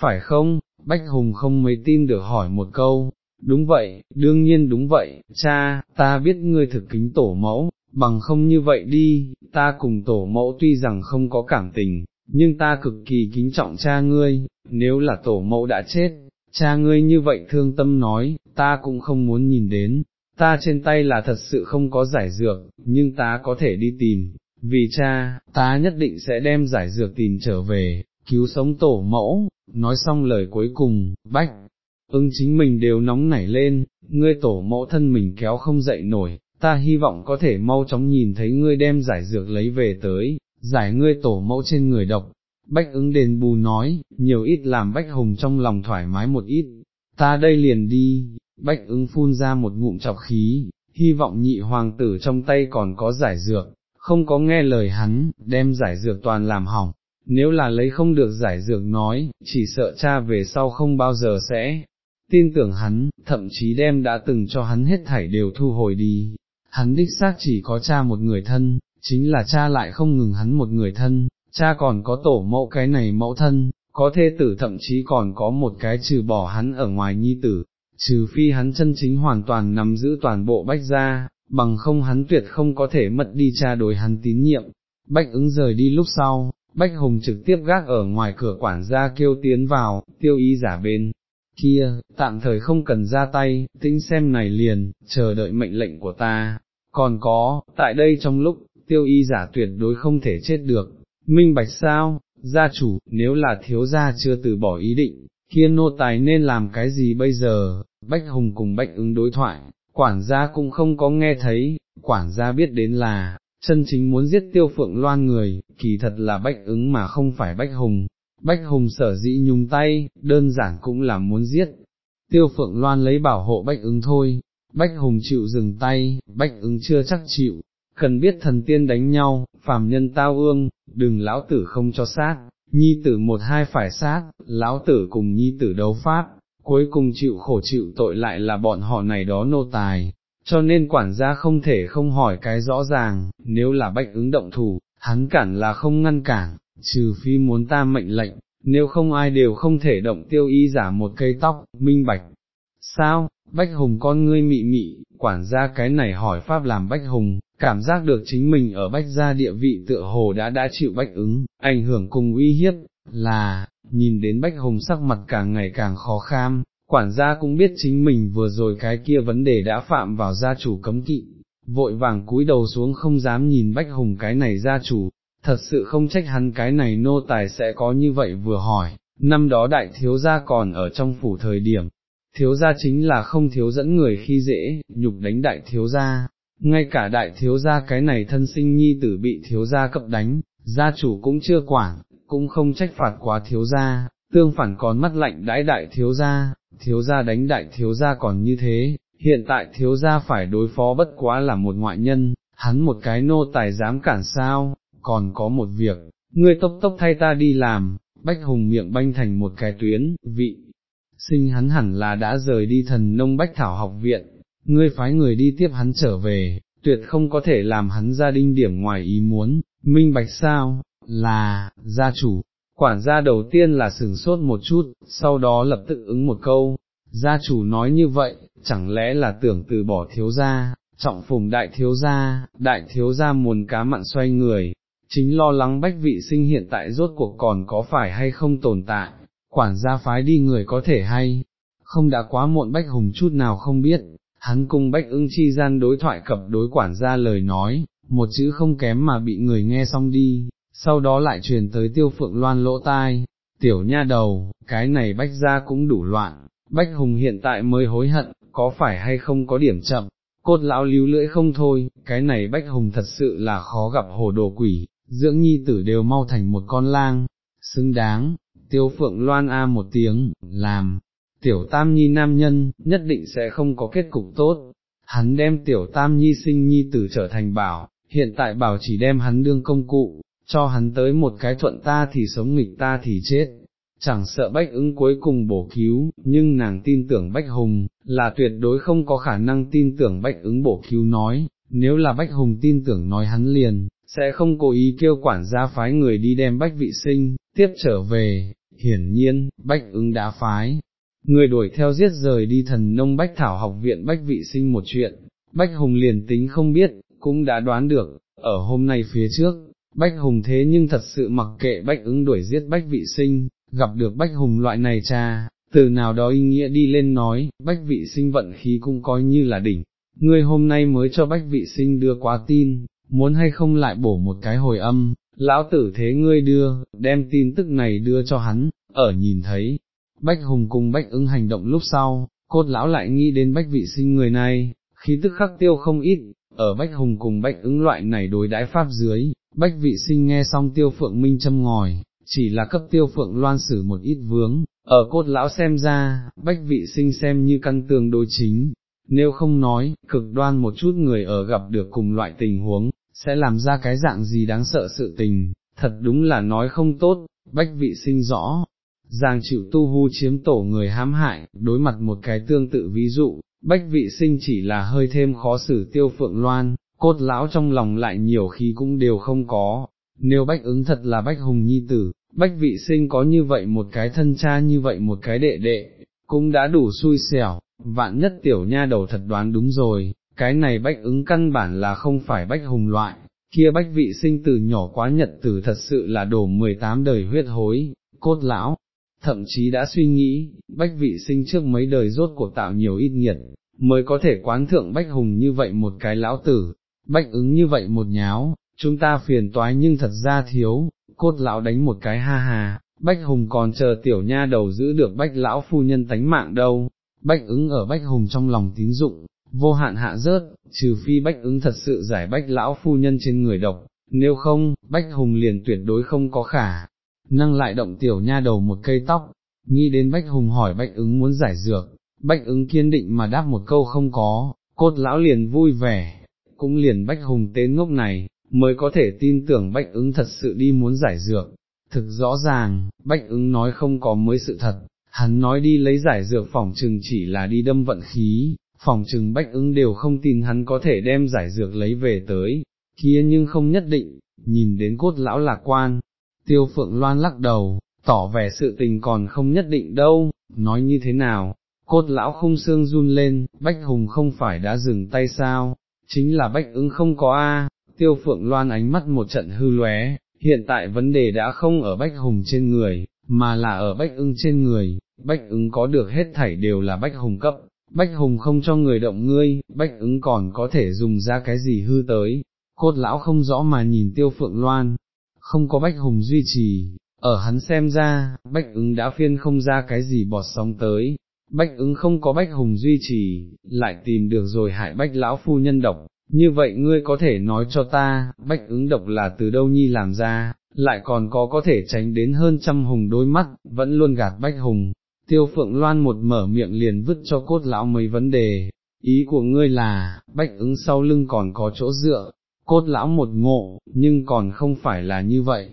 phải không, Bách Hùng không mấy tin được hỏi một câu, đúng vậy, đương nhiên đúng vậy, cha, ta biết ngươi thực kính tổ mẫu, bằng không như vậy đi, ta cùng tổ mẫu tuy rằng không có cảm tình, nhưng ta cực kỳ kính trọng cha ngươi, nếu là tổ mẫu đã chết, cha ngươi như vậy thương tâm nói, ta cũng không muốn nhìn đến, ta trên tay là thật sự không có giải dược, nhưng ta có thể đi tìm, vì cha, ta nhất định sẽ đem giải dược tìm trở về, cứu sống tổ mẫu, nói xong lời cuối cùng, bách, ưng chính mình đều nóng nảy lên, ngươi tổ mẫu thân mình kéo không dậy nổi, ta hy vọng có thể mau chóng nhìn thấy ngươi đem giải dược lấy về tới, giải ngươi tổ mẫu trên người độc. Bách ứng đền bù nói, nhiều ít làm bách hùng trong lòng thoải mái một ít, ta đây liền đi, bách ứng phun ra một ngụm chọc khí, hy vọng nhị hoàng tử trong tay còn có giải dược, không có nghe lời hắn, đem giải dược toàn làm hỏng, nếu là lấy không được giải dược nói, chỉ sợ cha về sau không bao giờ sẽ tin tưởng hắn, thậm chí đem đã từng cho hắn hết thảy đều thu hồi đi. Hắn đích xác chỉ có cha một người thân, chính là cha lại không ngừng hắn một người thân, cha còn có tổ mẫu cái này mẫu thân, có thê tử thậm chí còn có một cái trừ bỏ hắn ở ngoài nhi tử, trừ phi hắn chân chính hoàn toàn nắm giữ toàn bộ bách gia, bằng không hắn tuyệt không có thể mất đi cha đối hắn tín nhiệm. Bách ứng rời đi lúc sau, Bách Hùng trực tiếp gác ở ngoài cửa quản gia kêu tiến vào, tiêu ý giả bên kia, tạm thời không cần ra tay, tĩnh xem này liền, chờ đợi mệnh lệnh của ta. Còn có, tại đây trong lúc, tiêu y giả tuyệt đối không thể chết được, minh bạch sao, gia chủ, nếu là thiếu gia chưa từ bỏ ý định, kia nô tài nên làm cái gì bây giờ, Bách Hùng cùng Bách ứng đối thoại, quản gia cũng không có nghe thấy, quản gia biết đến là, chân chính muốn giết tiêu phượng loan người, kỳ thật là Bách ứng mà không phải Bách Hùng. Bách Hùng sở dĩ nhung tay, đơn giản cũng là muốn giết, tiêu phượng loan lấy bảo hộ Bách ứng thôi, Bách Hùng chịu dừng tay, Bách ứng chưa chắc chịu, cần biết thần tiên đánh nhau, phàm nhân tao ương, đừng lão tử không cho sát, nhi tử một hai phải sát, lão tử cùng nhi tử đấu pháp, cuối cùng chịu khổ chịu tội lại là bọn họ này đó nô tài, cho nên quản gia không thể không hỏi cái rõ ràng, nếu là bách ứng động thủ, hắn cản là không ngăn cản, trừ phi muốn ta mệnh lệnh, nếu không ai đều không thể động tiêu y giả một cây tóc, minh bạch. Sao, Bách Hùng con ngươi mị mị, quản gia cái này hỏi pháp làm Bách Hùng, cảm giác được chính mình ở Bách gia địa vị tựa hồ đã đã chịu Bách ứng, ảnh hưởng cùng uy hiếp, là, nhìn đến Bách Hùng sắc mặt càng ngày càng khó kham, quản gia cũng biết chính mình vừa rồi cái kia vấn đề đã phạm vào gia chủ cấm kỵ, vội vàng cúi đầu xuống không dám nhìn Bách Hùng cái này gia chủ, thật sự không trách hắn cái này nô tài sẽ có như vậy vừa hỏi, năm đó đại thiếu gia còn ở trong phủ thời điểm, thiếu gia chính là không thiếu dẫn người khi dễ, nhục đánh đại thiếu gia, ngay cả đại thiếu gia cái này thân sinh nhi tử bị thiếu gia cập đánh, gia chủ cũng chưa quản, cũng không trách phạt quá thiếu gia, tương phản còn mắt lạnh đãi đại thiếu gia, thiếu gia đánh đại thiếu gia còn như thế, hiện tại thiếu gia phải đối phó bất quá là một ngoại nhân, hắn một cái nô tài dám cản sao, còn có một việc, ngươi tốc tốc thay ta đi làm, bách hùng miệng banh thành một cái tuyến, vị, sinh hắn hẳn là đã rời đi thần nông bách thảo học viện, ngươi phái người đi tiếp hắn trở về, tuyệt không có thể làm hắn gia đình điểm ngoài ý muốn, minh bạch sao, là, gia chủ, quản gia đầu tiên là sừng sốt một chút, sau đó lập tức ứng một câu, gia chủ nói như vậy, chẳng lẽ là tưởng từ bỏ thiếu gia, trọng phùng đại thiếu gia, đại thiếu gia muốn cá mặn xoay người, chính lo lắng bách vị sinh hiện tại rốt cuộc còn có phải hay không tồn tại, quản gia phái đi người có thể hay, không đã quá muộn bách hùng chút nào không biết, hắn cùng bách ưng chi gian đối thoại cập đối quản gia lời nói, một chữ không kém mà bị người nghe xong đi, sau đó lại truyền tới tiêu phượng loan lỗ tai, tiểu nha đầu, cái này bách ra cũng đủ loạn, bách hùng hiện tại mới hối hận, có phải hay không có điểm chậm, cốt lão lưu lưỡi không thôi, cái này bách hùng thật sự là khó gặp hồ đồ quỷ, dưỡng nhi tử đều mau thành một con lang, xứng đáng, tiêu phượng loan a một tiếng, làm, tiểu tam nhi nam nhân, nhất định sẽ không có kết cục tốt, hắn đem tiểu tam nhi sinh nhi tử trở thành bảo, hiện tại bảo chỉ đem hắn đương công cụ, cho hắn tới một cái thuận ta thì sống nghịch ta thì chết. Chẳng sợ Bách ứng cuối cùng bổ cứu, nhưng nàng tin tưởng Bách Hùng, là tuyệt đối không có khả năng tin tưởng Bách ứng bổ cứu nói, nếu là Bách Hùng tin tưởng nói hắn liền, sẽ không cố ý kêu quản gia phái người đi đem Bách vị sinh, tiếp trở về, hiển nhiên, bách ứng đã phái. Người đuổi theo giết rời đi thần nông bách thảo học viện bách vị sinh một chuyện, bách hùng liền tính không biết, cũng đã đoán được, ở hôm nay phía trước, bách hùng thế nhưng thật sự mặc kệ bách ứng đuổi giết bách vị sinh, gặp được bách hùng loại này cha, từ nào đó ý nghĩa đi lên nói, bách vị sinh vận khí cũng coi như là đỉnh, ngươi hôm nay mới cho bách vị sinh đưa quá tin, muốn hay không lại bổ một cái hồi âm, lão tử thế ngươi đưa, đem tin tức này đưa cho hắn, ở nhìn thấy, bách hùng cùng bách ứng hành động lúc sau, cốt lão lại nghĩ đến bách vị sinh người này, khí tức khắc tiêu không ít, ở bách hùng cùng bách ứng loại này đối đãi pháp dưới, bách vị sinh nghe xong tiêu phượng minh châm ngòi, chỉ là cấp tiêu phượng loan xử một ít vướng, ở cốt lão xem ra, bách vị sinh xem như căn tường đối chính, nếu không nói, cực đoan một chút người ở gặp được cùng loại tình huống, sẽ làm ra cái dạng gì đáng sợ sự tình, thật đúng là nói không tốt, bách vị sinh rõ. Giang chịu tu hu chiếm tổ người hãm hại, đối mặt một cái tương tự ví dụ, bách vị sinh chỉ là hơi thêm khó xử tiêu phượng loan, cốt lão trong lòng lại nhiều khi cũng đều không có, nếu bách ứng thật là bách hùng nhi tử, bách vị sinh có như vậy một cái thân cha như vậy một cái đệ đệ, cũng đã đủ xui xẻo, vạn nhất tiểu nha đầu thật đoán đúng rồi, cái này bách ứng căn bản là không phải bách hùng loại, kia bách vị sinh từ nhỏ quá nhật tử thật sự là đổ 18 đời huyết hối, cốt lão, thậm chí đã suy nghĩ, bách vị sinh trước mấy đời rốt cuộc tạo nhiều ít nhiệt, mới có thể quán thượng bách hùng như vậy một cái lão tử, bách ứng như vậy một nháo, chúng ta phiền toái nhưng thật ra thiếu, cốt lão đánh một cái ha ha. bách hùng còn chờ tiểu nha đầu giữ được bách lão phu nhân tánh mạng đâu, bách ứng ở bách hùng trong lòng tín dụng, vô hạn hạ rớt, trừ phi bách ứng thật sự giải bách lão phu nhân trên người độc, nếu không, bách hùng liền tuyệt đối không có khả, năng lại động tiểu nha đầu một cây tóc, nghĩ đến bách hùng hỏi bách ứng muốn giải dược, bách ứng kiên định mà đáp một câu không có, cốt lão liền vui vẻ, cũng liền bách hùng tên ngốc này, mới có thể tin tưởng bách ứng thật sự đi muốn giải dược. Thực rõ ràng, bách ứng nói không có mới sự thật, hắn nói đi lấy giải dược phòng trừng chỉ là đi đâm vận khí, phòng trừng bách ứng đều không tin hắn có thể đem giải dược lấy về tới, kia nhưng không nhất định, nhìn đến cốt lão lạc quan, tiêu phượng loan lắc đầu, tỏ vẻ sự tình còn không nhất định đâu, nói như thế nào, cốt lão không xương run lên, bách hùng không phải đã dừng tay sao, chính là bách ứng không có a. tiêu phượng loan ánh mắt một trận hư lóe, hiện tại vấn đề đã không ở bách hùng trên người, mà là ở bách ưng trên người, bách ứng có được hết thảy đều là bách hùng cấp, bách hùng không cho người động ngươi, bách ứng còn có thể dùng ra cái gì hư tới, cốt lão không rõ mà nhìn tiêu phượng loan, không có bách hùng duy trì, ở hắn xem ra, bách ứng đã phiên không ra cái gì bọt sóng tới, bách ứng không có bách hùng duy trì, lại tìm được rồi hại bách lão phu nhân độc, như vậy ngươi có thể nói cho ta, bách ứng độc là từ đâu nhi làm ra, lại còn có có thể tránh đến hơn trăm hùng đôi mắt, vẫn luôn gạt bách hùng, tiêu phượng loan một mở miệng liền vứt cho cốt lão mấy vấn đề, ý của ngươi là, bách ứng sau lưng còn có chỗ dựa, cốt lão một ngộ, nhưng còn không phải là như vậy.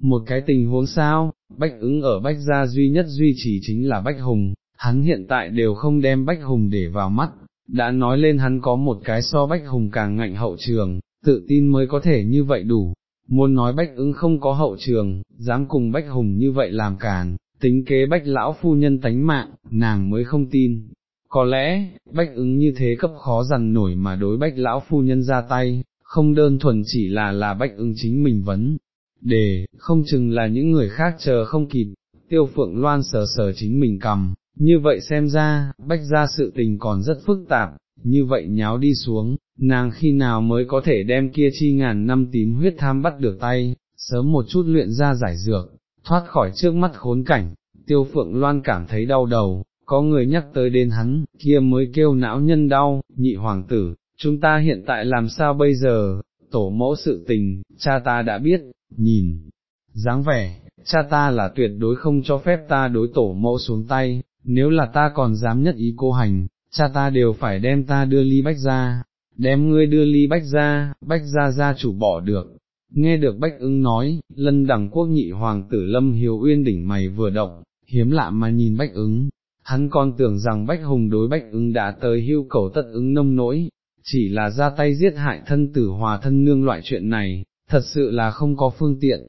Một cái tình huống sao, bách ứng ở bách gia duy nhất duy trì chính là bách hùng, hắn hiện tại đều không đem bách hùng để vào mắt, đã nói lên hắn có một cái so bách hùng càng ngạnh hậu trường, tự tin mới có thể như vậy đủ, muốn nói bách ứng không có hậu trường, dám cùng bách hùng như vậy làm càn, tính kế bách lão phu nhân tánh mạng, nàng mới không tin. Có lẽ, bách ứng như thế cấp khó dằn nổi mà đối bách lão phu nhân ra tay, không đơn thuần chỉ là là bách ứng chính mình vấn, để, không chừng là những người khác chờ không kịp, tiêu phượng loan sờ sờ chính mình cầm, như vậy xem ra, bách ra sự tình còn rất phức tạp, như vậy nháo đi xuống, nàng khi nào mới có thể đem kia chi ngàn năm tím huyết tham bắt được tay, sớm một chút luyện ra giải dược, thoát khỏi trước mắt khốn cảnh, tiêu phượng loan cảm thấy đau đầu, có người nhắc tới đến hắn, kia mới kêu não nhân đau, nhị hoàng tử, chúng ta hiện tại làm sao bây giờ, tổ mẫu sự tình, cha ta đã biết, nhìn, dáng vẻ, cha ta là tuyệt đối không cho phép ta đối tổ mẫu xuống tay, nếu là ta còn dám nhất ý cô hành, cha ta đều phải đem ta đưa ly bách ra, đem ngươi đưa ly bách ra, bách ra ra chủ bỏ được. Nghe được Bách ưng nói, lân đẳng quốc nhị hoàng tử Lâm Hiếu Uyên đỉnh mày vừa động, hiếm lạ mà nhìn Bách ứng, hắn còn tưởng rằng Bách Hùng đối Bách ứng đã tới hưu cầu tất ứng nông nỗi, chỉ là ra tay giết hại thân tử hòa thân nương loại chuyện này, thật sự là không có phương tiện.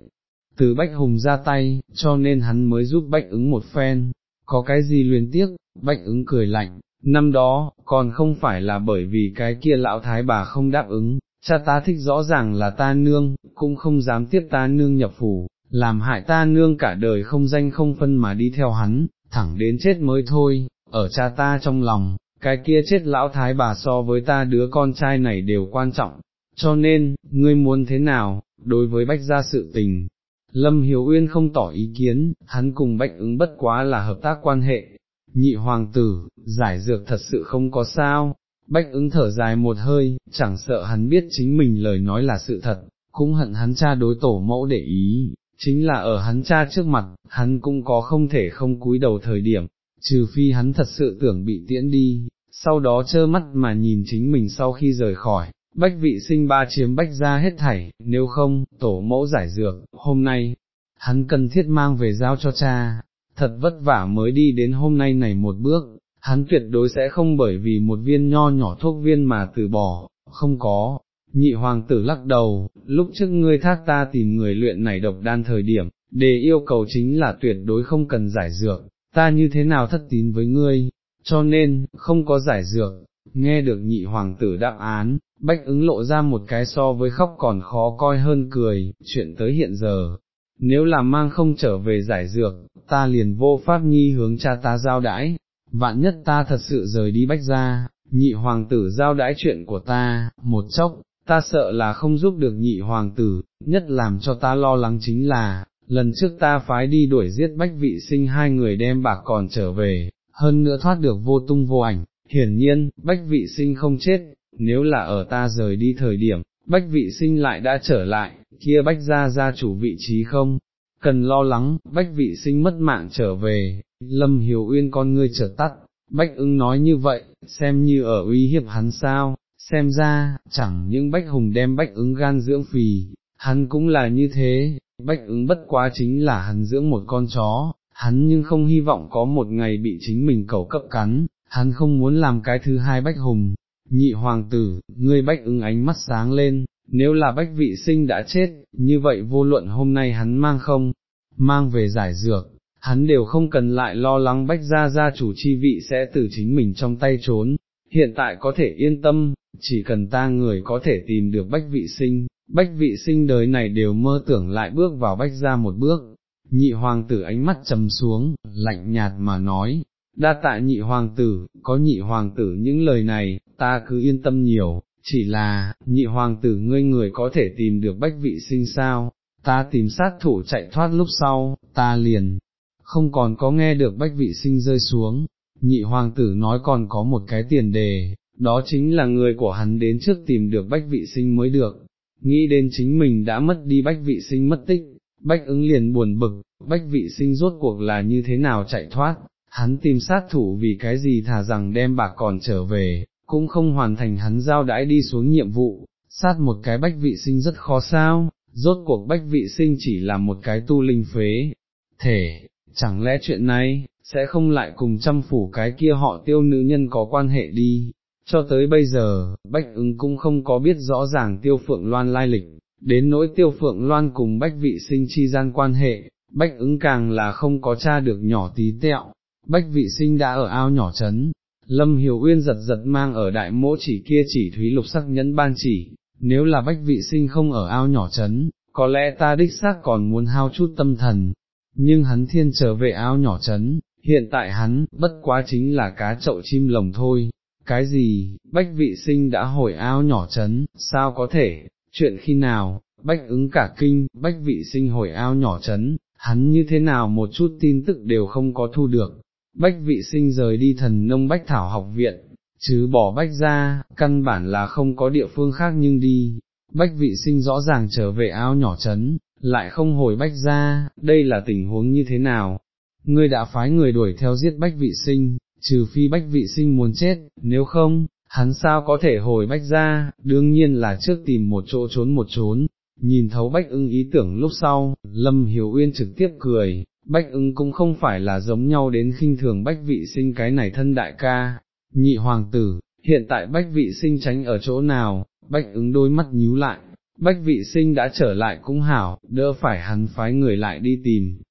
từ Bách Hùng ra tay, cho nên hắn mới giúp Bách ứng một phen, có cái gì luyến tiếc, bạch ứng cười lạnh, năm đó, còn không phải là bởi vì cái kia lão thái bà không đáp ứng, cha ta thích rõ ràng là ta nương, cũng không dám tiếp ta nương nhập phủ, làm hại ta nương cả đời không danh không phân mà đi theo hắn, thẳng đến chết mới thôi, ở cha ta trong lòng, cái kia chết lão thái bà so với ta đứa con trai này đều quan trọng, cho nên, ngươi muốn thế nào, đối với bách gia sự tình. Lâm Hiểu Uyên không tỏ ý kiến, hắn cùng bách ứng bất quá là hợp tác quan hệ, nhị hoàng tử, giải dược thật sự không có sao, bách ứng thở dài một hơi, chẳng sợ hắn biết chính mình lời nói là sự thật, cũng hận hắn cha đối tổ mẫu để ý, chính là ở hắn cha trước mặt, hắn cũng có không thể không cúi đầu thời điểm, trừ phi hắn thật sự tưởng bị tiễn đi, sau đó trơ mắt mà nhìn chính mình sau khi rời khỏi, bách vị sinh ba chiếm bách ra hết thảy, nếu không, tổ mẫu giải dược, hôm nay, hắn cần thiết mang về giao cho cha, thật vất vả mới đi đến hôm nay này một bước, hắn tuyệt đối sẽ không bởi vì một viên nho nhỏ thuốc viên mà từ bỏ, không có. Nhị hoàng tử lắc đầu, lúc trước ngươi thác ta tìm người luyện này độc đan thời điểm, đề yêu cầu chính là tuyệt đối không cần giải dược, ta như thế nào thất tín với ngươi, cho nên, không có giải dược, nghe được nhị hoàng tử đáp án, bách ứng lộ ra một cái so với khóc còn khó coi hơn cười, chuyện tới hiện giờ, nếu là mang không trở về giải dược, ta liền vô pháp nhi hướng cha ta giao đãi, vạn nhất ta thật sự rời đi bách ra, nhị hoàng tử giao đãi chuyện của ta, một chốc, ta sợ là không giúp được nhị hoàng tử, nhất làm cho ta lo lắng chính là, lần trước ta phái đi đuổi giết bách vị sinh hai người đem bạc còn trở về, hơn nữa thoát được vô tung vô ảnh, hiển nhiên, bách vị sinh không chết, nếu là ở ta rời đi thời điểm, bách vị sinh lại đã trở lại, kia bách ra ra chủ vị trí không, cần lo lắng, bách vị sinh mất mạng trở về, lâm hiểu uyên con ngươi trở tắt, bách ưng nói như vậy, xem như ở uy hiếp hắn sao, xem ra, chẳng những bách hùng đem bách ứng gan dưỡng phì, hắn cũng là như thế, bách ứng bất quá chính là hắn dưỡng một con chó, hắn nhưng không hy vọng có một ngày bị chính mình cầu cấp cắn, hắn không muốn làm cái thứ hai bách hùng, nhị hoàng tử, ngươi bách ứng ánh mắt sáng lên, nếu là bách vị sinh đã chết, như vậy vô luận hôm nay hắn mang không, mang về giải dược, hắn đều không cần lại lo lắng bách gia gia chủ chi vị sẽ từ chính mình trong tay trốn, hiện tại có thể yên tâm, chỉ cần ta người có thể tìm được bách vị sinh, bách vị sinh đời này đều mơ tưởng lại bước vào bách gia một bước, nhị hoàng tử ánh mắt trầm xuống, lạnh nhạt mà nói, đa tạ nhị hoàng tử, có nhị hoàng tử những lời này, ta cứ yên tâm nhiều, chỉ là, nhị hoàng tử ngươi người có thể tìm được bách vị sinh sao, ta tìm sát thủ chạy thoát lúc sau, ta liền, không còn có nghe được bách vị sinh rơi xuống, nhị hoàng tử nói còn có một cái tiền đề, đó chính là người của hắn đến trước tìm được bách vị sinh mới được, nghĩ đến chính mình đã mất đi bách vị sinh mất tích, bách ứng liền buồn bực, bách vị sinh rốt cuộc là như thế nào chạy thoát, hắn tìm sát thủ vì cái gì thà rằng đem bạc còn trở về, cũng không hoàn thành hắn giao đãi đi xuống nhiệm vụ, sát một cái bách vị sinh rất khó sao, rốt cuộc bách vị sinh chỉ là một cái tu linh phế, thể, chẳng lẽ chuyện này, sẽ không lại cùng chăm phủ cái kia họ tiêu nữ nhân có quan hệ đi, cho tới bây giờ, bách ứng cũng không có biết rõ ràng tiêu phượng loan lai lịch, đến nỗi tiêu phượng loan cùng bách vị sinh chi gian quan hệ, bách ứng càng là không có tra được nhỏ tí tẹo, bách vị sinh đã ở ao nhỏ chấn, lâm hiểu uyên giật giật mang ở đại mỗ chỉ kia chỉ thúy lục sắc nhẫn ban chỉ, nếu là bách vị sinh không ở ao nhỏ chấn, có lẽ ta đích xác còn muốn hao chút tâm thần, nhưng hắn thiên trở về ao nhỏ chấn, hiện tại hắn, bất quá chính là cá chậu chim lồng thôi, cái gì, bách vị sinh đã hồi ao nhỏ chấn, sao có thể, chuyện khi nào, bách ứng cả kinh, bách vị sinh hồi ao nhỏ chấn, hắn như thế nào một chút tin tức đều không có thu được, bách vị sinh rời đi thần nông bách thảo học viện, chứ bỏ bách ra, căn bản là không có địa phương khác nhưng đi, bách vị sinh rõ ràng trở về ao nhỏ chấn, lại không hồi bách ra, đây là tình huống như thế nào, ngươi đã phái người đuổi theo giết bách vị sinh, trừ phi bách vị sinh muốn chết, nếu không, hắn sao có thể hồi bách ra, đương nhiên là trước tìm một chỗ trốn một trốn, nhìn thấu bách ưng ý tưởng lúc sau, Lâm Hiểu Uyên trực tiếp cười, bách ưng cũng không phải là giống nhau đến khinh thường bách vị sinh cái này thân đại ca, nhị hoàng tử, hiện tại bách vị sinh tránh ở chỗ nào, bách ứng đôi mắt nhíu lại, bách vị sinh đã trở lại cũng hảo, đỡ phải hắn phái người lại đi tìm,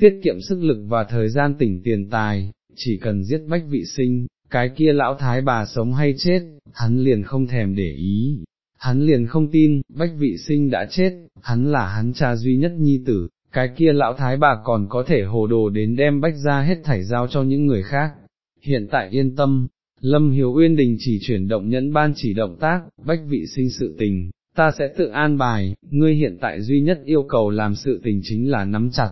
tiết kiệm sức lực và thời gian tỉnh tiền tài, chỉ cần giết bách vị sinh, cái kia lão thái bà sống hay chết, hắn liền không thèm để ý, hắn liền không tin, bách vị sinh đã chết, hắn là hắn cha duy nhất nhi tử, cái kia lão thái bà còn có thể hồ đồ đến đem bách ra hết thảy giao cho những người khác. Hiện tại yên tâm, Lâm Hiếu Uyên Đình chỉ chuyển động nhẫn ban chỉ động tác, bách vị sinh sự tình, ta sẽ tự an bài, ngươi hiện tại duy nhất yêu cầu làm sự tình chính là nắm chặt.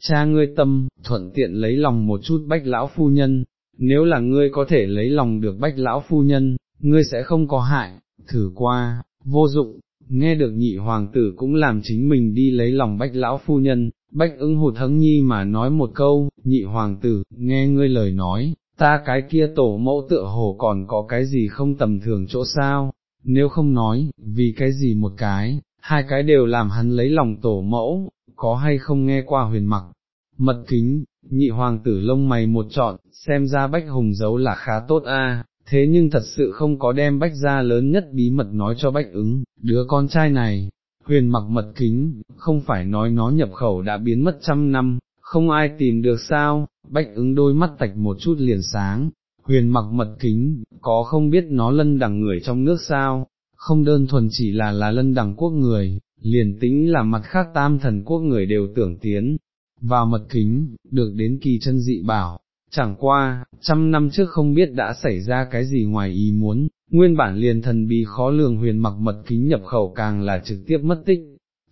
Cha ngươi tâm, thuận tiện lấy lòng một chút bách lão phu nhân, nếu là ngươi có thể lấy lòng được bách lão phu nhân, ngươi sẽ không có hại, thử qua, vô dụng, nghe được nhị hoàng tử cũng làm chính mình đi lấy lòng bách lão phu nhân, bách ứng hụt hẫng nhi mà nói một câu, nhị hoàng tử, nghe ngươi lời nói, ta cái kia tổ mẫu tựa hồ còn có cái gì không tầm thường chỗ sao, nếu không nói, vì cái gì một cái, hai cái đều làm hắn lấy lòng tổ mẫu, có hay không nghe qua huyền mặc, mật kính, nhị hoàng tử lông mày một trọn, xem ra bách hùng giấu là khá tốt a thế nhưng thật sự không có đem bách gia lớn nhất bí mật nói cho bách ứng, đứa con trai này, huyền mặc mật kính, không phải nói nó nhập khẩu đã biến mất trăm năm, không ai tìm được sao, bách ứng đôi mắt tạch một chút liền sáng, huyền mặc mật kính, có không biết nó lân đằng người trong nước sao, không đơn thuần chỉ là là lân đằng quốc người, liền tính là mặt khác tam thần quốc người đều tưởng tiến, vào mật kính, được đến kỳ chân dị bảo, chẳng qua, trăm năm trước không biết đã xảy ra cái gì ngoài ý muốn, nguyên bản liền thần bí khó lường huyền mặc mật kính nhập khẩu càng là trực tiếp mất tích,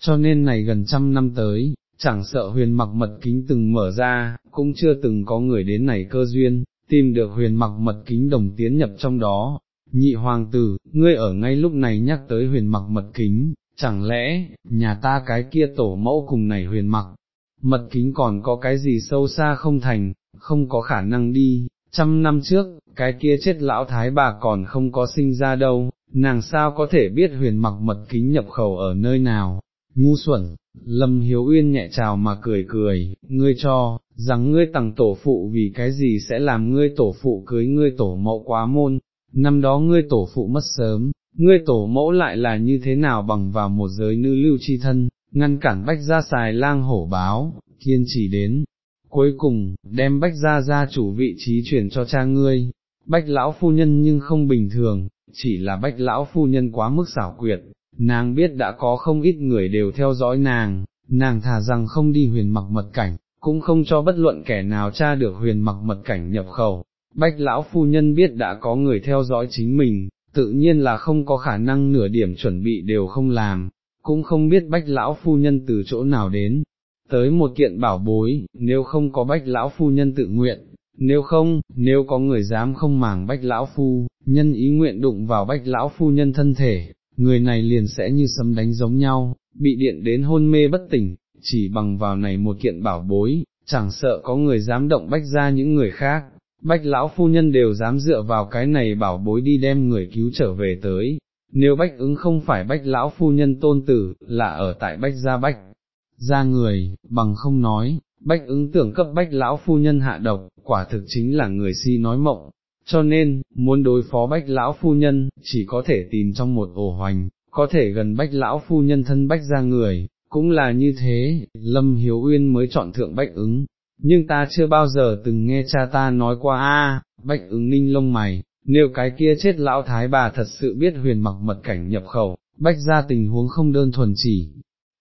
cho nên này gần trăm năm tới, chẳng sợ huyền mặc mật kính từng mở ra, cũng chưa từng có người đến này cơ duyên, tìm được huyền mặc mật kính đồng tiến nhập trong đó. Nhị hoàng tử, ngươi ở ngay lúc này nhắc tới huyền mặc mật kính, chẳng lẽ, nhà ta cái kia tổ mẫu cùng này huyền mặc, mật kính còn có cái gì sâu xa không thành, không có khả năng đi, trăm năm trước, cái kia chết lão thái bà còn không có sinh ra đâu, nàng sao có thể biết huyền mặc mật kính nhập khẩu ở nơi nào, ngu xuẩn, lâm hiếu uyên nhẹ chào mà cười cười, ngươi cho, rằng ngươi tặng tổ phụ vì cái gì sẽ làm ngươi tổ phụ cưới ngươi tổ mẫu quá môn, năm đó ngươi tổ phụ mất sớm, ngươi tổ mẫu lại là như thế nào bằng vào một giới nữ lưu chi thân, ngăn cản bách gia xài lang hổ báo, kiên trì đến, cuối cùng, đem bách gia gia chủ vị trí chuyển cho cha ngươi, bách lão phu nhân nhưng không bình thường, chỉ là bách lão phu nhân quá mức xảo quyệt, nàng biết đã có không ít người đều theo dõi nàng, nàng thà rằng không đi huyền mặc mật cảnh, cũng không cho bất luận kẻ nào tra được huyền mặc mật cảnh nhập khẩu. Bách lão phu nhân biết đã có người theo dõi chính mình, tự nhiên là không có khả năng nửa điểm chuẩn bị đều không làm, cũng không biết bách lão phu nhân từ chỗ nào đến, tới một kiện bảo bối, nếu không có bách lão phu nhân tự nguyện, nếu không, nếu có người dám không màng bách lão phu, nhân ý nguyện đụng vào bách lão phu nhân thân thể, người này liền sẽ như sấm đánh giống nhau, bị điện đến hôn mê bất tỉnh, chỉ bằng vào này một kiện bảo bối, chẳng sợ có người dám động bách ra những người khác, bách lão phu nhân đều dám dựa vào cái này bảo bối đi đem người cứu trở về tới. Nếu bách ứng không phải bách lão phu nhân tôn tử, là ở tại bách gia bách, ra người, bằng không nói, bách ứng tưởng cấp bách lão phu nhân hạ độc, quả thực chính là người si nói mộng, cho nên, muốn đối phó bách lão phu nhân, chỉ có thể tìm trong một ổ hoành, có thể gần bách lão phu nhân thân bách ra người, cũng là như thế, Lâm Hiếu Uyên mới chọn thượng bách ứng, nhưng ta chưa bao giờ từng nghe cha ta nói qua a bách ứng ninh lông mày, nếu cái kia chết lão thái bà thật sự biết huyền mặc mật cảnh nhập khẩu, bách ra tình huống không đơn thuần chỉ,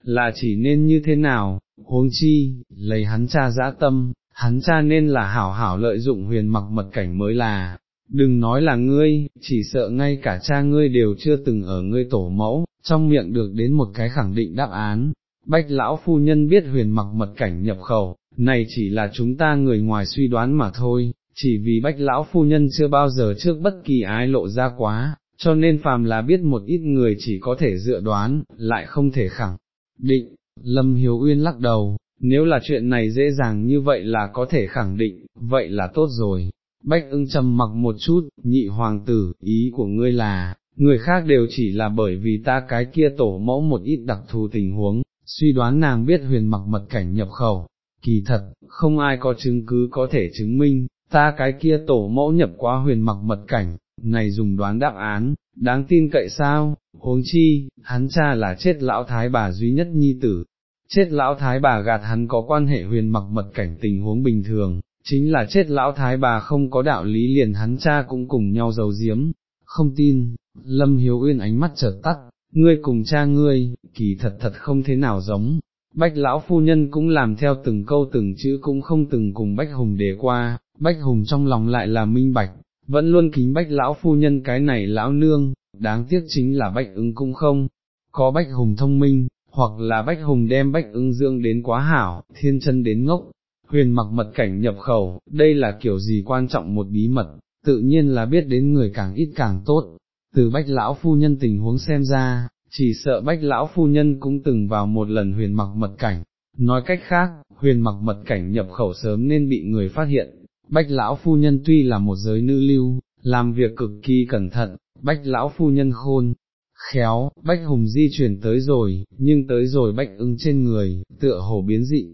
là chỉ nên như thế nào, huống chi, lấy hắn cha dã tâm, hắn cha nên là hảo hảo lợi dụng huyền mặc mật cảnh mới là, đừng nói là ngươi, chỉ sợ ngay cả cha ngươi đều chưa từng ở ngươi tổ mẫu, trong miệng được đến một cái khẳng định đáp án. Bách lão phu nhân biết huyền mặc mật cảnh nhập khẩu, này chỉ là chúng ta người ngoài suy đoán mà thôi, chỉ vì bách lão phu nhân chưa bao giờ trước bất kỳ ai lộ ra quá, cho nên phàm là biết một ít người chỉ có thể dựa đoán, lại không thể khẳng định. Lâm Hiếu Uyên lắc đầu, nếu là chuyện này dễ dàng như vậy là có thể khẳng định, vậy là tốt rồi. Bách ưng trầm mặc một chút, nhị hoàng tử, ý của ngươi là, người khác đều chỉ là bởi vì ta cái kia tổ mẫu một ít đặc thù tình huống, suy đoán nàng biết huyền mặc mật cảnh nhập khẩu, kỳ thật, không ai có chứng cứ có thể chứng minh, ta cái kia tổ mẫu nhập qua huyền mặc mật cảnh, này dùng đoán đáp án, đáng tin cậy sao, huống chi, hắn cha là chết lão thái bà duy nhất nhi tử, chết lão thái bà gạt hắn có quan hệ huyền mặc mật cảnh tình huống bình thường, chính là chết lão thái bà không có đạo lý liền hắn cha cũng cùng nhau giấu giếm, không tin, Lâm Hiếu Uyên ánh mắt chợt tắt, ngươi cùng cha ngươi, kỳ thật thật không thế nào giống. Bách lão phu nhân cũng làm theo từng câu từng chữ cũng không từng cùng Bách Hùng đề qua, Bách Hùng trong lòng lại là minh bạch, vẫn luôn kính Bách lão phu nhân cái này lão nương, đáng tiếc chính là Bách ứng cũng không, có Bách Hùng thông minh, hoặc là Bách Hùng đem Bách ứng dương đến quá hảo, thiên chân đến ngốc, huyền mặc mật cảnh nhập khẩu, đây là kiểu gì quan trọng một bí mật, tự nhiên là biết đến người càng ít càng tốt, từ bách lão phu nhân tình huống xem ra, chỉ sợ bách lão phu nhân cũng từng vào một lần huyền mặc mật cảnh, nói cách khác, huyền mặc mật cảnh nhập khẩu sớm nên bị người phát hiện, bách lão phu nhân tuy là một giới nữ lưu, làm việc cực kỳ cẩn thận, bách lão phu nhân khôn, khéo, bách hùng di chuyển tới rồi, nhưng tới rồi bách ưng trên người, tựa hồ biến dị.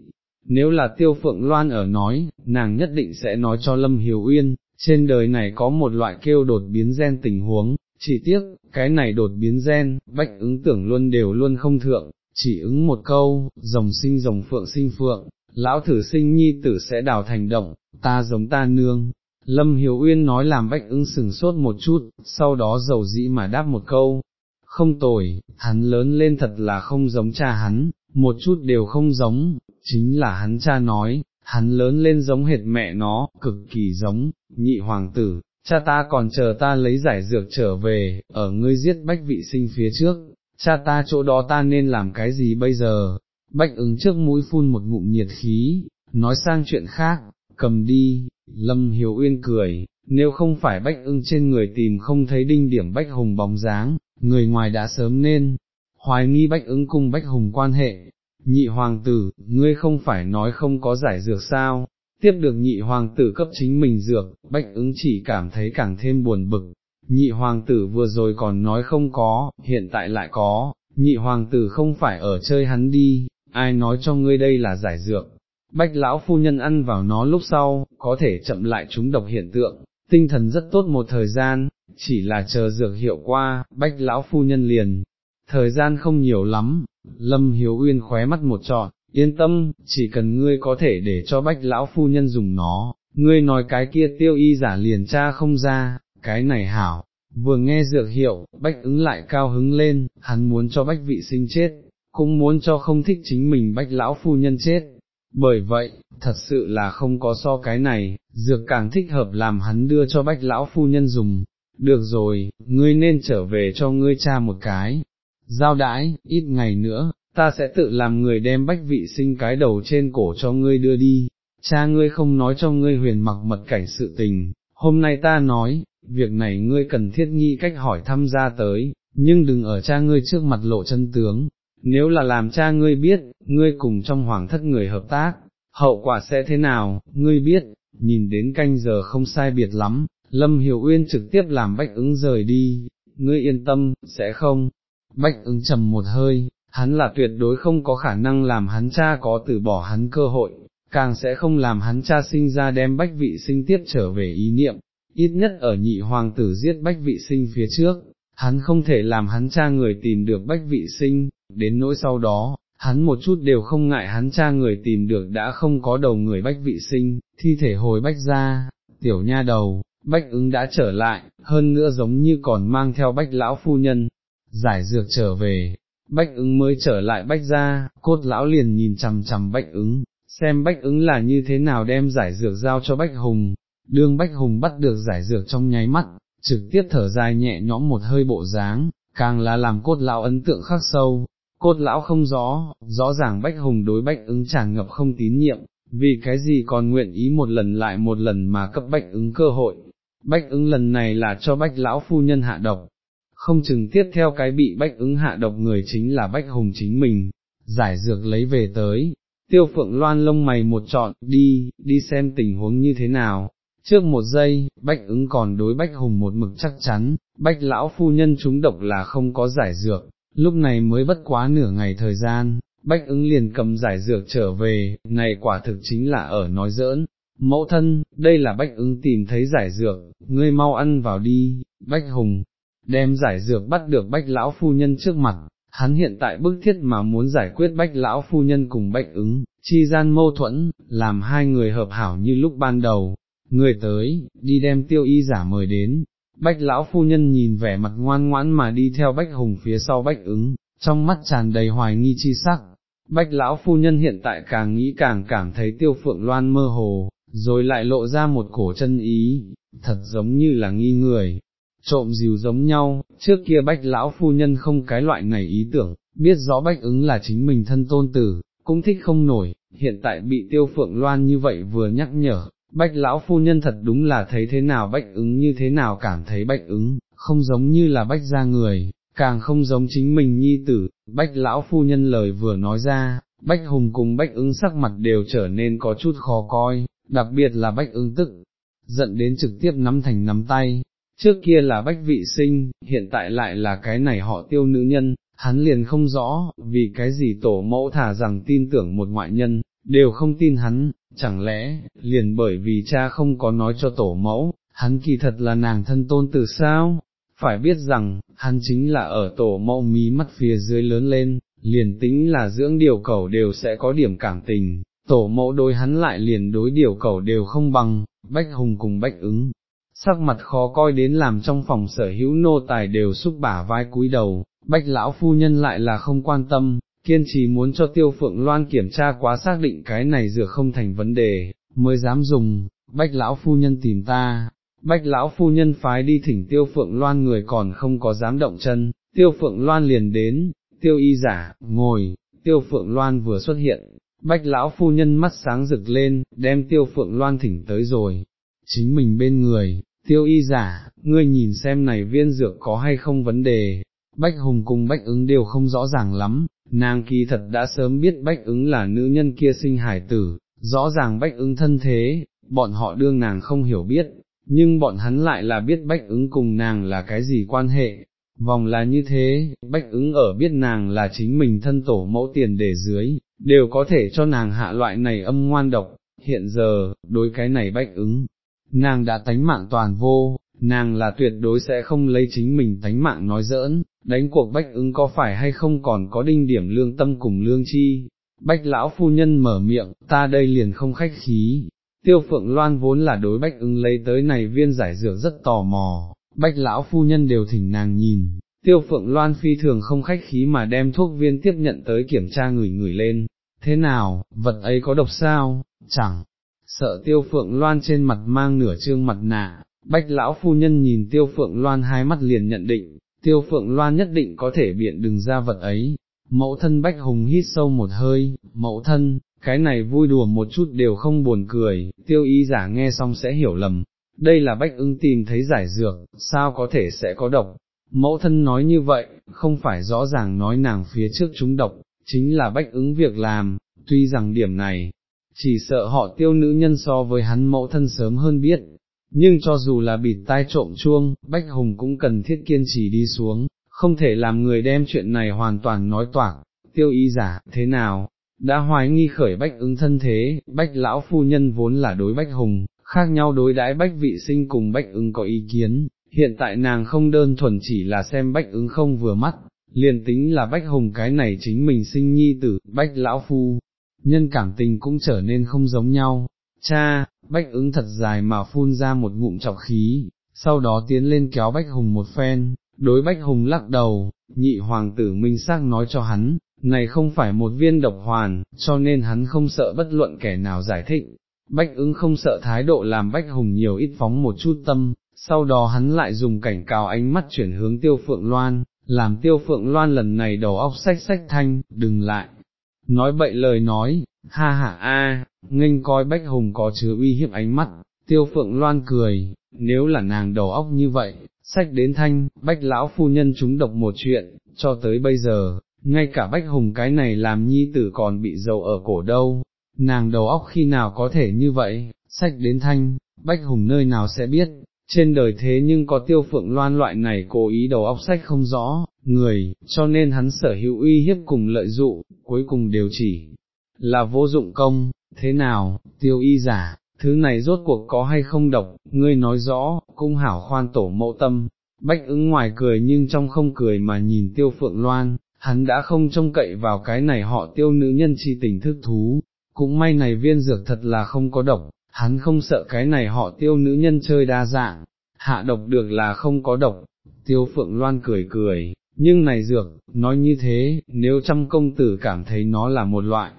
Nếu là tiêu phượng loan ở nói, nàng nhất định sẽ nói cho Lâm Hiếu Uyên, trên đời này có một loại kêu đột biến gen tình huống, chỉ tiếc, cái này đột biến gen, bách ứng tưởng luôn đều luôn không thượng, chỉ ứng một câu, rồng sinh rồng phượng sinh phượng, lão thử sinh nhi tử sẽ đào thành động, ta giống ta nương. Lâm Hiếu Uyên nói làm bách ứng sừng sốt một chút, sau đó dầu dĩ mà đáp một câu, không tồi, hắn lớn lên thật là không giống cha hắn, một chút đều không giống, chính là hắn cha nói, hắn lớn lên giống hệt mẹ nó, cực kỳ giống, nhị hoàng tử, cha ta còn chờ ta lấy giải dược trở về, ở ngươi giết bách vị sinh phía trước, cha ta chỗ đó ta nên làm cái gì bây giờ, bách ứng trước mũi phun một ngụm nhiệt khí, nói sang chuyện khác, cầm đi, lâm hiếu uyên cười, nếu không phải bách ưng trên người tìm không thấy đinh điểm bách hùng bóng dáng, người ngoài đã sớm nên, hoài nghi bách ứng cùng bách hùng quan hệ, nhị hoàng tử, ngươi không phải nói không có giải dược sao, tiếp được nhị hoàng tử cấp chính mình dược, bách ứng chỉ cảm thấy càng thêm buồn bực, nhị hoàng tử vừa rồi còn nói không có, hiện tại lại có, nhị hoàng tử không phải ở chơi hắn đi, ai nói cho ngươi đây là giải dược. Bách lão phu nhân ăn vào nó lúc sau, có thể chậm lại chúng độc hiện tượng, tinh thần rất tốt một thời gian, chỉ là chờ dược hiệu qua, bách lão phu nhân liền, thời gian không nhiều lắm, lâm hiếu uyên khóe mắt một trọn, yên tâm, chỉ cần ngươi có thể để cho bách lão phu nhân dùng nó, ngươi nói cái kia tiêu y giả liền cha không ra, cái này hảo, vừa nghe dược hiệu, bách ứng lại cao hứng lên, hắn muốn cho bách vị sinh chết, cũng muốn cho không thích chính mình bách lão phu nhân chết. Bởi vậy, thật sự là không có so cái này, dược càng thích hợp làm hắn đưa cho bách lão phu nhân dùng. Được rồi, ngươi nên trở về cho ngươi cha một cái. Giao đãi, ít ngày nữa, ta sẽ tự làm người đem bách vị sinh cái đầu trên cổ cho ngươi đưa đi, cha ngươi không nói cho ngươi huyền mặc mật cảnh sự tình, hôm nay ta nói, việc này ngươi cần thiết nghi cách hỏi thăm ra tới, nhưng đừng ở cha ngươi trước mặt lộ chân tướng, nếu là làm cha ngươi biết, ngươi cùng trong hoàng thất người hợp tác, hậu quả sẽ thế nào, ngươi biết, nhìn đến canh giờ không sai biệt lắm, Lâm Hiểu Uyên trực tiếp làm Bách ứng rời đi, ngươi yên tâm, sẽ không, Bách ứng trầm một hơi, hắn là tuyệt đối không có khả năng làm hắn cha có từ bỏ hắn cơ hội, càng sẽ không làm hắn cha sinh ra đem bách vị sinh tiếp trở về ý niệm, ít nhất ở nhị hoàng tử giết bách vị sinh phía trước, hắn không thể làm hắn cha người tìm được bách vị sinh, đến nỗi sau đó, hắn một chút đều không ngại hắn cha người tìm được đã không có đầu người bách vị sinh, thi thể hồi bách ra, tiểu nha đầu, bách ứng đã trở lại, hơn nữa giống như còn mang theo bách lão phu nhân, giải dược trở về, bách ứng mới trở lại bách ra, cốt lão liền nhìn chằm chằm bách ứng, xem bách ứng là như thế nào đem giải dược giao cho bách hùng, đương bách hùng bắt được giải dược trong nháy mắt, trực tiếp thở dài nhẹ nhõm một hơi bộ dáng, càng là làm cốt lão ấn tượng khắc sâu, cốt lão không rõ, rõ ràng bách hùng đối bách ứng tràn ngập không tín nhiệm, vì cái gì còn nguyện ý một lần lại một lần mà cấp bách ứng cơ hội, bách ứng lần này là cho bách lão phu nhân hạ độc, không chừng tiếp theo cái bị bách ứng hạ độc người chính là bách hùng chính mình, giải dược lấy về tới, tiêu phượng loan lông mày một trọn, đi, đi xem tình huống như thế nào. Trước một giây, bách ứng còn đối bách hùng một mực chắc chắn, bách lão phu nhân chúng độc là không có giải dược, lúc này mới bất quá nửa ngày thời gian, bách ứng liền cầm giải dược trở về, này quả thực chính là ở nói giỡn, mẫu thân, đây là bách ứng tìm thấy giải dược, ngươi mau ăn vào đi, bách hùng, đem giải dược bắt được bách lão phu nhân trước mặt, hắn hiện tại bức thiết mà muốn giải quyết bách lão phu nhân cùng bách ứng, chi gian mâu thuẫn, làm hai người hợp hảo như lúc ban đầu, người tới, đi đem tiêu y giả mời đến. Bách lão phu nhân nhìn vẻ mặt ngoan ngoãn mà đi theo bách hùng phía sau bách ứng, trong mắt tràn đầy hoài nghi chi sắc. Bách lão phu nhân hiện tại càng nghĩ càng cảm thấy tiêu phượng loan mơ hồ, rồi lại lộ ra một cổ chân ý, thật giống như là nghi người, trộm dìu giống nhau, trước kia bách lão phu nhân không cái loại này ý tưởng, biết rõ bách ứng là chính mình thân tôn tử, cũng thích không nổi, hiện tại bị tiêu phượng loan như vậy vừa nhắc nhở, bách lão phu nhân thật đúng là thấy thế nào bách ứng như thế nào cảm thấy bách ứng, không giống như là bách ra người, càng không giống chính mình nhi tử, bách lão phu nhân lời vừa nói ra, bách hùng cùng bách ứng sắc mặt đều trở nên có chút khó coi, đặc biệt là bách ứng tức, giận đến trực tiếp nắm thành nắm tay, trước kia là bách vị sinh, hiện tại lại là cái này họ tiêu nữ nhân, hắn liền không rõ, vì cái gì tổ mẫu thả rằng tin tưởng một ngoại nhân, đều không tin hắn, chẳng lẽ, liền bởi vì cha không có nói cho tổ mẫu, hắn kỳ thật là nàng thân tôn từ sao, phải biết rằng, hắn chính là ở tổ mẫu mí mắt phía dưới lớn lên, liền tính là dưỡng điều cầu đều sẽ có điểm cảm tình, tổ mẫu đối hắn lại liền đối điều cầu đều không bằng, bách hùng cùng bách ứng. Sắc mặt khó coi đến làm trong phòng sở hữu nô tài đều xúc bả vai cúi đầu, bách lão phu nhân lại là không quan tâm, kiên trì muốn cho tiêu phượng loan kiểm tra quá xác định cái này dược không thành vấn đề, mới dám dùng, bách lão phu nhân tìm ta, bách lão phu nhân phái đi thỉnh tiêu phượng loan người còn không có dám động chân, tiêu phượng loan liền đến, tiêu y giả, ngồi, tiêu phượng loan vừa xuất hiện, bách lão phu nhân mắt sáng rực lên, đem tiêu phượng loan thỉnh tới rồi, chính mình bên người, tiêu y giả, ngươi nhìn xem này viên dược có hay không vấn đề, bách hùng cùng bách ứng đều không rõ ràng lắm, nàng kỳ thật đã sớm biết bách ứng là nữ nhân kia sinh hải tử, rõ ràng bách ứng thân thế, bọn họ đương nàng không hiểu biết, nhưng bọn hắn lại là biết bách ứng cùng nàng là cái gì quan hệ. Vòng là như thế, bách ứng ở biết nàng là chính mình thân tổ mẫu tiền để dưới, đều có thể cho nàng hạ loại này âm ngoan độc, hiện giờ, đối cái này bách ứng, nàng đã tánh mạng toàn vô, nàng là tuyệt đối sẽ không lấy chính mình tánh mạng nói giỡn, đánh cuộc bách ứng có phải hay không còn có đinh điểm lương tâm cùng lương chi. Bách lão phu nhân mở miệng, ta đây liền không khách khí, tiêu phượng loan vốn là đối bách ứng lấy tới này viên giải dược rất tò mò, bách lão phu nhân đều thỉnh nàng nhìn, tiêu phượng loan phi thường không khách khí mà đem thuốc viên tiếp nhận tới kiểm tra người người lên, thế nào, vật ấy có độc sao, chẳng, sợ tiêu phượng loan trên mặt mang nửa trương mặt nạ, bách lão phu nhân nhìn tiêu phượng loan hai mắt liền nhận định, tiêu phượng loan nhất định có thể biện đừng ra vật ấy, mẫu thân bách hùng hít sâu một hơi, mẫu thân, cái này vui đùa một chút đều không buồn cười, tiêu y giả nghe xong sẽ hiểu lầm, đây là bách ưng tìm thấy giải dược, sao có thể sẽ có độc, mẫu thân nói như vậy, không phải rõ ràng nói nàng phía trước chúng độc, chính là bách ứng việc làm, tuy rằng điểm này, chỉ sợ họ tiêu nữ nhân so với hắn mẫu thân sớm hơn biết, nhưng cho dù là bịt tai trộm chuông, Bách Hùng cũng cần thiết kiên trì đi xuống, không thể làm người đem chuyện này hoàn toàn nói toạc, tiêu ý giả, thế nào, đã hoài nghi khởi Bách ứng thân thế, Bách lão phu nhân vốn là đối Bách Hùng, khác nhau đối đãi Bách vị sinh cùng Bách ứng có ý kiến, hiện tại nàng không đơn thuần chỉ là xem Bách ứng không vừa mắt, liền tính là Bách Hùng cái này chính mình sinh nhi tử, Bách lão phu, nhân cảm tình cũng trở nên không giống nhau, cha, bách ứng thật dài mà phun ra một ngụm chọc khí, sau đó tiến lên kéo bách hùng một phen, đối bách hùng lắc đầu, nhị hoàng tử minh xác nói cho hắn, này không phải một viên độc hoàn, cho nên hắn không sợ bất luận kẻ nào giải thích. Bách ứng không sợ thái độ làm bách hùng nhiều ít phóng một chút tâm, sau đó hắn lại dùng cảnh cáo ánh mắt chuyển hướng tiêu phượng loan, làm tiêu phượng loan lần này đầu óc sách sách thanh, đừng lại, nói bậy lời nói, ha ha a, nghênh coi bách hùng có chứa uy hiếp ánh mắt, tiêu phượng loan cười, nếu là nàng đầu óc như vậy, sách đến thanh, bách lão phu nhân chúng độc một chuyện, cho tới bây giờ, ngay cả bách hùng cái này làm nhi tử còn bị dầu ở cổ đâu, nàng đầu óc khi nào có thể như vậy, sách đến thanh, bách hùng nơi nào sẽ biết, trên đời thế nhưng có tiêu phượng loan loại này cố ý đầu óc sách không rõ, người, cho nên hắn sở hữu uy hiếp cùng lợi dụ, cuối cùng đều chỉ là vô dụng công, thế nào, tiêu y giả, thứ này rốt cuộc có hay không độc, ngươi nói rõ, cung hảo khoan tổ mẫu tâm, bách ứng ngoài cười nhưng trong không cười mà nhìn tiêu phượng loan, hắn đã không trông cậy vào cái này họ tiêu nữ nhân chi tình thức thú, cũng may này viên dược thật là không có độc, hắn không sợ cái này họ tiêu nữ nhân chơi đa dạng, hạ độc được là không có độc, tiêu phượng loan cười cười, nhưng này dược, nói như thế, nếu trăm công tử cảm thấy nó là một loại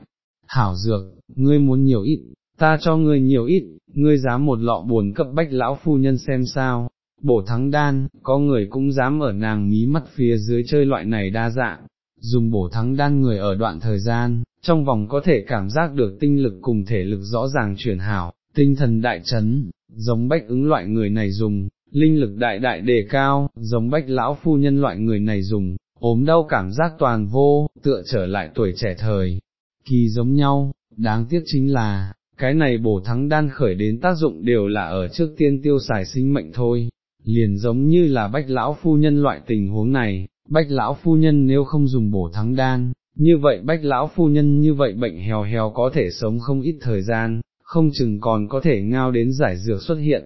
hảo dược, ngươi muốn nhiều ít, ta cho ngươi nhiều ít, ngươi dám một lọ buồn cấp bách lão phu nhân xem sao, bổ thắng đan, có người cũng dám ở nàng mí mắt phía dưới chơi loại này đa dạng, dùng bổ thắng đan người ở đoạn thời gian, trong vòng có thể cảm giác được tinh lực cùng thể lực rõ ràng chuyển hảo, tinh thần đại chấn, giống bách ứng loại người này dùng, linh lực đại đại đề cao, giống bách lão phu nhân loại người này dùng, ốm đau cảm giác toàn vô, tựa trở lại tuổi trẻ thời, kỳ giống nhau, đáng tiếc chính là, cái này bổ thắng đan khởi đến tác dụng đều là ở trước tiên tiêu xài sinh mệnh thôi, liền giống như là bách lão phu nhân loại tình huống này, bách lão phu nhân nếu không dùng bổ thắng đan, như vậy bách lão phu nhân như vậy bệnh hèo hèo có thể sống không ít thời gian, không chừng còn có thể ngao đến giải dược xuất hiện,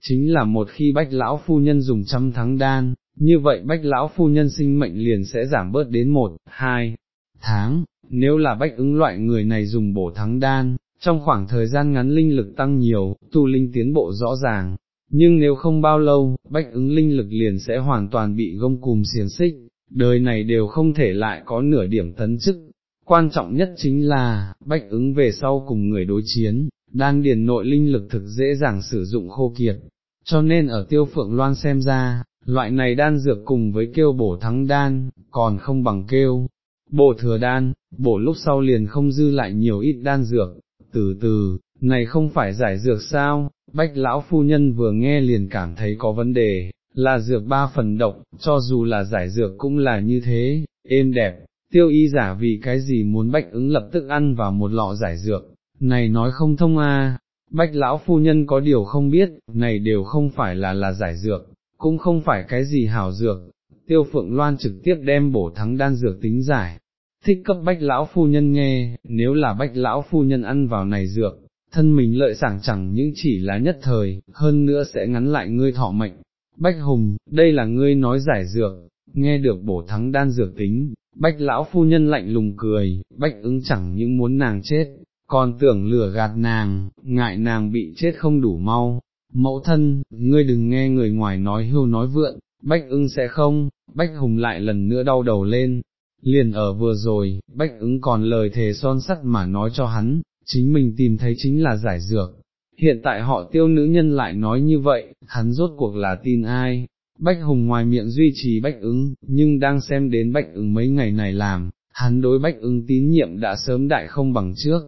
chính là một khi bách lão phu nhân dùng trăm thắng đan, như vậy bách lão phu nhân sinh mệnh liền sẽ giảm bớt đến một, hai tháng, nếu là bách ứng loại người này dùng bổ thắng đan, trong khoảng thời gian ngắn linh lực tăng nhiều, tu linh tiến bộ rõ ràng, nhưng nếu không bao lâu, bách ứng linh lực liền sẽ hoàn toàn bị gông cùm xiềng xích, đời này đều không thể lại có nửa điểm tấn chức. Quan trọng nhất chính là, bách ứng về sau cùng người đối chiến, đan điền nội linh lực thực dễ dàng sử dụng khô kiệt, cho nên ở tiêu phượng loan xem ra, loại này đan dược cùng với kêu bổ thắng đan, còn không bằng kêu, bổ thừa đan, bổ lúc sau liền không dư lại nhiều ít đan dược, từ từ, này không phải giải dược sao, bách lão phu nhân vừa nghe liền cảm thấy có vấn đề, là dược ba phần độc, cho dù là giải dược cũng là như thế, êm đẹp, tiêu y giả vì cái gì muốn bách ứng lập tức ăn vào một lọ giải dược, này nói không thông a. Bách lão phu nhân có điều không biết, này đều không phải là là giải dược, cũng không phải cái gì hảo dược, tiêu phượng loan trực tiếp đem bổ thắng đan dược tính giải, thích cấp bách lão phu nhân nghe, nếu là bách lão phu nhân ăn vào này dược, thân mình lợi sảng chẳng những chỉ là nhất thời, hơn nữa sẽ ngắn lại ngươi thọ mệnh. Bách Hùng, đây là ngươi nói giải dược, nghe được bổ thắng đan dược tính, bách lão phu nhân lạnh lùng cười, bách ứng chẳng những muốn nàng chết, còn tưởng lừa gạt nàng, ngại nàng bị chết không đủ mau. Mẫu thân, ngươi đừng nghe người ngoài nói hưu nói vượn, bách ưng sẽ không, bách hùng lại lần nữa đau đầu lên, liền ở vừa rồi, bách ứng còn lời thề son sắt mà nói cho hắn, chính mình tìm thấy chính là giải dược. Hiện tại họ tiêu nữ nhân lại nói như vậy, hắn rốt cuộc là tin ai, Bách Hùng ngoài miệng duy trì Bách ứng, nhưng đang xem đến Bách ứng mấy ngày này làm, hắn đối Bách ứng tín nhiệm đã sớm đại không bằng trước.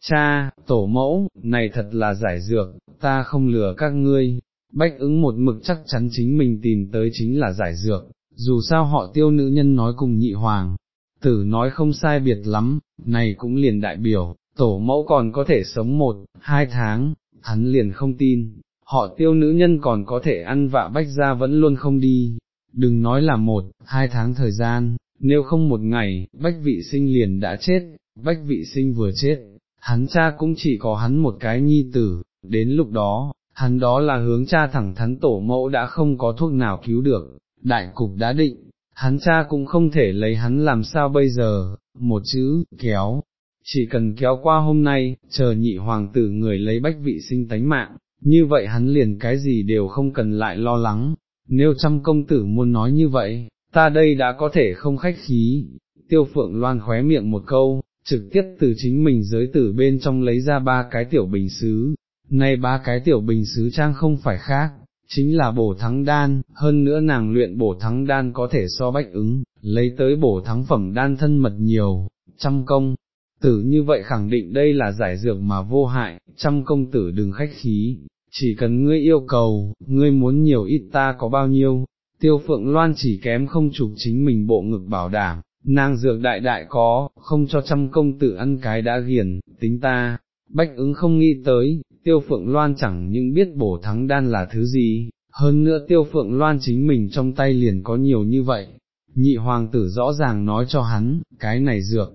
Cha, tổ mẫu, này thật là giải dược, ta không lừa các ngươi. Bách ứng một mực chắc chắn chính mình tìm tới chính là giải dược, dù sao họ tiêu nữ nhân nói cùng nhị hoàng, tử nói không sai biệt lắm, này cũng liền đại biểu, tổ mẫu còn có thể sống một, hai tháng, hắn liền không tin, họ tiêu nữ nhân còn có thể ăn vạ bách ra vẫn luôn không đi, đừng nói là một, hai tháng thời gian, nếu không một ngày, bách vị sinh liền đã chết, bách vị sinh vừa chết, hắn cha cũng chỉ có hắn một cái nhi tử, đến lúc đó, hắn đó là hướng cha thẳng thắn tổ mẫu đã không có thuốc nào cứu được, đại cục đã định, hắn cha cũng không thể lấy hắn làm sao bây giờ, một chữ, kéo, chỉ cần kéo qua hôm nay, chờ nhị hoàng tử người lấy bách vị sinh tánh mạng, như vậy hắn liền cái gì đều không cần lại lo lắng, nếu trăm công tử muốn nói như vậy, ta đây đã có thể không khách khí, tiêu phượng loan khóe miệng một câu, trực tiếp từ chính mình giới tử bên trong lấy ra ba cái tiểu bình xứ, nay ba cái tiểu bình xứ trang không phải khác, chính là bổ thắng đan, hơn nữa nàng luyện bổ thắng đan có thể so bách ứng, lấy tới bổ thắng phẩm đan thân mật nhiều, trăm công, tử như vậy khẳng định đây là giải dược mà vô hại, trăm công tử đừng khách khí, chỉ cần ngươi yêu cầu, ngươi muốn nhiều ít ta có bao nhiêu, tiêu phượng loan chỉ kém không chụp chính mình bộ ngực bảo đảm, nàng dược đại đại có, không cho trăm công tử ăn cái đã ghiền, tính ta, bách ứng không nghĩ tới, tiêu phượng loan chẳng những biết bổ thắng đan là thứ gì, hơn nữa tiêu phượng loan chính mình trong tay liền có nhiều như vậy, nhị hoàng tử rõ ràng nói cho hắn, cái này dược,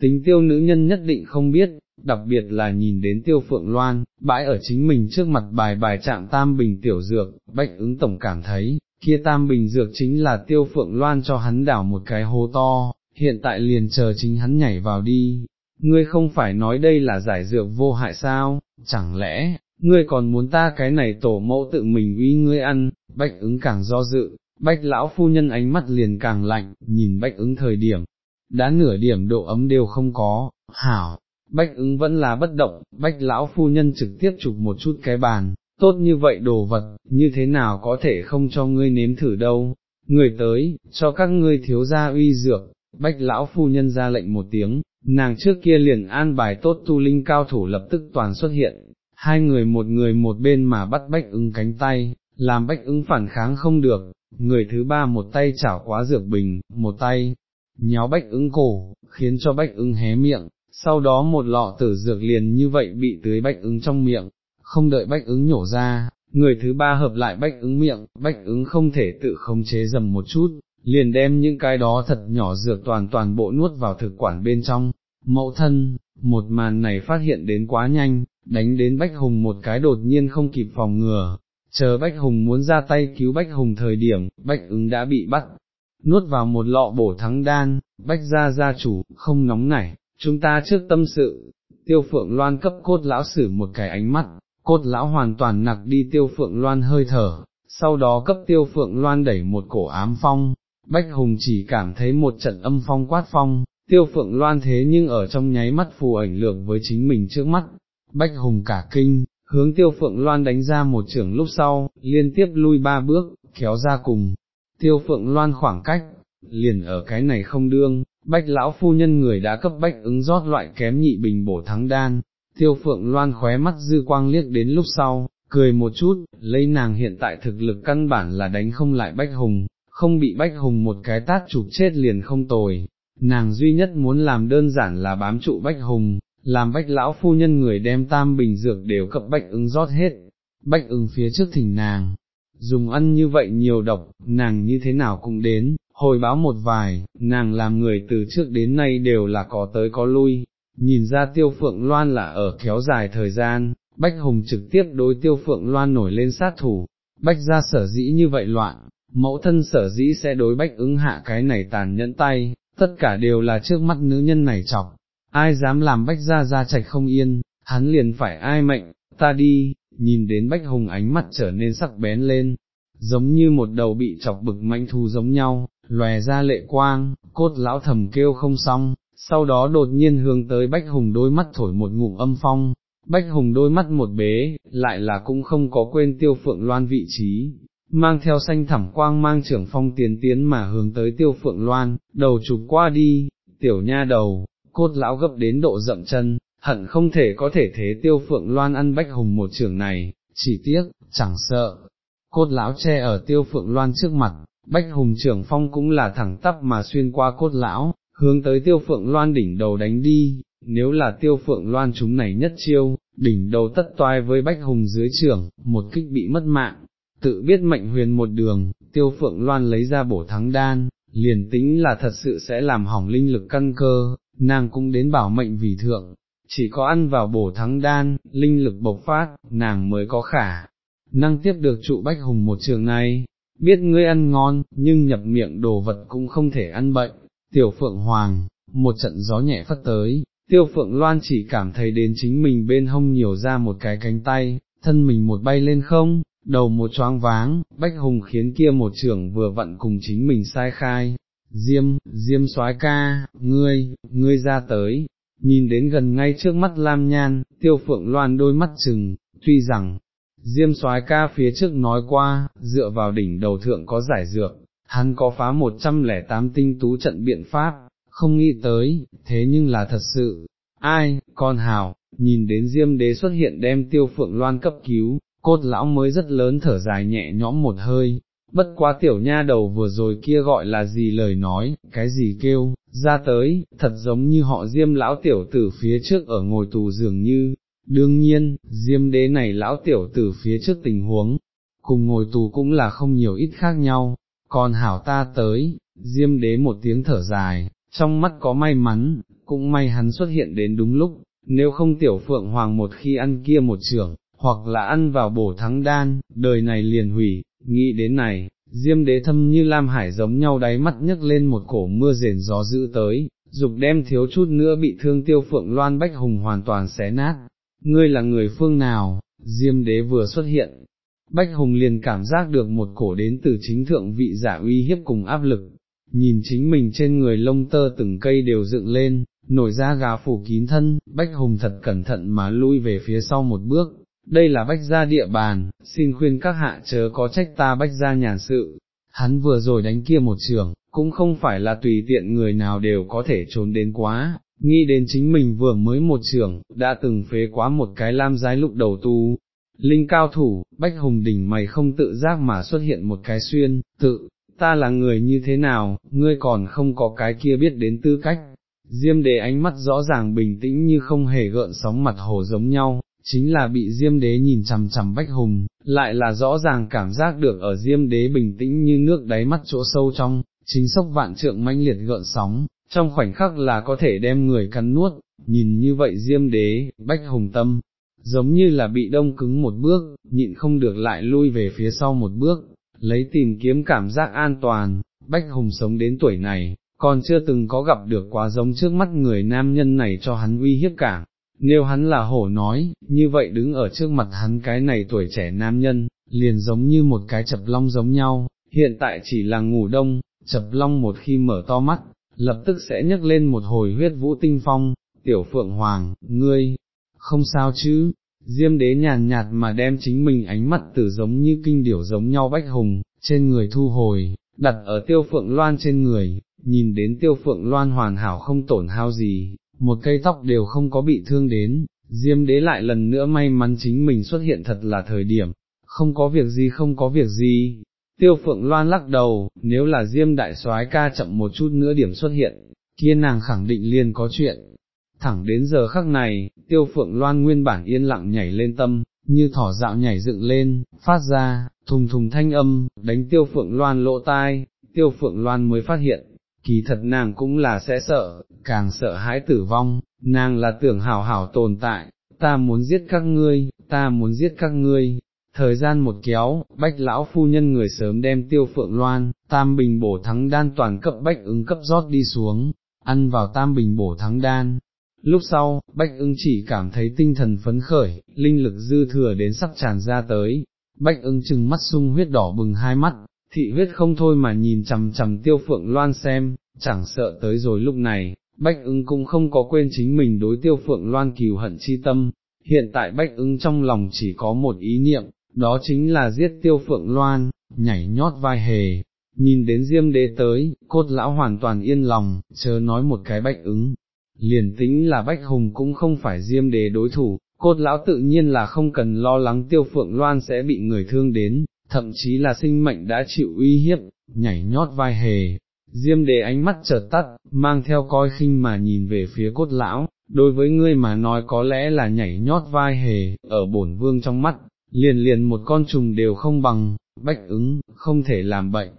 tính tiêu nữ nhân nhất định không biết, đặc biệt là nhìn đến tiêu phượng loan, bãi ở chính mình trước mặt bài bài chạm tam bình tiểu dược, bách ứng tổng cảm thấy, kia tam bình dược chính là tiêu phượng loan cho hắn đảo một cái hố to, hiện tại liền chờ chính hắn nhảy vào đi, ngươi không phải nói đây là giải dược vô hại sao, chẳng lẽ, ngươi còn muốn ta cái này tổ mẫu tự mình uy ngươi ăn, bách ứng càng do dự, bách lão phu nhân ánh mắt liền càng lạnh, nhìn bách ứng thời điểm, đã nửa điểm độ ấm đều không có, hảo, bách ứng vẫn là bất động, bách lão phu nhân trực tiếp chụp một chút cái bàn, tốt như vậy đồ vật, như thế nào có thể không cho ngươi nếm thử đâu, người tới, cho các ngươi thiếu gia uy dược, bách lão phu nhân ra lệnh một tiếng, nàng trước kia liền an bài tốt tu linh cao thủ lập tức toàn xuất hiện, hai người một người một bên mà bắt bách ứng cánh tay, làm bách ứng phản kháng không được, người thứ ba một tay chảo quá dược bình, một tay, nhéo bách ứng cổ, khiến cho bách ứng hé miệng, sau đó một lọ tử dược liền như vậy bị tưới bách ứng trong miệng, không đợi bách ứng nhổ ra, người thứ ba hợp lại bách ứng miệng, bách ứng không thể tự khống chế dầm một chút, liền đem những cái đó thật nhỏ dược toàn toàn bộ nuốt vào thực quản bên trong, mẫu thân, một màn này phát hiện đến quá nhanh, đánh đến Bách Hùng một cái đột nhiên không kịp phòng ngừa, chờ Bách Hùng muốn ra tay cứu Bách Hùng thời điểm, Bách ứng đã bị bắt, nuốt vào một lọ bổ thắng đan, Bách gia gia chủ, không nóng nảy, chúng ta trước tâm sự, tiêu phượng loan cấp cốt lão sử một cái ánh mắt, cốt lão hoàn toàn nặc đi tiêu phượng loan hơi thở, sau đó cấp tiêu phượng loan đẩy một cổ ám phong, Bách Hùng chỉ cảm thấy một trận âm phong quát phong, tiêu phượng loan thế nhưng ở trong nháy mắt phù ảnh lược với chính mình trước mắt, Bách Hùng cả kinh, hướng tiêu phượng loan đánh ra một trưởng lúc sau, liên tiếp lui ba bước, kéo ra cùng, tiêu phượng loan khoảng cách, liền ở cái này không đương, bách lão phu nhân người đã cấp bách ứng rót loại kém nhị bình bổ thắng đan, tiêu phượng loan khóe mắt dư quang liếc đến lúc sau, cười một chút, lấy nàng hiện tại thực lực căn bản là đánh không lại bách hùng, không bị bách hùng một cái tát chụp chết liền không tồi, nàng duy nhất muốn làm đơn giản là bám trụ bách hùng, làm bách lão phu nhân người đem tam bình dược đều cập bách ứng rót hết, bách ứng phía trước thỉnh nàng, dùng ăn như vậy nhiều độc, nàng như thế nào cũng đến, hồi báo một vài, nàng làm người từ trước đến nay đều là có tới có lui, nhìn ra tiêu phượng loan là ở kéo dài thời gian, bách hùng trực tiếp đối tiêu phượng loan nổi lên sát thủ, bách ra sở dĩ như vậy loạn, mẫu thân sở dĩ sẽ đối bách ứng hạ cái này tàn nhẫn tay, tất cả đều là trước mắt nữ nhân này chọc, ai dám làm bách ra ra chạch không yên, hắn liền phải ai mệnh, ta đi, nhìn đến bách hùng ánh mắt trở nên sắc bén lên, giống như một đầu bị chọc bực manh thu giống nhau, lòe ra lệ quang, cốt lão thầm kêu không xong, sau đó đột nhiên hướng tới bách hùng đôi mắt thổi một ngụm âm phong, bách hùng đôi mắt một bế, lại là cũng không có quên tiêu phượng loan vị trí, mang theo xanh thẳm quang mang trưởng phong tiến tiến mà hướng tới tiêu phượng loan, đầu chụp qua đi, tiểu nha đầu, cốt lão gấp đến độ dậm chân, hận không thể có thể thế tiêu phượng loan ăn bách hùng một trưởng này, chỉ tiếc, chẳng sợ, cốt lão che ở tiêu phượng loan trước mặt, bách hùng trưởng phong cũng là thẳng tắp mà xuyên qua cốt lão, hướng tới tiêu phượng loan đỉnh đầu đánh đi, nếu là tiêu phượng loan chúng này nhất chiêu, đỉnh đầu tất toai với bách hùng dưới trưởng, một kích bị mất mạng, tự biết mệnh huyền một đường, tiêu phượng loan lấy ra bổ thắng đan, liền tính là thật sự sẽ làm hỏng linh lực căn cơ, nàng cũng đến bảo mệnh vì thượng, chỉ có ăn vào bổ thắng đan, linh lực bộc phát, nàng mới có khả, năng tiếp được trụ bách hùng một trường này, biết ngươi ăn ngon, nhưng nhập miệng đồ vật cũng không thể ăn bệnh, tiểu phượng hoàng, một trận gió nhẹ phất tới, tiêu phượng loan chỉ cảm thấy đến chính mình bên hông nhiều ra một cái cánh tay, thân mình một bay lên không, đầu một choáng váng, bách hùng khiến kia một trưởng vừa vặn cùng chính mình sai khai, Diêm, Diêm soái ca, ngươi, ngươi ra tới, nhìn đến gần ngay trước mắt Lam Nhan, tiêu phượng loan đôi mắt chừng, tuy rằng, Diêm soái ca phía trước nói qua, dựa vào đỉnh đầu thượng có giải dược, hắn có phá 108 tinh tú trận biện pháp, không nghĩ tới, thế nhưng là thật sự, ai, con hào, nhìn đến Diêm đế xuất hiện đem tiêu phượng loan cấp cứu, cốt lão mới rất lớn thở dài nhẹ nhõm một hơi, bất quá tiểu nha đầu vừa rồi kia gọi là gì lời nói, cái gì kêu, ra tới, thật giống như họ diêm lão tiểu tử phía trước ở ngồi tù dường như, đương nhiên, diêm đế này lão tiểu tử phía trước tình huống, cùng ngồi tù cũng là không nhiều ít khác nhau, còn hảo ta tới, diêm đế một tiếng thở dài, trong mắt có may mắn, cũng may hắn xuất hiện đến đúng lúc, nếu không tiểu phượng hoàng một khi ăn kia một trưởng, hoặc là ăn vào bổ thắng đan, đời này liền hủy, nghĩ đến này, diêm đế thâm như lam hải giống nhau đáy mắt nhấc lên một cổ mưa rền gió dữ tới, dục đem thiếu chút nữa bị thương tiêu phượng loan bách hùng hoàn toàn xé nát, ngươi là người phương nào, diêm đế vừa xuất hiện. Bách Hùng liền cảm giác được một cổ đến từ chính thượng vị giả uy hiếp cùng áp lực, nhìn chính mình trên người lông tơ từng cây đều dựng lên, nổi ra gà phủ kín thân, Bách Hùng thật cẩn thận mà lui về phía sau một bước, đây là Bách gia địa bàn, xin khuyên các hạ chớ có trách ta Bách gia nhàn sự, hắn vừa rồi đánh kia một trường, cũng không phải là tùy tiện người nào đều có thể trốn đến quá, nghĩ đến chính mình vừa mới một trường, đã từng phế quá một cái lam giái lục đầu tu. Linh cao thủ, Bách Hùng đỉnh mày không tự giác mà xuất hiện một cái xuyên, tự, ta là người như thế nào, ngươi còn không có cái kia biết đến tư cách. Diêm đề ánh mắt rõ ràng bình tĩnh như không hề gợn sóng mặt hồ giống nhau, chính là bị diêm đế nhìn chằm chằm bách hùng, lại là rõ ràng cảm giác được ở diêm đế bình tĩnh như nước đáy mắt chỗ sâu trong, chính sốc vạn trượng manh liệt gợn sóng, trong khoảnh khắc là có thể đem người cắn nuốt, nhìn như vậy diêm đế, bách hùng tâm, giống như là bị đông cứng một bước, nhịn không được lại lui về phía sau một bước, lấy tìm kiếm cảm giác an toàn, Bách Hùng sống đến tuổi này, còn chưa từng có gặp được quá giống trước mắt người nam nhân này cho hắn uy hiếp cả. Nếu hắn là hổ nói, như vậy đứng ở trước mặt hắn cái này tuổi trẻ nam nhân, liền giống như một cái chập long giống nhau, hiện tại chỉ là ngủ đông, chập long một khi mở to mắt, lập tức sẽ nhấc lên một hồi huyết vũ tinh phong, tiểu phượng hoàng, ngươi, không sao chứ, Diêm đế nhàn nhạt mà đem chính mình ánh mắt tử giống như kinh điểu giống nhau bách hùng, trên người thu hồi, đặt ở tiêu phượng loan trên người, nhìn đến tiêu phượng loan hoàn hảo không tổn hao gì, một cây tóc đều không có bị thương đến, diêm đế lại lần nữa may mắn chính mình xuất hiện thật là thời điểm, không có việc gì không có việc gì. Tiêu phượng loan lắc đầu, nếu là diêm đại soái ca chậm một chút nữa điểm xuất hiện, kia nàng khẳng định liền có chuyện, Thẳng đến giờ khắc này, tiêu phượng loan nguyên bản yên lặng nhảy lên tâm, như thỏ dạo nhảy dựng lên, phát ra, thùng thùng thanh âm, đánh tiêu phượng loan lỗ tai, tiêu phượng loan mới phát hiện, kỳ thật nàng cũng là sẽ sợ, càng sợ hãi tử vong, nàng là tưởng hảo hảo tồn tại, ta muốn giết các ngươi, ta muốn giết các ngươi. Thời gian một kéo, bách lão phu nhân người sớm đem tiêu phượng loan, tam bình bổ thắng đan toàn cấp bách ứng cấp rót đi xuống, ăn vào tam bình bổ thắng đan, Lúc sau, Bách ưng chỉ cảm thấy tinh thần phấn khởi, linh lực dư thừa đến sắp tràn ra tới, Bách ưng chừng mắt sung huyết đỏ bừng hai mắt, thị huyết không thôi mà nhìn chằm chằm tiêu phượng loan xem, chẳng sợ tới rồi lúc này, Bách ưng cũng không có quên chính mình đối tiêu phượng loan kiều hận chi tâm, hiện tại Bách ưng trong lòng chỉ có một ý niệm, đó chính là giết tiêu phượng loan, nhảy nhót vai hề, nhìn đến diêm đế tới, cốt lão hoàn toàn yên lòng, chớ nói một cái Bách ứng. Liền tính là Bách Hùng cũng không phải diêm đế đối thủ, cốt lão tự nhiên là không cần lo lắng tiêu phượng loan sẽ bị người thương đến, thậm chí là sinh mệnh đã chịu uy hiếp, nhảy nhót vai hề. Diêm đế ánh mắt chợt tắt, mang theo coi khinh mà nhìn về phía cốt lão, đối với ngươi mà nói có lẽ là nhảy nhót vai hề, ở bổn vương trong mắt, liền liền một con trùng đều không bằng, bách ứng, không thể làm bệnh.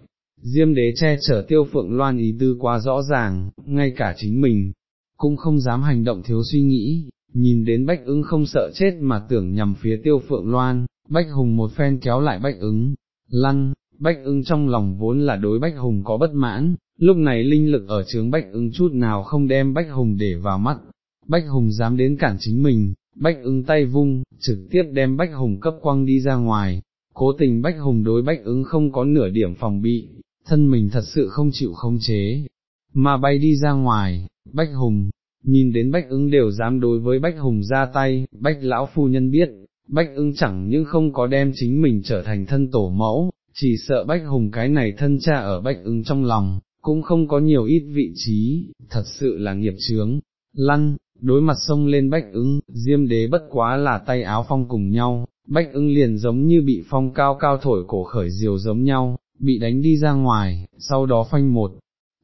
Diêm đế che chở tiêu phượng loan ý tư quá rõ ràng, ngay cả chính mình, cũng không dám hành động thiếu suy nghĩ, nhìn đến bách ứng không sợ chết mà tưởng nhằm phía tiêu phượng loan, bách hùng một phen kéo lại bách ứng, lăn, bách ứng trong lòng vốn là đối bách hùng có bất mãn, lúc này linh lực ở trướng bách ứng chút nào không đem bách hùng để vào mắt, bách hùng dám đến cản chính mình, bách ứng tay vung, trực tiếp đem bách hùng cấp quăng đi ra ngoài, cố tình bách hùng đối bách ứng không có nửa điểm phòng bị, thân mình thật sự không chịu không chế, mà bay đi ra ngoài, Bách Hùng, nhìn đến Bách ứng đều dám đối với Bách Hùng ra tay, Bách Lão Phu Nhân biết, Bách ứng chẳng những không có đem chính mình trở thành thân tổ mẫu, chỉ sợ Bách Hùng cái này thân cha ở Bách ứng trong lòng, cũng không có nhiều ít vị trí, thật sự là nghiệp chướng, lăn, đối mặt sông lên Bách ứng, Diêm Đế bất quá là tay áo phong cùng nhau, Bách ứng liền giống như bị phong cao cao thổi cổ khởi diều giống nhau, bị đánh đi ra ngoài, sau đó phanh một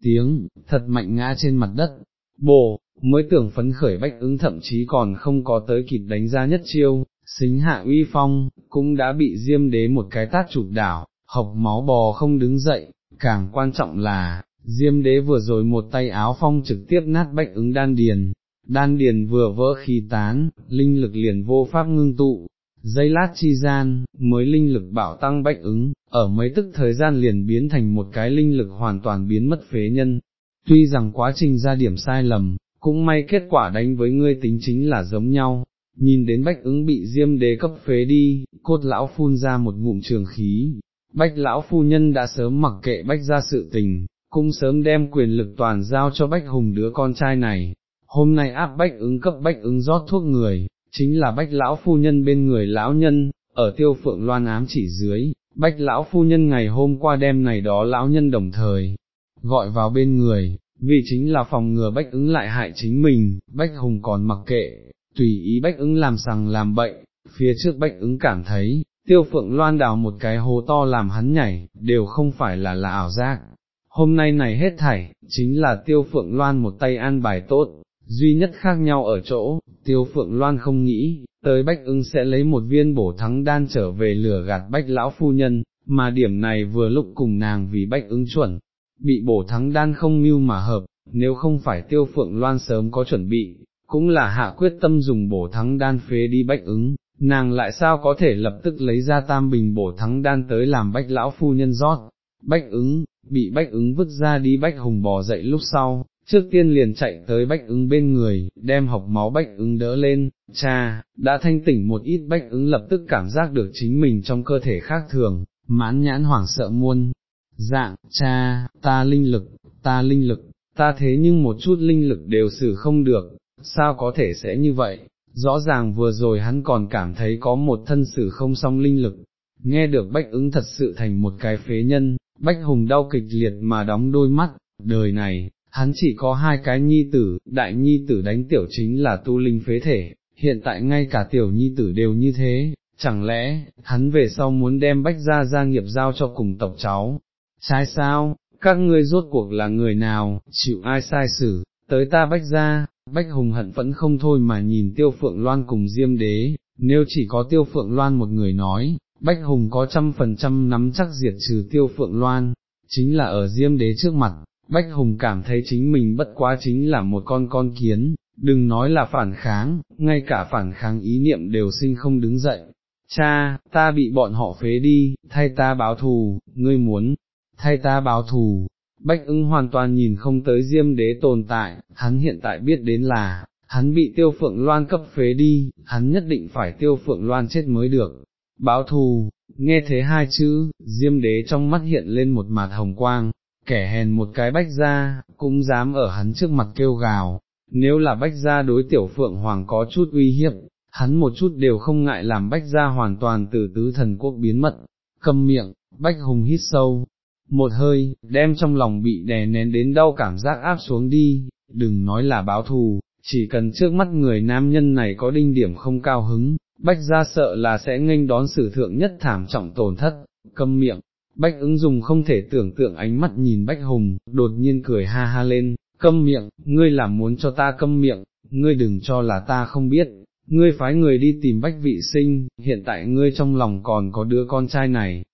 tiếng, thật mạnh ngã trên mặt đất, bồ, mới tưởng phấn khởi bách ứng thậm chí còn không có tới kịp đánh ra nhất chiêu, xính hạ uy phong, cũng đã bị diêm đế một cái tát chụp đảo, học máu bò không đứng dậy, càng quan trọng là, diêm đế vừa rồi một tay áo phong trực tiếp nát bách ứng đan điền, đan điền vừa vỡ khí tán, linh lực liền vô pháp ngưng tụ, dây lát chi gian, mới linh lực bảo tăng bách ứng, ở mấy tức thời gian liền biến thành một cái linh lực hoàn toàn biến mất phế nhân. Tuy rằng quá trình ra điểm sai lầm, cũng may kết quả đánh với ngươi tính chính là giống nhau, nhìn đến bách ứng bị diêm đế cấp phế đi, cốt lão phun ra một ngụm trường khí, bách lão phu nhân đã sớm mặc kệ bách ra sự tình, cũng sớm đem quyền lực toàn giao cho bách hùng đứa con trai này, hôm nay áp bách ứng cấp bách ứng rót thuốc người, chính là bách lão phu nhân bên người lão nhân, ở tiêu phượng loan ám chỉ dưới, bách lão phu nhân ngày hôm qua đêm này đó lão nhân đồng thời, gọi vào bên người, vì chính là phòng ngừa bách ứng lại hại chính mình, bách hùng còn mặc kệ, tùy ý bách ứng làm sằng làm bậy, phía trước bách ứng cảm thấy, tiêu phượng loan đào một cái hố to làm hắn nhảy, đều không phải là là ảo giác. Hôm nay này hết thảy, chính là tiêu phượng loan một tay an bài tốt, duy nhất khác nhau ở chỗ, tiêu phượng loan không nghĩ, tới bách ưng sẽ lấy một viên bổ thắng đan trở về lửa gạt bách lão phu nhân, mà điểm này vừa lúc cùng nàng vì bách ứng chuẩn, bị bổ thắng đan không mưu mà hợp, nếu không phải tiêu phượng loan sớm có chuẩn bị, cũng là hạ quyết tâm dùng bổ thắng đan phế đi bách ứng, nàng lại sao có thể lập tức lấy ra tam bình bổ thắng đan tới làm bách lão phu nhân rót, bách ứng, bị bách ứng vứt ra đi bách hùng bò dậy lúc sau, trước tiên liền chạy tới bách ứng bên người, đem học máu bách ứng đỡ lên, cha, đã thanh tỉnh một ít bách ứng lập tức cảm giác được chính mình trong cơ thể khác thường, mãn nhãn hoảng sợ muôn, dạng, cha, ta linh lực, ta linh lực, ta thế nhưng một chút linh lực đều xử không được, sao có thể sẽ như vậy, rõ ràng vừa rồi hắn còn cảm thấy có một thân sử không song linh lực, nghe được bách ứng thật sự thành một cái phế nhân, bách hùng đau kịch liệt mà đóng đôi mắt, đời này, hắn chỉ có hai cái nhi tử, đại nhi tử đánh tiểu chính là tu linh phế thể, hiện tại ngay cả tiểu nhi tử đều như thế, chẳng lẽ, hắn về sau muốn đem bách gia gia nghiệp giao cho cùng tộc cháu, trái sao, các ngươi rốt cuộc là người nào, chịu ai sai xử, tới ta bách gia, bách hùng hận vẫn không thôi mà nhìn tiêu phượng loan cùng diêm đế, nếu chỉ có tiêu phượng loan một người nói, bách hùng có trăm phần trăm nắm chắc diệt trừ tiêu phượng loan, chính là ở diêm đế trước mặt, Bách Hùng cảm thấy chính mình bất quá chính là một con con kiến, đừng nói là phản kháng, ngay cả phản kháng ý niệm đều sinh không đứng dậy. Cha, ta bị bọn họ phế đi, thay ta báo thù, ngươi muốn, thay ta báo thù. Bách ưng hoàn toàn nhìn không tới diêm đế tồn tại, hắn hiện tại biết đến là, hắn bị tiêu phượng loan cấp phế đi, hắn nhất định phải tiêu phượng loan chết mới được. Báo thù, nghe thế hai chữ, diêm đế trong mắt hiện lên một mặt hồng quang, kẻ hèn một cái bách ra, cũng dám ở hắn trước mặt kêu gào, nếu là bách gia đối tiểu phượng hoàng có chút uy hiếp, hắn một chút đều không ngại làm bách gia hoàn toàn từ tứ thần quốc biến mật, câm miệng, bách hùng hít sâu, một hơi, đem trong lòng bị đè nén đến đau cảm giác áp xuống đi, đừng nói là báo thù, chỉ cần trước mắt người nam nhân này có đinh điểm không cao hứng, bách ra sợ là sẽ nghênh đón sử thượng nhất thảm trọng tổn thất, câm miệng, Bách ứng dùng không thể tưởng tượng ánh mắt nhìn Bách Hùng, đột nhiên cười ha ha lên, câm miệng, ngươi làm muốn cho ta câm miệng, ngươi đừng cho là ta không biết, ngươi phái người đi tìm Bách vị sinh, hiện tại ngươi trong lòng còn có đứa con trai này.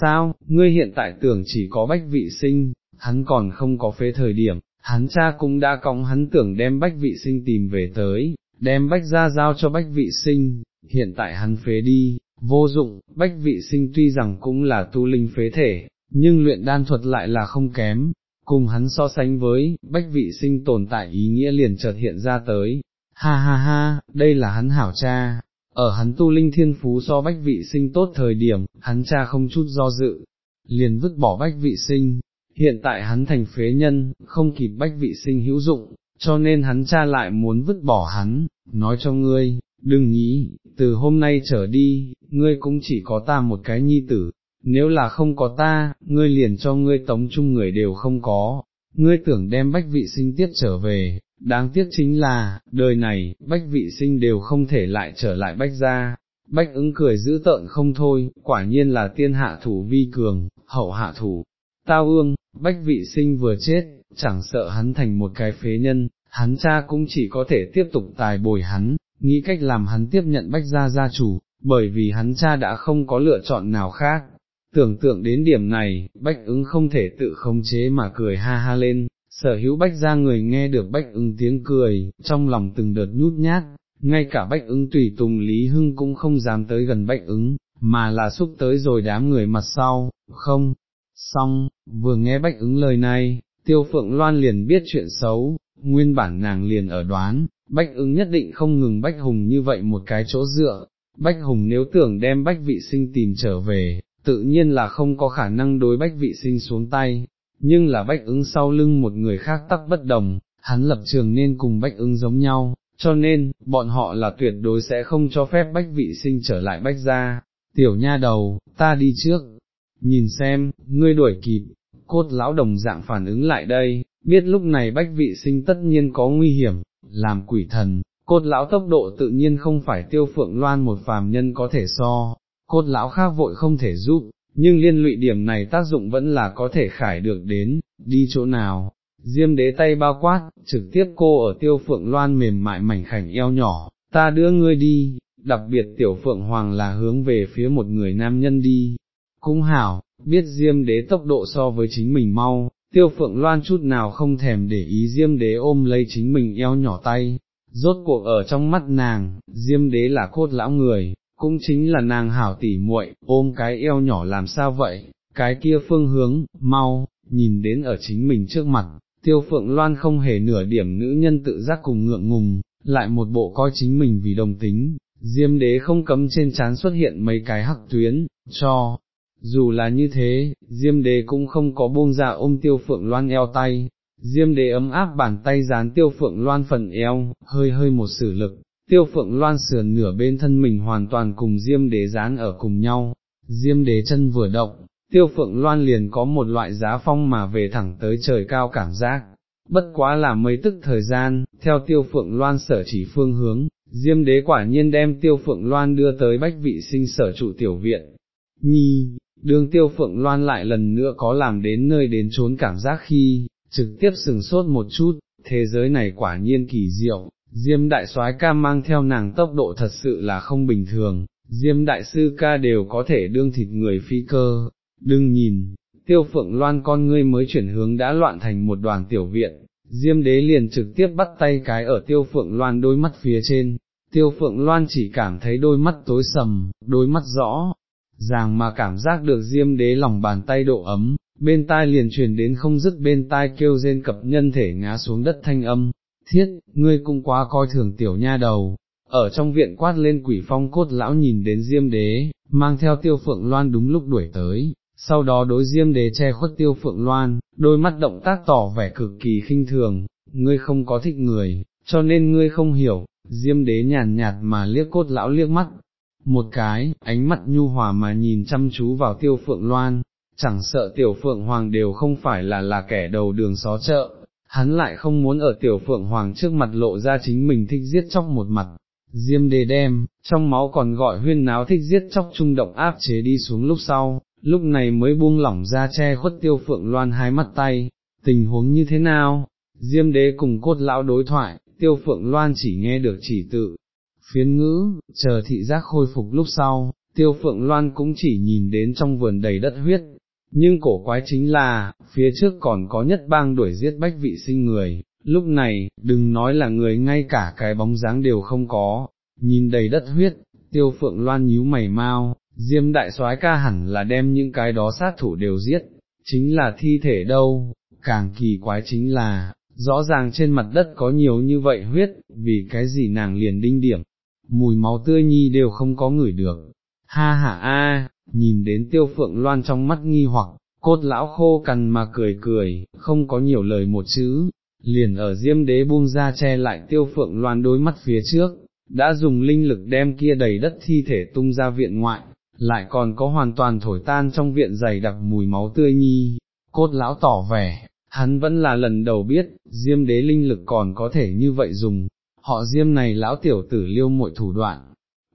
Sao, ngươi hiện tại tưởng chỉ có Bách vị sinh, hắn còn không có phế thời điểm, hắn cha cũng đã cõng hắn tưởng đem Bách vị sinh tìm về tới, đem Bách ra giao cho Bách vị sinh, hiện tại hắn phế đi, vô dụng, bách vị sinh tuy rằng cũng là tu linh phế thể, nhưng luyện đan thuật lại là không kém, cùng hắn so sánh với, bách vị sinh tồn tại ý nghĩa liền chợt hiện ra tới, ha ha ha, đây là hắn hảo cha, ở hắn tu linh thiên phú so bách vị sinh tốt thời điểm, hắn cha không chút do dự, liền vứt bỏ bách vị sinh, hiện tại hắn thành phế nhân, không kịp bách vị sinh hữu dụng, cho nên hắn cha lại muốn vứt bỏ hắn, nói cho ngươi, đừng nghĩ, từ hôm nay trở đi, ngươi cũng chỉ có ta một cái nhi tử, nếu là không có ta, ngươi liền cho ngươi tống chung người đều không có, ngươi tưởng đem bách vị sinh tiết trở về, đáng tiếc chính là, đời này, bách vị sinh đều không thể lại trở lại bách gia. Bách ứng cười giữ tợn không thôi, quả nhiên là tiên hạ thủ vi cường, hậu hạ thủ. Tao ương, bách vị sinh vừa chết, chẳng sợ hắn thành một cái phế nhân, hắn cha cũng chỉ có thể tiếp tục tài bồi hắn, nghĩ cách làm hắn tiếp nhận bách gia gia chủ, bởi vì hắn cha đã không có lựa chọn nào khác. Tưởng tượng đến điểm này, bách ứng không thể tự khống chế mà cười ha ha lên, sở hữu bách ra người nghe được bách ứng tiếng cười, trong lòng từng đợt nhút nhát, ngay cả bách ứng tùy tùng Lý Hưng cũng không dám tới gần bách ứng, mà là xúc tới rồi đám người mặt sau, không, xong, vừa nghe bách ứng lời này, tiêu phượng loan liền biết chuyện xấu, nguyên bản nàng liền ở đoán, bách ứng nhất định không ngừng bách hùng như vậy một cái chỗ dựa, bách hùng nếu tưởng đem bách vị sinh tìm trở về, tự nhiên là không có khả năng đối bách vị sinh xuống tay, nhưng là bách ứng sau lưng một người khác tắc bất đồng, hắn lập trường nên cùng bách ứng giống nhau, cho nên, bọn họ là tuyệt đối sẽ không cho phép bách vị sinh trở lại bách gia, tiểu nha đầu, ta đi trước, nhìn xem, ngươi đuổi kịp, cốt lão đồng dạng phản ứng lại đây, biết lúc này bách vị sinh tất nhiên có nguy hiểm, làm quỷ thần, cốt lão tốc độ tự nhiên không phải tiêu phượng loan một phàm nhân có thể so, cốt lão khác vội không thể giúp, nhưng liên lụy điểm này tác dụng vẫn là có thể khải được đến, đi chỗ nào. Diêm đế tay bao quát, trực tiếp cô ở tiêu phượng loan mềm mại mảnh khảnh eo nhỏ, ta đưa ngươi đi, đặc biệt tiểu phượng hoàng là hướng về phía một người nam nhân đi. Cũng hảo, biết diêm đế tốc độ so với chính mình mau, tiêu phượng loan chút nào không thèm để ý diêm đế ôm lấy chính mình eo nhỏ tay, rốt cuộc ở trong mắt nàng, diêm đế là cốt lão người, cũng chính là nàng hảo tỉ muội, ôm cái eo nhỏ làm sao vậy, cái kia phương hướng, mau, nhìn đến ở chính mình trước mặt, tiêu phượng loan không hề nửa điểm nữ nhân tự giác cùng ngượng ngùng, lại một bộ coi chính mình vì đồng tính, diêm đế không cấm trên trán xuất hiện mấy cái hắc tuyến, cho, dù là như thế, diêm đế cũng không có buông ra ôm tiêu phượng loan eo tay, diêm đế ấm áp bàn tay dán tiêu phượng loan phần eo, hơi hơi một sử lực, tiêu phượng loan sườn nửa bên thân mình hoàn toàn cùng diêm đế dán ở cùng nhau, diêm đế chân vừa động, tiêu phượng loan liền có một loại giá phong mà về thẳng tới trời cao cảm giác, bất quá là mấy tức thời gian, theo tiêu phượng loan sở chỉ phương hướng, diêm đế quả nhiên đem tiêu phượng loan đưa tới bách vị sinh sở trụ tiểu viện, nhi, đường tiêu phượng loan lại lần nữa có làm đến nơi đến trốn cảm giác khi, trực tiếp sừng sốt một chút, thế giới này quả nhiên kỳ diệu, Diêm đại soái ca mang theo nàng tốc độ thật sự là không bình thường, Diêm đại sư ca đều có thể đương thịt người phi cơ, đừng nhìn, tiêu phượng loan con ngươi mới chuyển hướng đã loạn thành một đoàn tiểu viện, Diêm đế liền trực tiếp bắt tay cái ở tiêu phượng loan đôi mắt phía trên, tiêu phượng loan chỉ cảm thấy đôi mắt tối sầm, đôi mắt rõ, ràng mà cảm giác được diêm đế lòng bàn tay độ ấm, bên tai liền truyền đến không dứt bên tai kêu rên cập nhân thể ngã xuống đất thanh âm, thiết, ngươi cũng quá coi thường tiểu nha đầu, ở trong viện quát lên quỷ phong cốt lão nhìn đến diêm đế, mang theo tiêu phượng loan đúng lúc đuổi tới, sau đó đối diêm đế che khuất tiêu phượng loan, đôi mắt động tác tỏ vẻ cực kỳ khinh thường, ngươi không có thích người, cho nên ngươi không hiểu, diêm đế nhàn nhạt mà liếc cốt lão liếc mắt, một cái, ánh mắt nhu hòa mà nhìn chăm chú vào tiêu phượng loan, chẳng sợ tiểu phượng hoàng đều không phải là là kẻ đầu đường xó chợ, hắn lại không muốn ở tiểu phượng hoàng trước mặt lộ ra chính mình thích giết chóc một mặt. Diêm đề đem, trong máu còn gọi huyên náo thích giết chóc trung động áp chế đi xuống lúc sau, lúc này mới buông lỏng ra che khuất tiêu phượng loan hai mắt tay, tình huống như thế nào? Diêm đế cùng cốt lão đối thoại, tiêu phượng loan chỉ nghe được chỉ tự, phiến ngữ, chờ thị giác khôi phục lúc sau, tiêu phượng loan cũng chỉ nhìn đến trong vườn đầy đất huyết, nhưng cổ quái chính là, phía trước còn có nhất bang đuổi giết bách vị sinh người, lúc này, đừng nói là người ngay cả cái bóng dáng đều không có, nhìn đầy đất huyết, tiêu phượng loan nhíu mày mau, diêm đại soái ca hẳn là đem những cái đó sát thủ đều giết, chính là thi thể đâu, càng kỳ quái chính là, rõ ràng trên mặt đất có nhiều như vậy huyết, vì cái gì nàng liền đinh điểm, mùi máu tươi nhi đều không có ngửi được, ha ha a, nhìn đến tiêu phượng loan trong mắt nghi hoặc, cốt lão khô cằn mà cười cười, không có nhiều lời một chữ, liền ở diêm đế buông ra che lại tiêu phượng loan đối mắt phía trước, đã dùng linh lực đem kia đầy đất thi thể tung ra viện ngoại, lại còn có hoàn toàn thổi tan trong viện dày đặc mùi máu tươi nhi, cốt lão tỏ vẻ, hắn vẫn là lần đầu biết, diêm đế linh lực còn có thể như vậy dùng, họ diêm này lão tiểu tử liêu muội thủ đoạn,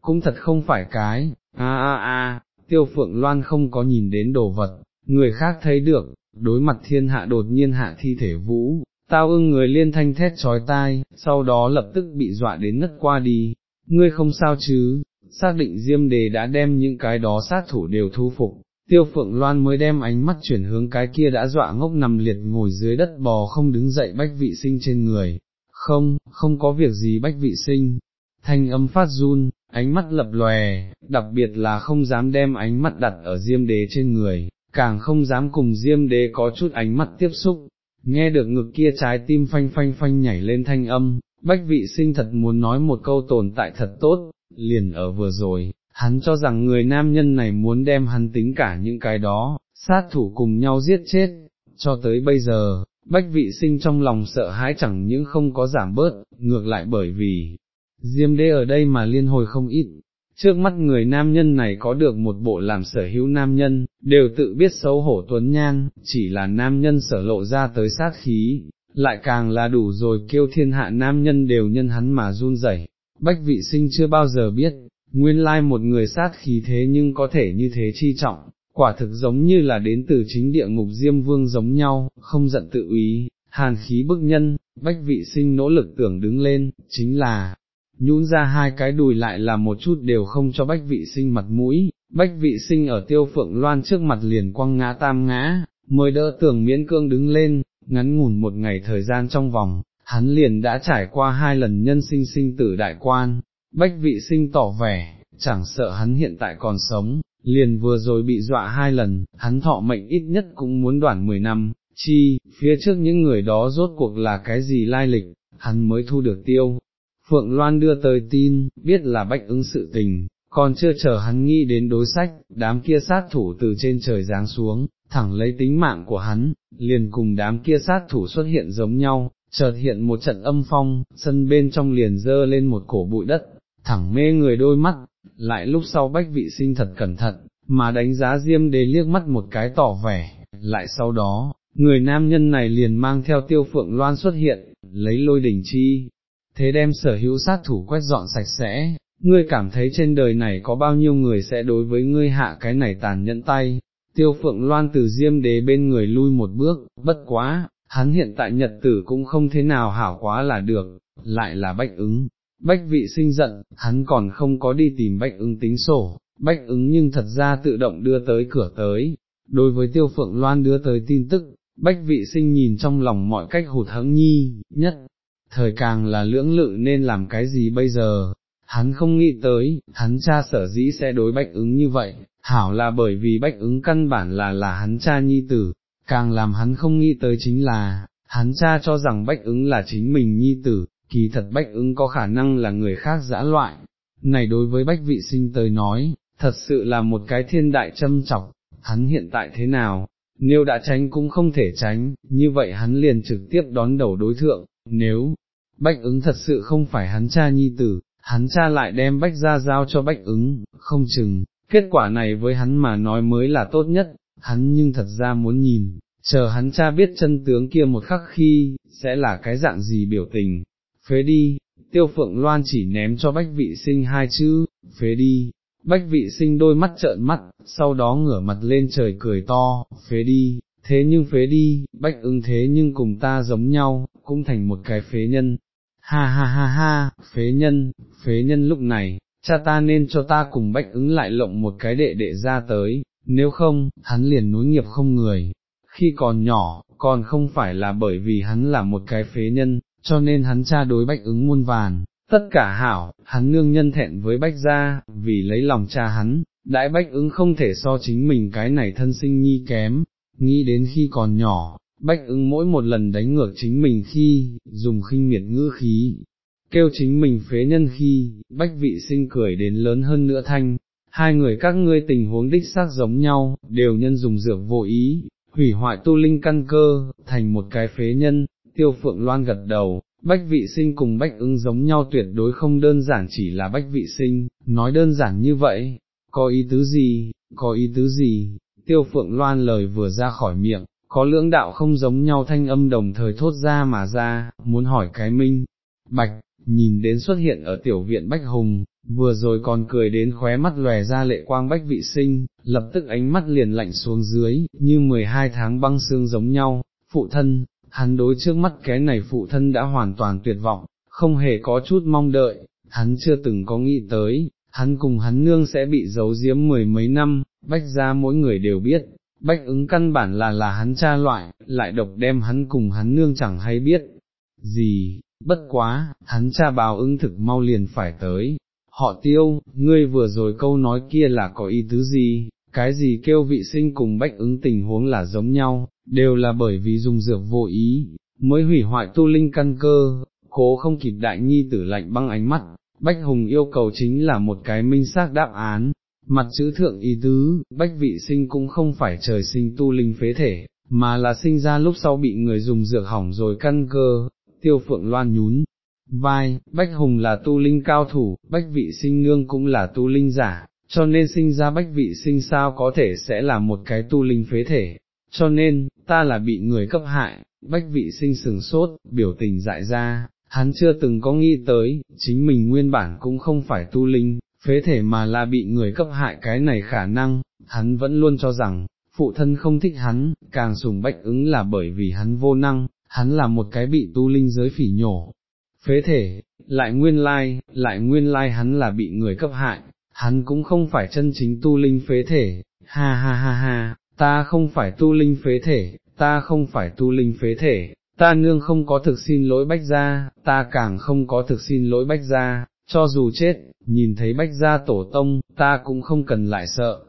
cũng thật không phải cái, a a a, tiêu phượng loan không có nhìn đến đồ vật, người khác thấy được, đối mặt thiên hạ đột nhiên hạ thi thể vũ, tao ưng người liên thanh thét trói tai, sau đó lập tức bị dọa đến ngất qua đi, ngươi không sao chứ, xác định diêm đề đã đem những cái đó sát thủ đều thu phục, tiêu phượng loan mới đem ánh mắt chuyển hướng cái kia đã dọa ngốc nằm liệt ngồi dưới đất bò không đứng dậy bách vị sinh trên người, không, không có việc gì bách vị sinh, thanh âm phát run, ánh mắt lập lòe, đặc biệt là không dám đem ánh mắt đặt ở diêm đế trên người, càng không dám cùng diêm đế có chút ánh mắt tiếp xúc, nghe được ngực kia trái tim phanh phanh phanh nhảy lên thanh âm, bách vị sinh thật muốn nói một câu tồn tại thật tốt, liền ở vừa rồi, hắn cho rằng người nam nhân này muốn đem hắn tính cả những cái đó, sát thủ cùng nhau giết chết, cho tới bây giờ, bách vị sinh trong lòng sợ hãi chẳng những không có giảm bớt, ngược lại bởi vì, diêm đế ở đây mà liên hồi không ít. Trước mắt người nam nhân này có được một bộ làm sở hữu nam nhân, đều tự biết xấu hổ tuấn nhan, chỉ là nam nhân sở lộ ra tới sát khí, lại càng là đủ rồi kêu thiên hạ nam nhân đều nhân hắn mà run rẩy. Bách vị sinh chưa bao giờ biết, nguyên lai một người sát khí thế nhưng có thể như thế chi trọng, quả thực giống như là đến từ chính địa ngục Diêm Vương giống nhau, không giận tự ý, hàn khí bức nhân, bách vị sinh nỗ lực tưởng đứng lên, chính là, nhún ra hai cái đùi lại là một chút đều không cho bách vị sinh mặt mũi, bách vị sinh ở tiêu phượng loan trước mặt liền quăng ngã tam ngã, mới đỡ tưởng miễn cương đứng lên, ngắn ngủn một ngày thời gian trong vòng, hắn liền đã trải qua hai lần nhân sinh sinh tử đại quan, bách vị sinh tỏ vẻ, chẳng sợ hắn hiện tại còn sống, liền vừa rồi bị dọa hai lần, hắn thọ mệnh ít nhất cũng muốn đoạn mười năm, chi, phía trước những người đó rốt cuộc là cái gì lai lịch, hắn mới thu được tiêu. Phượng Loan đưa tới tin, biết là bách ứng sự tình, còn chưa chờ hắn nghĩ đến đối sách, đám kia sát thủ từ trên trời giáng xuống, thẳng lấy tính mạng của hắn, liền cùng đám kia sát thủ xuất hiện giống nhau, chợt hiện một trận âm phong, sân bên trong liền dơ lên một cổ bụi đất, thẳng mê người đôi mắt, lại lúc sau bách vị sinh thật cẩn thận, mà đánh giá diêm đế liếc mắt một cái tỏ vẻ, lại sau đó, người nam nhân này liền mang theo tiêu phượng loan xuất hiện, lấy lôi đỉnh chi, thế đem sở hữu sát thủ quét dọn sạch sẽ, ngươi cảm thấy trên đời này có bao nhiêu người sẽ đối với ngươi hạ cái này tàn nhẫn tay, tiêu phượng loan từ diêm đế bên người lui một bước, bất quá, hắn hiện tại nhật tử cũng không thế nào hảo quá là được, lại là bách ứng. Bách vị sinh giận, hắn còn không có đi tìm bách ứng tính sổ, bách ứng nhưng thật ra tự động đưa tới cửa tới. Đối với tiêu phượng loan đưa tới tin tức, bách vị sinh nhìn trong lòng mọi cách hụt hẫng nhi, nhất, thời càng là lưỡng lự nên làm cái gì bây giờ, hắn không nghĩ tới, hắn cha sở dĩ sẽ đối bách ứng như vậy, hảo là bởi vì bách ứng căn bản là là hắn cha nhi tử, càng làm hắn không nghĩ tới chính là, hắn cha cho rằng bách ứng là chính mình nhi tử, kỳ thật bách ứng có khả năng là người khác dã loại, này đối với bách vị sinh tới nói, thật sự là một cái thiên đại châm chọc, hắn hiện tại thế nào, nếu đã tránh cũng không thể tránh, như vậy hắn liền trực tiếp đón đầu đối thượng, nếu, bách ứng thật sự không phải hắn cha nhi tử, hắn cha lại đem bách ra giao cho bách ứng, không chừng, kết quả này với hắn mà nói mới là tốt nhất, hắn nhưng thật ra muốn nhìn, chờ hắn cha biết chân tướng kia một khắc khi, sẽ là cái dạng gì biểu tình, phế đi, tiêu phượng loan chỉ ném cho bách vị sinh hai chữ, phế đi, bách vị sinh đôi mắt trợn mắt, sau đó ngửa mặt lên trời cười to, phế đi, thế nhưng phế đi, bách ứng thế nhưng cùng ta giống nhau, cũng thành một cái phế nhân, ha ha ha ha, phế nhân, phế nhân lúc này, cha ta nên cho ta cùng bách ứng lại lộng một cái đệ đệ ra tới, nếu không, hắn liền núi nghiệp không người. Khi còn nhỏ, còn không phải là bởi vì hắn là một cái phế nhân, cho nên hắn cha đối bách ứng muôn vàn, tất cả hảo, hắn nương nhân thẹn với bách gia, vì lấy lòng cha hắn, đại bách ứng không thể so chính mình cái này thân sinh nhi kém, nghĩ đến khi còn nhỏ, bách ứng mỗi một lần đánh ngược chính mình khi, dùng khinh miệt ngữ khí, kêu chính mình phế nhân khi, bách vị sinh cười đến lớn hơn nữa thanh, hai người các ngươi tình huống đích xác giống nhau, đều nhân dùng dược vô ý, hủy hoại tu linh căn cơ, thành một cái phế nhân, tiêu phượng loan gật đầu, bách vị sinh cùng bách ứng giống nhau tuyệt đối không đơn giản chỉ là bách vị sinh, nói đơn giản như vậy, có ý tứ gì, có ý tứ gì, tiêu phượng loan lời vừa ra khỏi miệng, có lưỡng đạo không giống nhau thanh âm đồng thời thốt ra mà ra, muốn hỏi cái minh, bạch, nhìn đến xuất hiện ở tiểu viện Bách Hùng, vừa rồi còn cười đến khóe mắt lòe ra lệ quang Bách Vị Sinh, lập tức ánh mắt liền lạnh xuống dưới, như 12 tháng băng xương giống nhau, phụ thân, hắn đối trước mắt cái này phụ thân đã hoàn toàn tuyệt vọng, không hề có chút mong đợi, hắn chưa từng có nghĩ tới, hắn cùng hắn nương sẽ bị giấu giếm mười mấy năm, bách ra mỗi người đều biết, bách ứng căn bản là là hắn cha loại, lại độc đem hắn cùng hắn nương chẳng hay biết, gì, bất quá, hắn cha bào ứng thực mau liền phải tới, họ tiêu, ngươi vừa rồi câu nói kia là có ý tứ gì, cái gì kêu vị sinh cùng bách ứng tình huống là giống nhau, đều là bởi vì dùng dược vô ý, mới hủy hoại tu linh căn cơ, cố không kịp đại nhi tử lạnh băng ánh mắt, bách hùng yêu cầu chính là một cái minh xác đáp án. Mặt chữ thượng ý tứ, bách vị sinh cũng không phải trời sinh tu linh phế thể, mà là sinh ra lúc sau bị người dùng dược hỏng rồi căn cơ, tiêu phượng loan nhún, vai, Bách Hùng là tu linh cao thủ, Bách vị sinh nương cũng là tu linh giả, cho nên sinh ra Bách vị sinh sao có thể sẽ là một cái tu linh phế thể, cho nên, ta là bị người cấp hại, Bách vị sinh sừng sốt, biểu tình dại ra, hắn chưa từng có nghĩ tới, chính mình nguyên bản cũng không phải tu linh, phế thể mà là bị người cấp hại cái này khả năng, hắn vẫn luôn cho rằng, phụ thân không thích hắn, càng sùng bách ứng là bởi vì hắn vô năng, hắn là một cái bị tu linh giới phỉ nhổ, phế thể, lại nguyên lai, lại nguyên lai hắn là bị người cấp hại, hắn cũng không phải chân chính tu linh phế thể, ha ha ha ha, ta không phải tu linh phế thể, ta không phải tu linh phế thể, ta nương không có thực xin lỗi bách gia, ta càng không có thực xin lỗi bách gia, cho dù chết, nhìn thấy bách gia tổ tông, ta cũng không cần lại sợ.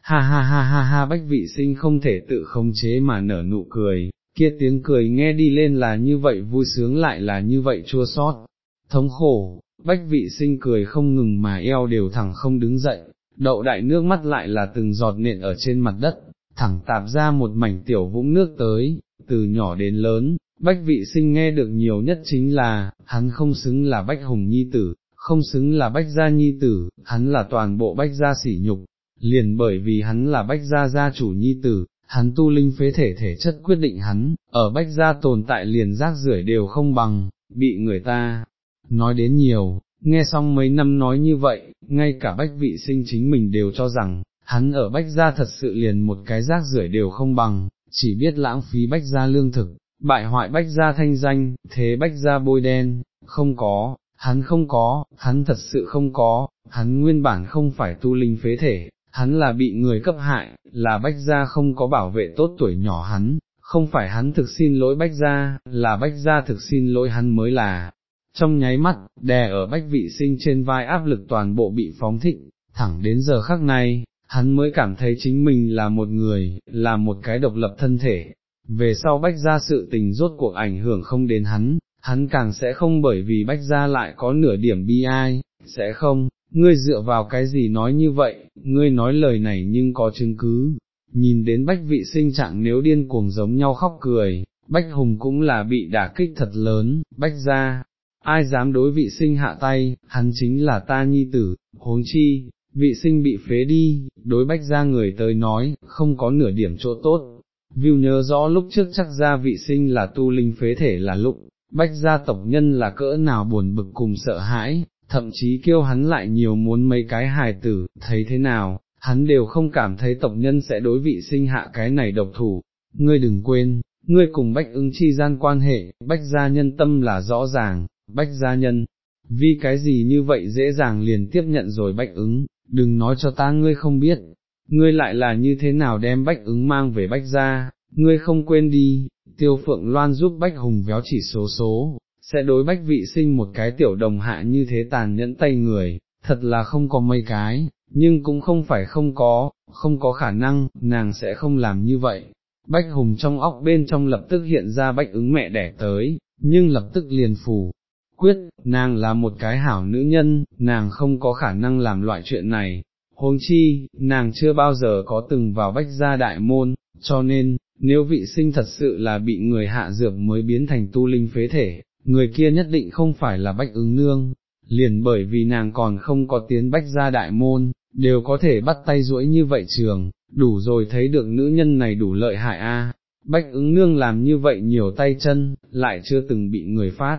Ha ha ha ha ha bách vị sinh không thể tự khống chế mà nở nụ cười, kia tiếng cười nghe đi lên là như vậy vui sướng lại là như vậy chua sót, thống khổ, bách vị sinh cười không ngừng mà eo đều thẳng không đứng dậy, đậu đại nước mắt lại là từng giọt nện ở trên mặt đất, thẳng tạp ra một mảnh tiểu vũng nước tới, từ nhỏ đến lớn, bách vị sinh nghe được nhiều nhất chính là, hắn không xứng là bách hùng nhi tử, không xứng là bách gia nhi tử, hắn là toàn bộ bách gia sỉ nhục, liền bởi vì hắn là bách gia gia chủ nhi tử, hắn tu linh phế thể thể chất quyết định hắn, ở bách gia tồn tại liền rác rưởi đều không bằng, bị người ta nói đến nhiều, nghe xong mấy năm nói như vậy, ngay cả bách vị sinh chính mình đều cho rằng, hắn ở bách gia thật sự liền một cái rác rưởi đều không bằng, chỉ biết lãng phí bách gia lương thực, bại hoại bách gia thanh danh, thế bách gia bôi đen, không có, hắn không có, hắn thật sự không có, hắn nguyên bản không phải tu linh phế thể, hắn là bị người cấp hại, là bách gia không có bảo vệ tốt tuổi nhỏ hắn, không phải hắn thực xin lỗi bách gia, là bách gia thực xin lỗi hắn mới là. Trong nháy mắt, đè ở bách vị sinh trên vai áp lực toàn bộ bị phóng thịnh, thẳng đến giờ khắc này, hắn mới cảm thấy chính mình là một người, là một cái độc lập thân thể. Về sau bách gia sự tình rốt cuộc ảnh hưởng không đến hắn, hắn càng sẽ không bởi vì bách gia lại có nửa điểm bi ai, sẽ không, ngươi dựa vào cái gì nói như vậy, ngươi nói lời này nhưng có chứng cứ, nhìn đến bách vị sinh trạng nếu điên cuồng giống nhau khóc cười, bách hùng cũng là bị đả kích thật lớn, bách ra, ai dám đối vị sinh hạ tay, hắn chính là ta nhi tử, huống chi, vị sinh bị phế đi, đối bách ra người tới nói, không có nửa điểm chỗ tốt. Viu nhớ rõ lúc trước chắc ra vị sinh là tu linh phế thể là lụng, bách gia tộc nhân là cỡ nào buồn bực cùng sợ hãi, thậm chí kêu hắn lại nhiều muốn mấy cái hài tử, thấy thế nào, hắn đều không cảm thấy tộc nhân sẽ đối vị sinh hạ cái này độc thủ, ngươi đừng quên, ngươi cùng bách ứng chi gian quan hệ, bách gia nhân tâm là rõ ràng, bách gia nhân, vì cái gì như vậy dễ dàng liền tiếp nhận rồi bách ứng, đừng nói cho ta ngươi không biết, ngươi lại là như thế nào đem bách ứng mang về bách gia, ngươi không quên đi, tiêu phượng loan giúp bách hùng véo chỉ số số, sẽ đối bách vị sinh một cái tiểu đồng hạ như thế tàn nhẫn tay người, thật là không có mấy cái, nhưng cũng không phải không có, không có khả năng, nàng sẽ không làm như vậy. Bách hùng trong óc bên trong lập tức hiện ra bách ứng mẹ đẻ tới, nhưng lập tức liền phủ. Quyết, nàng là một cái hảo nữ nhân, nàng không có khả năng làm loại chuyện này, huống chi, nàng chưa bao giờ có từng vào bách gia đại môn, cho nên, nếu vị sinh thật sự là bị người hạ dược mới biến thành tu linh phế thể, người kia nhất định không phải là bách ứng nương, liền bởi vì nàng còn không có tiến bách ra đại môn, đều có thể bắt tay duỗi như vậy trường, đủ rồi thấy được nữ nhân này đủ lợi hại a. Bách ứng nương làm như vậy nhiều tay chân, lại chưa từng bị người phát.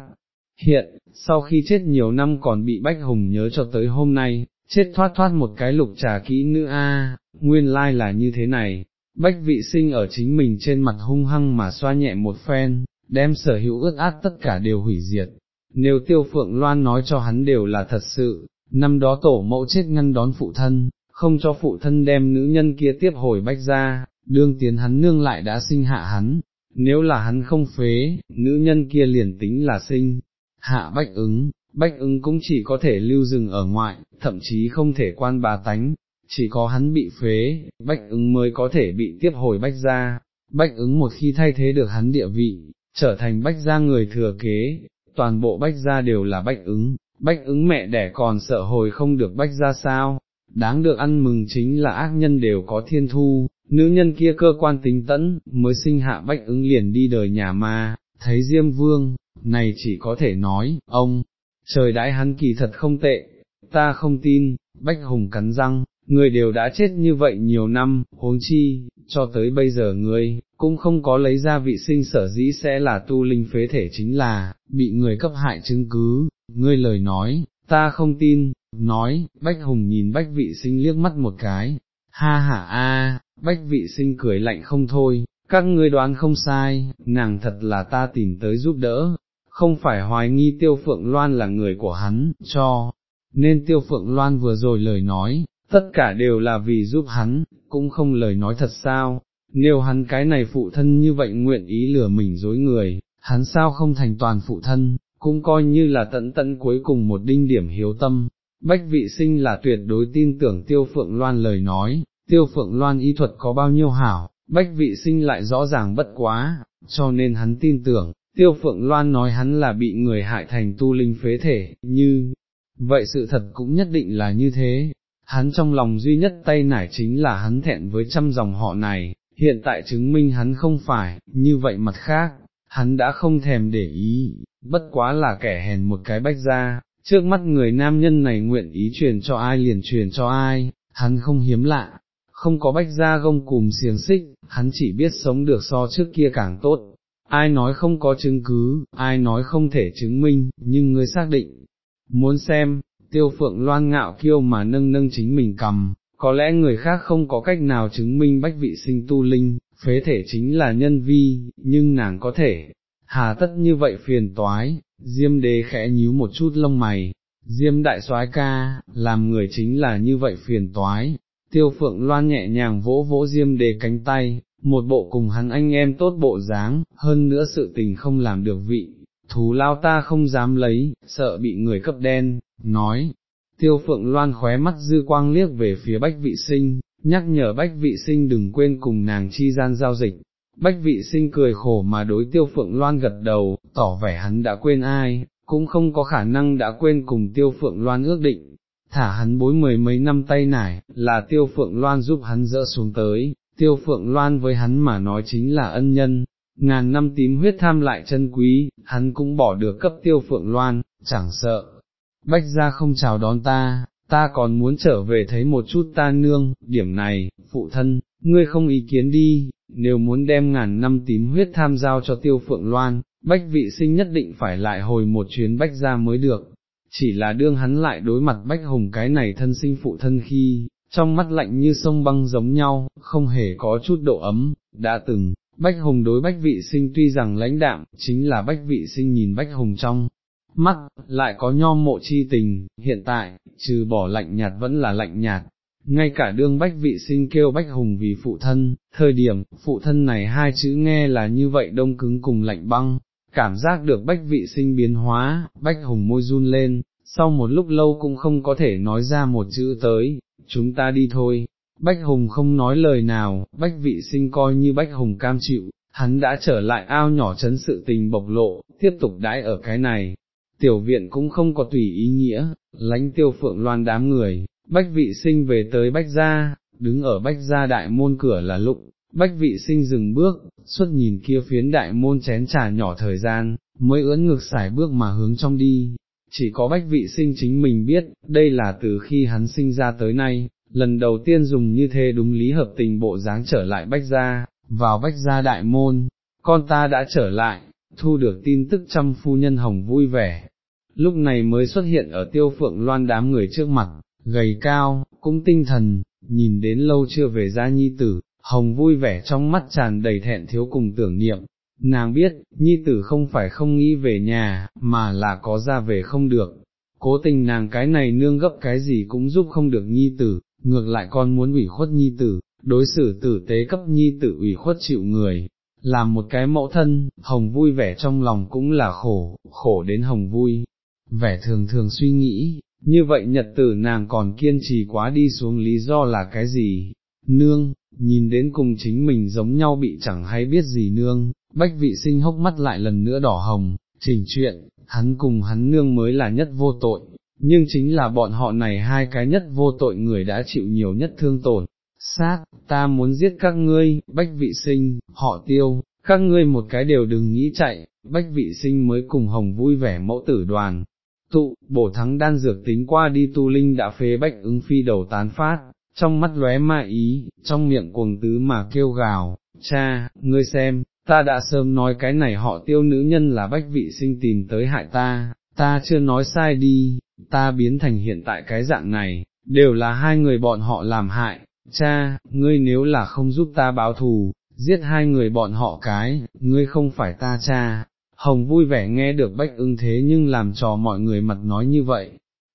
Hiện, sau khi chết nhiều năm còn bị Bách Hùng nhớ cho tới hôm nay, chết thoát thoát một cái lục trà kỹ nữ a, nguyên lai là như thế này. Bách vị sinh ở chính mình trên mặt hung hăng mà xoa nhẹ một phen, đem sở hữu ướt át tất cả đều hủy diệt. Nếu tiêu phượng loan nói cho hắn đều là thật sự, năm đó tổ mẫu chết ngăn đón phụ thân, không cho phụ thân đem nữ nhân kia tiếp hồi bách ra, đương tiến hắn nương lại đã sinh hạ hắn, nếu là hắn không phế, nữ nhân kia liền tính là sinh, hạ bách ứng, bách ứng cũng chỉ có thể lưu dừng ở ngoại, thậm chí không thể quan bà tánh, chỉ có hắn bị phế, bách ứng mới có thể bị tiếp hồi bách ra, bách ứng một khi thay thế được hắn địa vị, trở thành bách gia người thừa kế, toàn bộ bách gia đều là bách ứng, bách ứng mẹ đẻ còn sợ hồi không được bách gia sao, đáng được ăn mừng chính là ác nhân đều có thiên thu, nữ nhân kia cơ quan tính tẫn, mới sinh hạ bách ứng liền đi đời nhà ma, thấy Diêm Vương, này chỉ có thể nói, ông, trời đãi hắn kỳ thật không tệ, ta không tin, bách hùng cắn răng, người đều đã chết như vậy nhiều năm, huống chi, cho tới bây giờ ngươi, cũng không có lấy ra vị sinh sở dĩ sẽ là tu linh phế thể chính là, bị người cấp hại chứng cứ, ngươi lời nói, ta không tin, nói, Bách Hùng nhìn Bách vị sinh liếc mắt một cái, ha ha a, Bách vị sinh cười lạnh không thôi, các ngươi đoán không sai, nàng thật là ta tìm tới giúp đỡ, không phải hoài nghi Tiêu Phượng Loan là người của hắn, cho, nên Tiêu Phượng Loan vừa rồi lời nói, tất cả đều là vì giúp hắn, cũng không lời nói thật sao, nếu hắn cái này phụ thân như vậy nguyện ý lừa mình dối người, hắn sao không thành toàn phụ thân, cũng coi như là tận tận cuối cùng một đinh điểm hiếu tâm. Bách vị sinh là tuyệt đối tin tưởng tiêu phượng loan lời nói, tiêu phượng loan y thuật có bao nhiêu hảo, bách vị sinh lại rõ ràng bất quá, cho nên hắn tin tưởng, tiêu phượng loan nói hắn là bị người hại thành tu linh phế thể, như, vậy sự thật cũng nhất định là như thế, hắn trong lòng duy nhất tay nải chính là hắn thẹn với trăm dòng họ này, hiện tại chứng minh hắn không phải, như vậy mặt khác, hắn đã không thèm để ý, bất quá là kẻ hèn một cái bách ra, trước mắt người nam nhân này nguyện ý truyền cho ai liền truyền cho ai, hắn không hiếm lạ, không có bách ra gông cùm xiềng xích, hắn chỉ biết sống được so trước kia càng tốt. Ai nói không có chứng cứ, ai nói không thể chứng minh, nhưng người xác định, muốn xem, tiêu phượng loan ngạo kiêu mà nâng nâng chính mình cầm, có lẽ người khác không có cách nào chứng minh bách vị sinh tu linh, phế thể chính là nhân vi, nhưng nàng có thể, hà tất như vậy phiền toái, diêm đế khẽ nhíu một chút lông mày, diêm đại soái ca, làm người chính là như vậy phiền toái, tiêu phượng loan nhẹ nhàng vỗ vỗ diêm đế cánh tay, một bộ cùng hắn anh em tốt bộ dáng, hơn nữa sự tình không làm được vị, thú lao ta không dám lấy, sợ bị người cấp đen, nói, tiêu phượng loan khóe mắt dư quang liếc về phía bách vị sinh, nhắc nhở bách vị sinh đừng quên cùng nàng chi gian giao dịch. Bách vị sinh cười khổ mà đối tiêu phượng loan gật đầu, tỏ vẻ hắn đã quên ai, cũng không có khả năng đã quên cùng tiêu phượng loan ước định, thả hắn bối mười mấy năm tay nải, là tiêu phượng loan giúp hắn dỡ xuống tới, tiêu phượng loan với hắn mà nói chính là ân nhân, ngàn năm tím huyết tham lại chân quý, hắn cũng bỏ được cấp tiêu phượng loan, chẳng sợ, bách ra không chào đón ta, ta còn muốn trở về thấy một chút ta nương, điểm này, phụ thân, ngươi không ý kiến đi, nếu muốn đem ngàn năm tím huyết tham giao cho tiêu phượng loan, bách vị sinh nhất định phải lại hồi một chuyến bách ra mới được, chỉ là đương hắn lại đối mặt bách hùng cái này thân sinh phụ thân khi, trong mắt lạnh như sông băng giống nhau, không hề có chút độ ấm, đã từng, bách hùng đối bách vị sinh tuy rằng lãnh đạm, chính là bách vị sinh nhìn bách hùng trong mắt, lại có nho mộ chi tình, hiện tại, trừ bỏ lạnh nhạt vẫn là lạnh nhạt, ngay cả đương bách vị sinh kêu bách hùng vì phụ thân, thời điểm, phụ thân này hai chữ nghe là như vậy đông cứng cùng lạnh băng, cảm giác được bách vị sinh biến hóa, bách hùng môi run lên, sau một lúc lâu cũng không có thể nói ra một chữ tới, chúng ta đi thôi. Bách Hùng không nói lời nào, Bách vị sinh coi như Bách Hùng cam chịu, hắn đã trở lại ao nhỏ chấn sự tình bộc lộ, tiếp tục đãi ở cái này, tiểu viện cũng không có tùy ý nghĩa, lánh tiêu phượng loan đám người, bách vị sinh về tới bách gia, đứng ở bách gia đại môn cửa là lụng, bách vị sinh dừng bước, xuất nhìn kia phiến đại môn chén trà nhỏ thời gian, mới ưỡn ngược xài bước mà hướng trong đi. Chỉ có bách vị sinh chính mình biết, đây là từ khi hắn sinh ra tới nay, lần đầu tiên dùng như thế đúng lý hợp tình bộ dáng trở lại bách gia, vào bách gia đại môn, con ta đã trở lại, thu được tin tức trăm phu nhân hồng vui vẻ, lúc này mới xuất hiện ở tiêu phượng loan đám người trước mặt, gầy cao, cũng tinh thần, nhìn đến lâu chưa về ra nhi tử, hồng vui vẻ trong mắt tràn đầy thẹn thiếu cùng tưởng niệm, nàng biết, nhi tử không phải không nghĩ về nhà, mà là có ra về không được, cố tình nàng cái này nương gấp cái gì cũng giúp không được nhi tử, ngược lại con muốn ủy khuất nhi tử, đối xử tử tế cấp nhi tử ủy khuất chịu người, làm một cái mẫu thân, hồng vui vẻ trong lòng cũng là khổ, khổ đến hồng vui, vẻ thường thường suy nghĩ, như vậy nhật tử nàng còn kiên trì quá đi xuống lý do là cái gì, nương, nhìn đến cùng chính mình giống nhau bị chẳng hay biết gì nương, bách vị sinh hốc mắt lại lần nữa đỏ hồng, chỉnh chuyện, hắn cùng hắn nương mới là nhất vô tội, nhưng chính là bọn họ này hai cái nhất vô tội người đã chịu nhiều nhất thương tổn. Sát, ta muốn giết các ngươi, bách vị sinh, họ tiêu, các ngươi một cái đều đừng nghĩ chạy, bách vị sinh mới cùng hồng vui vẻ mẫu tử đoàn. Tụ, bổ thắng đan dược tính qua đi tu linh đã phế bách ứng phi đầu tán phát, trong mắt lóe ma ý, trong miệng cuồng tứ mà kêu gào, cha, ngươi xem, ta đã sớm nói cái này họ tiêu nữ nhân là bách vị sinh tìm tới hại ta, ta chưa nói sai đi, ta biến thành hiện tại cái dạng này, đều là hai người bọn họ làm hại, cha, ngươi nếu là không giúp ta báo thù, giết hai người bọn họ cái, ngươi không phải ta cha. Hồng vui vẻ nghe được bách ưng thế nhưng làm trò mọi người mặt nói như vậy,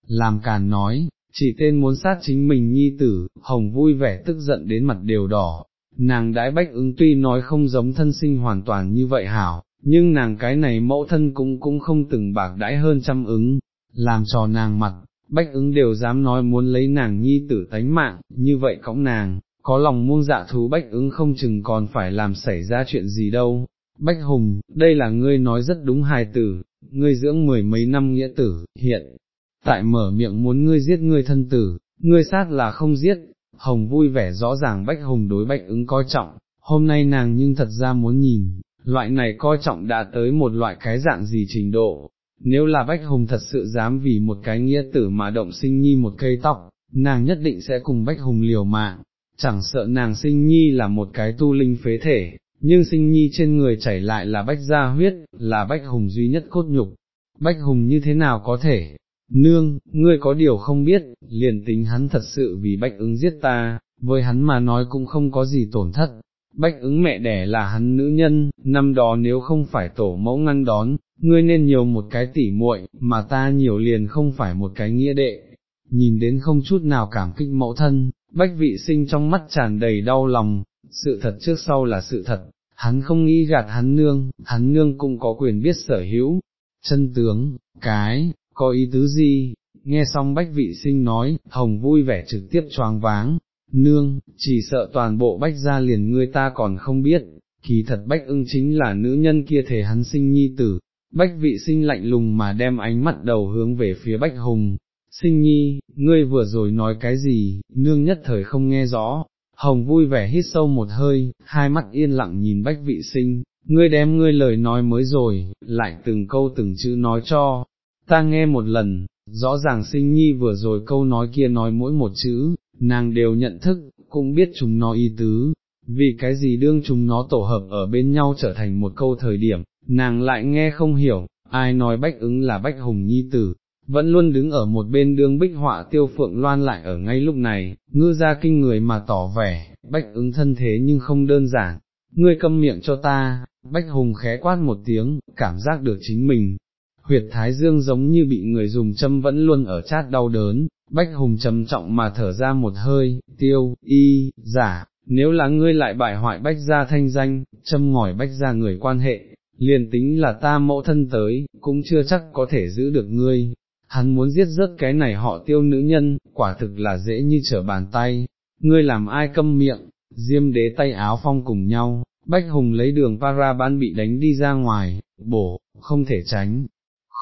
làm càn nói, chỉ tên muốn sát chính mình nhi tử, hồng vui vẻ tức giận đến mặt đều đỏ, nàng đãi bách ứng tuy nói không giống thân sinh hoàn toàn như vậy hảo, nhưng nàng cái này mẫu thân cũng cũng không từng bạc đãi hơn trăm ứng, làm trò nàng mặt, bách ứng đều dám nói muốn lấy nàng nhi tử tánh mạng, như vậy cõng nàng, có lòng muông dạ thú bách ứng không chừng còn phải làm xảy ra chuyện gì đâu. Bách Hùng, đây là ngươi nói rất đúng hài tử, ngươi dưỡng mười mấy năm nghĩa tử, hiện, tại mở miệng muốn ngươi giết ngươi thân tử, ngươi sát là không giết, Hồng vui vẻ rõ ràng Bách Hùng đối Bách ứng coi trọng, hôm nay nàng nhưng thật ra muốn nhìn, loại này coi trọng đã tới một loại cái dạng gì trình độ, nếu là Bách Hùng thật sự dám vì một cái nghĩa tử mà động sinh nhi một cây tóc, nàng nhất định sẽ cùng Bách Hùng liều mạng, chẳng sợ nàng sinh nhi là một cái tu linh phế thể, nhưng sinh nhi trên người chảy lại là Bách gia huyết, là Bách Hùng duy nhất cốt nhục. Bách Hùng như thế nào có thể, nương, ngươi có điều không biết, liền tính hắn thật sự vì bách ứng giết ta, với hắn mà nói cũng không có gì tổn thất. Bách ứng mẹ đẻ là hắn nữ nhân, năm đó nếu không phải tổ mẫu ngăn đón, ngươi nên nhiều một cái tỉ muội, mà ta nhiều liền không phải một cái nghĩa đệ. Nhìn đến không chút nào cảm kích mẫu thân, bách vị sinh trong mắt tràn đầy đau lòng, sự thật trước sau là sự thật, hắn không nghĩ gạt hắn nương, hắn nương cũng có quyền biết sở hữu, chân tướng, cái, có ý tứ gì, nghe xong bách vị sinh nói, hồng vui vẻ trực tiếp choáng váng, nương, chỉ sợ toàn bộ bách gia liền ngươi ta còn không biết, kỳ thật bách ưng chính là nữ nhân kia thể hắn sinh nhi tử, bách vị sinh lạnh lùng mà đem ánh mắt đầu hướng về phía bách hùng, sinh nhi, ngươi vừa rồi nói cái gì, nương nhất thời không nghe rõ, hồng vui vẻ hít sâu một hơi, hai mắt yên lặng nhìn bách vị sinh, ngươi đem ngươi lời nói mới rồi, lại từng câu từng chữ nói cho, ta nghe một lần, rõ ràng sinh nhi vừa rồi câu nói kia nói mỗi một chữ, nàng đều nhận thức, cũng biết chúng nó ý tứ, vì cái gì đương chúng nó tổ hợp ở bên nhau trở thành một câu thời điểm, nàng lại nghe không hiểu, ai nói bách ứng là bách hùng nhi tử, vẫn luôn đứng ở một bên đương bích họa tiêu phượng loan lại ở ngay lúc này, ngư ra kinh người mà tỏ vẻ, bách ứng thân thế nhưng không đơn giản, ngươi câm miệng cho ta, bách hùng khé quát một tiếng, cảm giác được chính mình, huyệt thái dương giống như bị người dùng châm vẫn luôn ở chát đau đớn, bách hùng trầm trọng mà thở ra một hơi, tiêu, y, giả, nếu là ngươi lại bại hoại bách gia thanh danh, châm ngòi bách gia người quan hệ, liền tính là ta mẫu thân tới, cũng chưa chắc có thể giữ được ngươi. Hắn muốn giết rớt cái này họ tiêu nữ nhân, quả thực là dễ như trở bàn tay, ngươi làm ai câm miệng, diêm đế tay áo phong cùng nhau, bách hùng lấy đường para ban bị đánh đi ra ngoài, bổ, không thể tránh,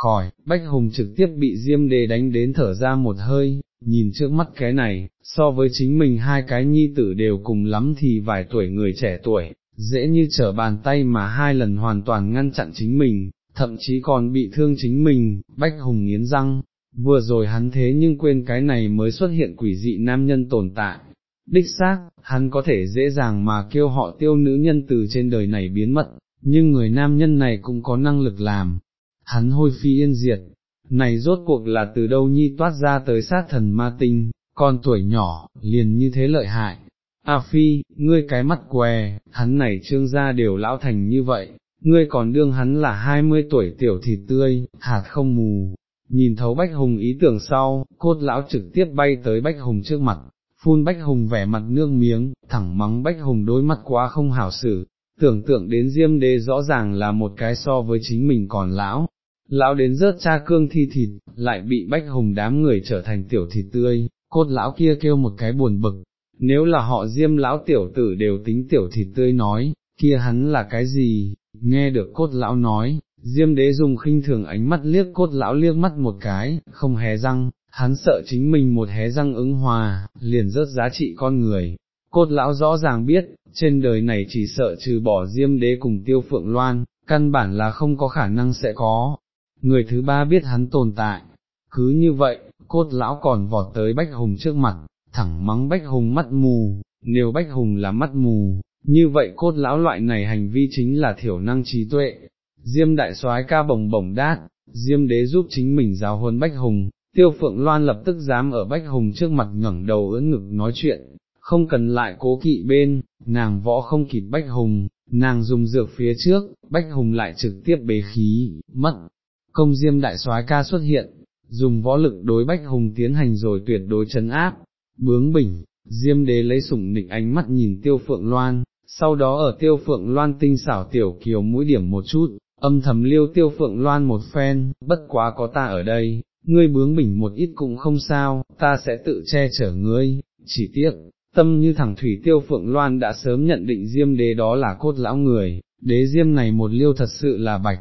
khỏi, Bách Hùng trực tiếp bị Diêm Đề đánh đến thở ra một hơi, nhìn trước mắt cái này, so với chính mình hai cái nhi tử đều cùng lắm thì vài tuổi người trẻ tuổi, dễ như trở bàn tay mà hai lần hoàn toàn ngăn chặn chính mình, thậm chí còn bị thương chính mình, Bách Hùng nghiến răng, vừa rồi hắn thế nhưng quên cái này mới xuất hiện quỷ dị nam nhân tồn tại. Đích xác, hắn có thể dễ dàng mà kêu họ tiêu nữ nhân từ trên đời này biến mất, nhưng người nam nhân này cũng có năng lực làm, hắn hôi phi yên diệt, này rốt cuộc là từ đâu nhi toát ra tới sát thần ma tinh, con tuổi nhỏ, liền như thế lợi hại. A phi, ngươi cái mắt què, hắn này trương gia đều lão thành như vậy, ngươi còn đương hắn là hai mươi tuổi tiểu thịt tươi, hạt không mù. Nhìn thấu Bách Hùng ý tưởng sau, cốt lão trực tiếp bay tới Bách Hùng trước mặt, phun Bách Hùng vẻ mặt nương miếng, thẳng mắng Bách Hùng đối mặt quá không hảo xử, tưởng tượng đến Diêm Đế rõ ràng là một cái so với chính mình còn lão, lão đến rớt cha cương thi thịt, lại bị Bách Hùng đám người trở thành tiểu thịt tươi, cốt lão kia kêu một cái buồn bực, nếu là họ Diêm lão tiểu tử đều tính tiểu thịt tươi nói, kia hắn là cái gì, nghe được cốt lão nói, Diêm đế dùng khinh thường ánh mắt liếc cốt lão liếc mắt một cái, không hé răng, hắn sợ chính mình một hé răng ứng hòa, liền rớt giá trị con người. Cốt lão rõ ràng biết, trên đời này chỉ sợ trừ bỏ diêm đế cùng tiêu phượng loan, căn bản là không có khả năng sẽ có. Người thứ ba biết hắn tồn tại, cứ như vậy, cốt lão còn vọt tới Bách Hùng trước mặt, thẳng mắng Bách Hùng mắt mù, nếu Bách Hùng là mắt mù, như vậy cốt lão loại này hành vi chính là thiểu năng trí tuệ. Diêm đại soái ca bồng bồng đát, Diêm đế giúp chính mình giáo huấn Bách Hùng, Tiêu Phượng Loan lập tức dám ở Bách Hùng trước mặt ngẩng đầu ưỡn ngực nói chuyện, không cần lại cố kỵ bên, nàng võ không kịp Bách Hùng, nàng dùng dược phía trước, Bách Hùng lại trực tiếp bế khí, mất. Công diêm đại soái ca xuất hiện, dùng võ lực đối Bách Hùng tiến hành rồi tuyệt đối chấn áp, bướng bỉnh, diêm đế lấy sủng nịch ánh mắt nhìn Tiêu Phượng Loan, sau đó ở Tiêu Phượng Loan tinh xảo tiểu kiều mũi điểm một chút, âm thầm liêu Tiêu Phượng Loan một phen, bất quá có ta ở đây, ngươi bướng bỉnh một ít cũng không sao, ta sẽ tự che chở ngươi, chỉ tiếc, tâm như thẳng thủy tiêu phượng loan đã sớm nhận định diêm đế đó là cốt lão người, đế diêm này một liêu thật sự là bạch.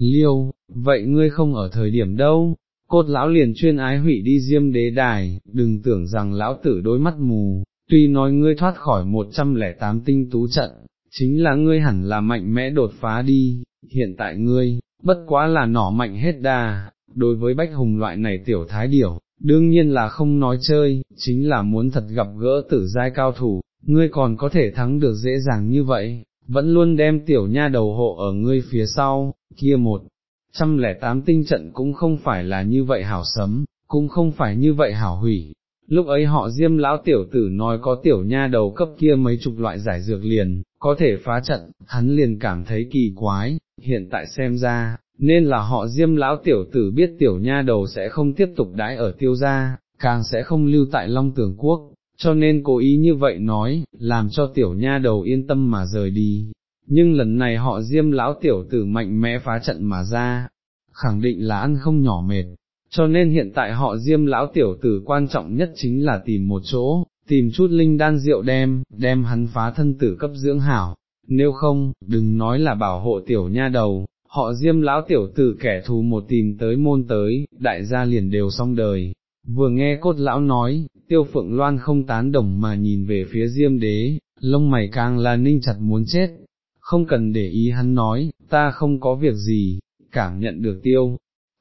Liêu, vậy ngươi không ở thời điểm đâu, cốt lão liền chuyên ái hủy đi diêm đế đài, đừng tưởng rằng lão tử đối mắt mù, tuy nói ngươi thoát khỏi 108 tinh tú trận, chính là ngươi hẳn là mạnh mẽ đột phá đi, hiện tại ngươi, bất quá là nỏ mạnh hết đà, đối với Bách Hùng loại này tiểu thái điểu, đương nhiên là không nói chơi, chính là muốn thật gặp gỡ tử giai cao thủ, ngươi còn có thể thắng được dễ dàng như vậy, vẫn luôn đem tiểu nha đầu hộ ở ngươi phía sau, kia một trăm lẻ tám tinh trận cũng không phải là như vậy hảo sấm, cũng không phải như vậy hảo hủy. Lúc ấy họ diêm lão tiểu tử nói có tiểu nha đầu cấp kia mấy chục loại giải dược liền, có thể phá trận, hắn liền cảm thấy kỳ quái, hiện tại xem ra, nên là họ diêm lão tiểu tử biết tiểu nha đầu sẽ không tiếp tục đãi ở tiêu gia, càng sẽ không lưu tại Long Tường Quốc, cho nên cố ý như vậy nói, làm cho tiểu nha đầu yên tâm mà rời đi. Nhưng lần này họ diêm lão tiểu tử mạnh mẽ phá trận mà ra, khẳng định là ăn không nhỏ mệt, cho nên hiện tại họ diêm lão tiểu tử quan trọng nhất chính là tìm một chỗ, tìm chút linh đan rượu đem, đem hắn phá thân tử cấp dưỡng hảo, nếu không, đừng nói là bảo hộ tiểu nha đầu, họ diêm lão tiểu tử kẻ thù một tìm tới môn tới, đại gia liền đều xong đời. Vừa nghe cốt lão nói, tiêu phượng loan không tán đồng mà nhìn về phía diêm đế, lông mày càng là ninh chặt muốn chết, không cần để ý hắn nói, ta không có việc gì, cảm nhận được tiêu.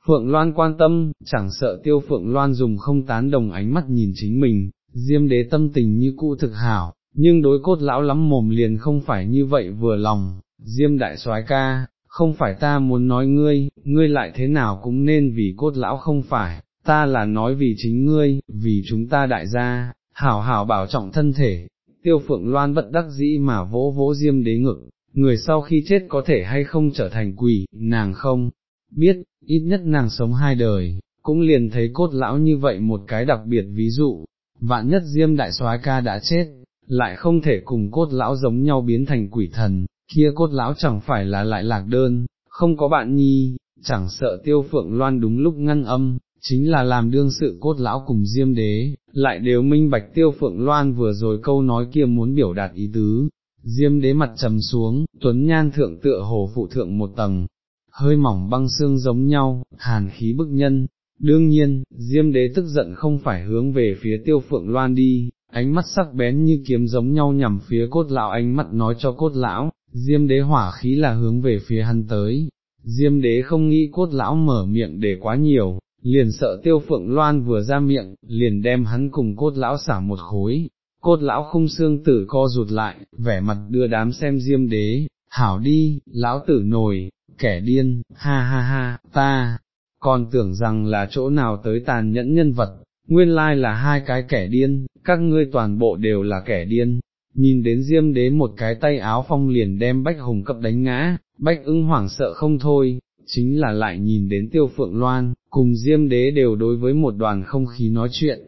Phượng Loan quan tâm, chẳng sợ tiêu Phượng Loan dùng không tán đồng ánh mắt nhìn chính mình, diêm đế tâm tình như cũ thực hảo, nhưng đối cốt lão lắm mồm liền không phải như vậy vừa lòng, diêm đại soái ca, không phải ta muốn nói ngươi, ngươi lại thế nào cũng nên vì cốt lão không phải, ta là nói vì chính ngươi, vì chúng ta đại gia, hảo hảo bảo trọng thân thể, tiêu phượng loan bất đắc dĩ mà vỗ vỗ diêm đế ngực, người sau khi chết có thể hay không trở thành quỷ, nàng không, biết, ít nhất nàng sống hai đời, cũng liền thấy cốt lão như vậy một cái đặc biệt ví dụ, vạn nhất diêm đại soái ca đã chết, lại không thể cùng cốt lão giống nhau biến thành quỷ thần, kia cốt lão chẳng phải là lại lạc đơn, không có bạn nhi, chẳng sợ tiêu phượng loan đúng lúc ngăn âm, chính là làm đương sự cốt lão cùng diêm đế, lại đều minh bạch tiêu phượng loan vừa rồi câu nói kia muốn biểu đạt ý tứ. Diêm đế mặt trầm xuống, tuấn nhan thượng tựa hồ phụ thượng một tầng, hơi mỏng băng xương giống nhau, hàn khí bức nhân, đương nhiên, diêm đế tức giận không phải hướng về phía tiêu phượng loan đi, ánh mắt sắc bén như kiếm giống nhau nhằm phía cốt lão ánh mắt nói cho cốt lão, diêm đế hỏa khí là hướng về phía hắn tới, diêm đế không nghĩ cốt lão mở miệng để quá nhiều, liền sợ tiêu phượng loan vừa ra miệng, liền đem hắn cùng cốt lão xả một khối, cốt lão khung xương tử co rụt lại, vẻ mặt đưa đám xem diêm đế, hảo đi, lão tử nổi, kẻ điên, ha ha ha, ta, còn tưởng rằng là chỗ nào tới tàn nhẫn nhân vật, nguyên lai là hai cái kẻ điên, các ngươi toàn bộ đều là kẻ điên, nhìn đến diêm đế một cái tay áo phong liền đem bách hùng cấp đánh ngã, bách ưng hoảng sợ không thôi, chính là lại nhìn đến tiêu phượng loan, cùng diêm đế đều đối với một đoàn không khí nói chuyện,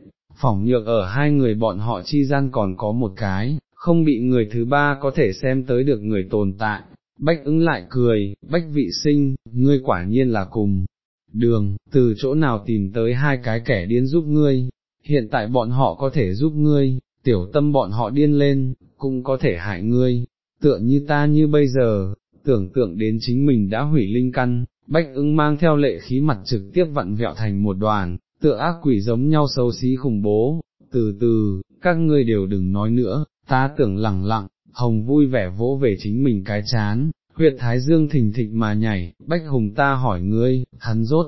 phỏng nhược ở hai người bọn họ chi gian còn có một cái, không bị người thứ ba có thể xem tới được người tồn tại. Bách ứng lại cười, bách vị sinh, ngươi quả nhiên là cùng. Đường, từ chỗ nào tìm tới hai cái kẻ điên giúp ngươi, hiện tại bọn họ có thể giúp ngươi, tiểu tâm bọn họ điên lên, cũng có thể hại ngươi, tựa như ta như bây giờ, tưởng tượng đến chính mình đã hủy linh căn, bách ứng mang theo lệ khí mặt trực tiếp vặn vẹo thành một đoàn, tựa ác quỷ giống nhau xấu xí khủng bố, từ từ, các ngươi đều đừng nói nữa, ta tưởng lẳng lặng, hồng vui vẻ vỗ về chính mình cái chán, huyệt thái dương thình thịch mà nhảy, bách hùng ta hỏi ngươi, hắn rốt,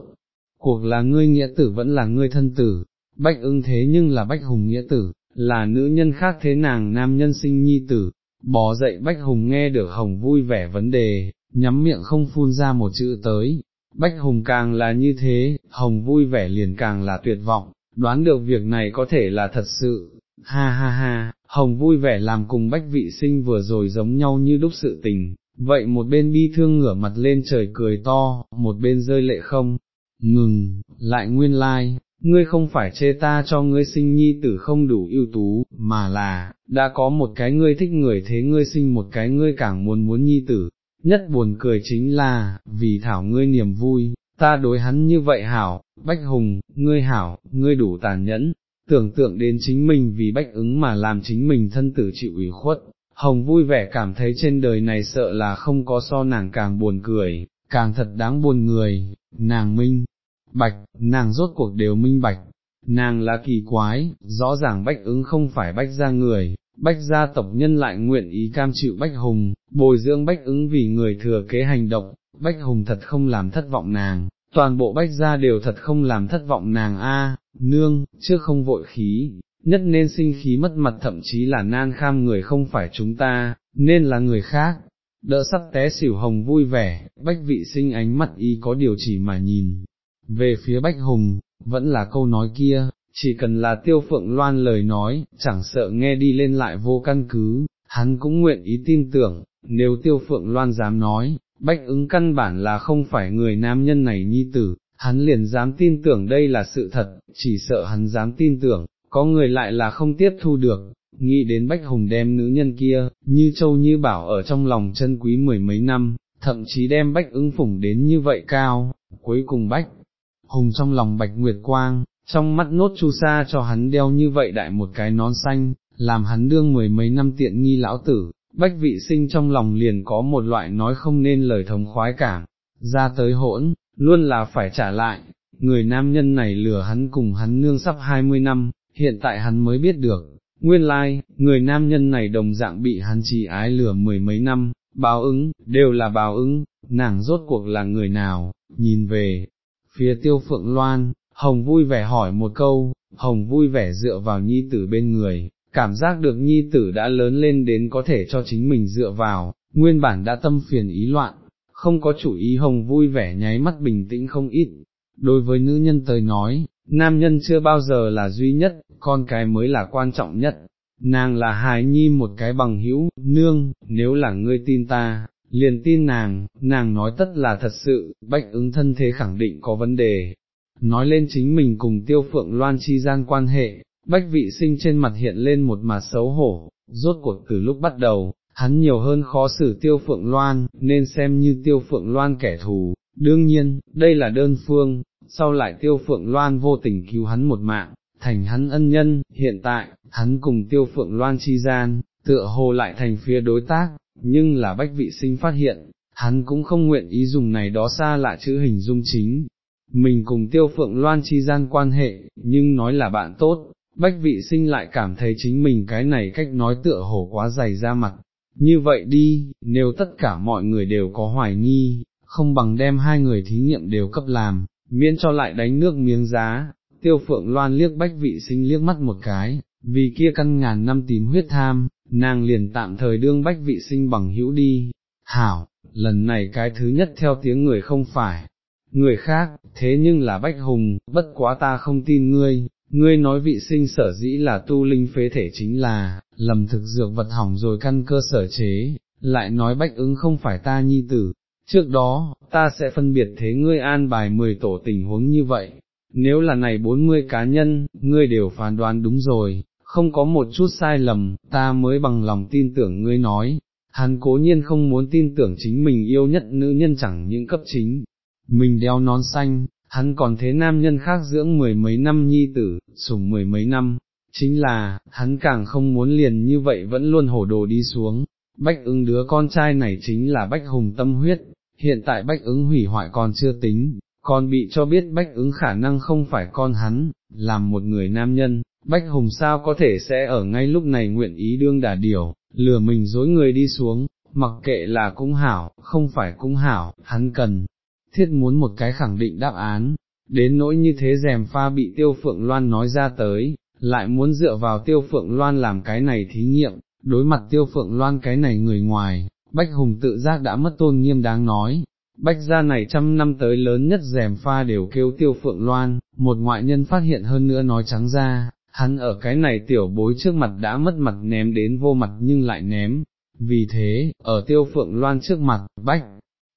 cuộc là ngươi nghĩa tử vẫn là ngươi thân tử, bách ưng thế nhưng là bách hùng nghĩa tử, là nữ nhân khác thế nàng nam nhân sinh nhi tử, bò dậy bách hùng nghe được hồng vui vẻ vấn đề, nhắm miệng không phun ra một chữ tới, bách hùng càng là như thế, hồng vui vẻ liền càng là tuyệt vọng, đoán được việc này có thể là thật sự, ha ha ha, hồng vui vẻ làm cùng bách vị sinh vừa rồi giống nhau như đúc sự tình, vậy một bên bi thương ngửa mặt lên trời cười to, một bên rơi lệ không, ngừng, lại nguyên lai, like, ngươi không phải chê ta cho ngươi sinh nhi tử không đủ ưu tú, mà là, đã có một cái ngươi thích người thế ngươi sinh một cái ngươi càng muốn muốn nhi tử, nhất buồn cười chính là, vì thảo ngươi niềm vui, ta đối hắn như vậy hảo, bách hùng, ngươi hảo, ngươi đủ tàn nhẫn, tưởng tượng đến chính mình vì bách ứng mà làm chính mình thân tử chịu ủy khuất, hồng vui vẻ cảm thấy trên đời này sợ là không có so nàng càng buồn cười, càng thật đáng buồn người, nàng minh, bạch, nàng rốt cuộc đều minh bạch, nàng là kỳ quái, rõ ràng bách ứng không phải bách ra người, bách gia tộc nhân lại nguyện ý cam chịu bách hùng, bồi dưỡng bách ứng vì người thừa kế hành động, bách hùng thật không làm thất vọng nàng, toàn bộ bách gia đều thật không làm thất vọng nàng a. Nương, chưa không vội khí, nhất nên sinh khí mất mặt thậm chí là nan kham người không phải chúng ta, nên là người khác. Đỡ sắp té xỉu hồng vui vẻ, bách vị sinh ánh mắt y có điều chỉ mà nhìn, về phía bách hùng, vẫn là câu nói kia, chỉ cần là tiêu phượng loan lời nói, chẳng sợ nghe đi lên lại vô căn cứ, hắn cũng nguyện ý tin tưởng, nếu tiêu phượng loan dám nói, bách ứng căn bản là không phải người nam nhân này nhi tử, hắn liền dám tin tưởng đây là sự thật, chỉ sợ hắn dám tin tưởng, có người lại là không tiếp thu được, nghĩ đến bách hùng đem nữ nhân kia, như châu như bảo ở trong lòng chân quý mười mấy năm, thậm chí đem bách ứng phủng đến như vậy cao, cuối cùng bách hùng trong lòng bạch nguyệt quang, trong mắt nốt chu sa cho hắn đeo như vậy đại một cái nón xanh, làm hắn đương mười mấy năm tiện nghi lão tử, bách vị sinh trong lòng liền có một loại nói không nên lời thống khoái cảm, ra tới hỗn, luôn là phải trả lại, người nam nhân này lừa hắn cùng hắn nương sắp hai mươi năm, hiện tại hắn mới biết được, nguyên lai, like, người nam nhân này đồng dạng bị hắn chỉ ái lừa mười mấy năm, báo ứng, đều là báo ứng, nàng rốt cuộc là người nào, nhìn về, phía tiêu phượng loan, Hồng vui vẻ hỏi một câu, Hồng vui vẻ dựa vào nhi tử bên người, cảm giác được nhi tử đã lớn lên đến có thể cho chính mình dựa vào, nguyên bản đã tâm phiền ý loạn, không có chủ ý Hồng vui vẻ nháy mắt bình tĩnh không ít. Đối với nữ nhân tới nói, nam nhân chưa bao giờ là duy nhất, con cái mới là quan trọng nhất. Nàng là hài nhi một cái bằng hữu, nương, nếu là ngươi tin ta, liền tin nàng, nàng nói tất là thật sự, bách ứng thân thế khẳng định có vấn đề. Nói lên chính mình cùng tiêu phượng loan chi gian quan hệ, bách vị sinh trên mặt hiện lên một mặt xấu hổ, rốt cuộc từ lúc bắt đầu, hắn nhiều hơn khó xử tiêu phượng loan, nên xem như tiêu phượng loan kẻ thù, đương nhiên, đây là đơn phương, sau lại tiêu phượng loan vô tình cứu hắn một mạng, thành hắn ân nhân, hiện tại, hắn cùng tiêu phượng loan chi gian, tựa hồ lại thành phía đối tác, nhưng là bách vị sinh phát hiện, hắn cũng không nguyện ý dùng này đó xa lạ chữ hình dung chính. Mình cùng tiêu phượng loan chi gian quan hệ, nhưng nói là bạn tốt, bách vị sinh lại cảm thấy chính mình cái này cách nói tựa hồ quá dày ra mặt. Như vậy đi, nếu tất cả mọi người đều có hoài nghi, không bằng đem hai người thí nghiệm đều cấp làm, miễn cho lại đánh nước miếng giá, tiêu phượng loan liếc bách vị sinh liếc mắt một cái, vì kia căn ngàn năm tìm huyết tham, nàng liền tạm thời đương bách vị sinh bằng hữu đi, hảo, lần này cái thứ nhất theo tiếng người không phải, người khác, thế nhưng là bách hùng, bất quá ta không tin ngươi, ngươi nói vị sinh sở dĩ là tu linh phế thể chính là, lầm thực dược vật hỏng rồi căn cơ sở chế, lại nói bách ứng không phải ta nhi tử, trước đó, ta sẽ phân biệt thế ngươi an bài mười tổ tình huống như vậy, nếu là này 40 cá nhân, ngươi đều phán đoán đúng rồi, không có một chút sai lầm, ta mới bằng lòng tin tưởng ngươi nói, hắn cố nhiên không muốn tin tưởng chính mình yêu nhất nữ nhân chẳng những cấp chính, mình đeo nón xanh, hắn còn thế nam nhân khác dưỡng mười mấy năm nhi tử, sủng mười mấy năm, chính là, hắn càng không muốn liền như vậy vẫn luôn hổ đồ đi xuống, bách ứng đứa con trai này chính là bách hùng tâm huyết, hiện tại bách ứng hủy hoại còn chưa tính, còn bị cho biết bách ứng khả năng không phải con hắn, làm một người nam nhân, bách hùng sao có thể sẽ ở ngay lúc này nguyện ý đương đà điều, lừa mình dối người đi xuống, mặc kệ là cũng hảo, không phải cũng hảo, hắn cần, thiết muốn một cái khẳng định đáp án, đến nỗi như thế rèm pha bị tiêu phượng loan nói ra tới, lại muốn dựa vào tiêu phượng loan làm cái này thí nghiệm, đối mặt tiêu phượng loan cái này người ngoài, Bách Hùng tự giác đã mất tôn nghiêm đáng nói. Bách gia này trăm năm tới lớn nhất rèm pha đều kêu tiêu phượng loan, một ngoại nhân phát hiện hơn nữa nói trắng ra, hắn ở cái này tiểu bối trước mặt đã mất mặt ném đến vô mặt nhưng lại ném, vì thế, ở tiêu phượng loan trước mặt, Bách,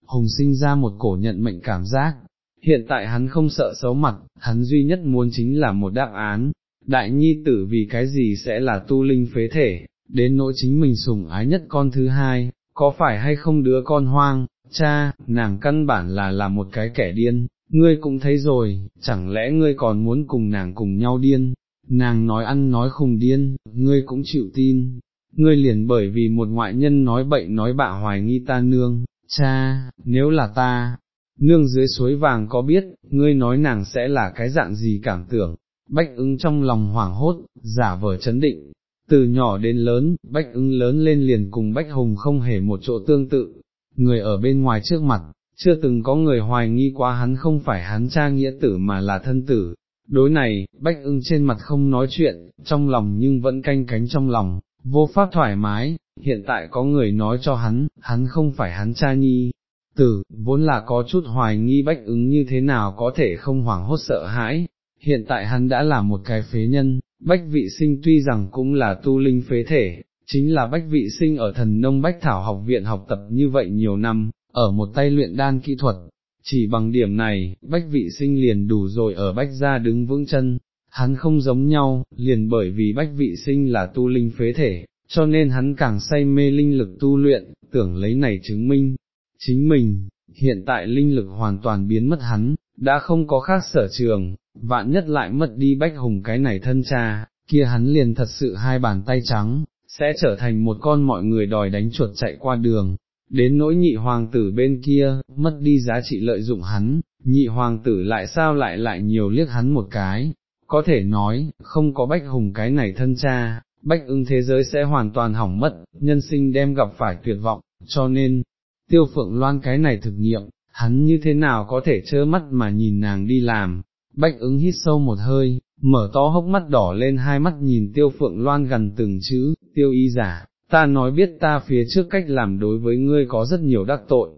Hùng sinh ra một cổ nhận mệnh cảm giác, hiện tại hắn không sợ xấu mặt, hắn duy nhất muốn chính là một đáp án, đại nhi tử vì cái gì sẽ là tu linh phế thể, đến nỗi chính mình sủng ái nhất con thứ hai, có phải hay không đứa con hoang, cha, nàng căn bản là là một cái kẻ điên, ngươi cũng thấy rồi, chẳng lẽ ngươi còn muốn cùng nàng cùng nhau điên, nàng nói ăn nói khùng điên, ngươi cũng chịu tin, ngươi liền bởi vì một ngoại nhân nói bậy nói bạ hoài nghi ta nương, cha, nếu là ta, nương dưới suối vàng có biết, ngươi nói nàng sẽ là cái dạng gì cảm tưởng, bách ứng trong lòng hoảng hốt, giả vờ chấn định, từ nhỏ đến lớn, bách ứng lớn lên liền cùng bách hùng không hề một chỗ tương tự, người ở bên ngoài trước mặt, chưa từng có người hoài nghi quá hắn không phải hắn cha nghĩa tử mà là thân tử. Đối này, bách ưng trên mặt không nói chuyện, trong lòng nhưng vẫn canh cánh trong lòng, vô pháp thoải mái, hiện tại có người nói cho hắn, hắn không phải hắn cha nhi, tử, vốn là có chút hoài nghi bách ứng như thế nào có thể không hoảng hốt sợ hãi, hiện tại hắn đã là một cái phế nhân, bách vị sinh tuy rằng cũng là tu linh phế thể, chính là bách vị sinh ở thần nông bách thảo học viện học tập như vậy nhiều năm, ở một tay luyện đan kỹ thuật, chỉ bằng điểm này, bách vị sinh liền đủ rồi ở bách gia đứng vững chân, hắn không giống nhau, liền bởi vì bách vị sinh là tu linh phế thể, cho nên hắn càng say mê linh lực tu luyện, tưởng lấy này chứng minh, chính mình, hiện tại linh lực hoàn toàn biến mất hắn, đã không có khác sở trường, vạn nhất lại mất đi bách hùng cái này thân cha, kia hắn liền thật sự hai bàn tay trắng, sẽ trở thành một con mọi người đòi đánh chuột chạy qua đường. Đến nỗi nhị hoàng tử bên kia, mất đi giá trị lợi dụng hắn, nhị hoàng tử lại sao lại lại nhiều liếc hắn một cái, có thể nói, không có bách hùng cái này thân cha, bách ưng thế giới sẽ hoàn toàn hỏng mất, nhân sinh đem gặp phải tuyệt vọng, cho nên, tiêu phượng loan cái này thực nghiệm, hắn như thế nào có thể trơ mắt mà nhìn nàng đi làm, bách ứng hít sâu một hơi, mở to hốc mắt đỏ lên hai mắt nhìn tiêu phượng loan gần từng chữ, tiêu y giả, ta nói biết ta phía trước cách làm đối với ngươi có rất nhiều đắc tội.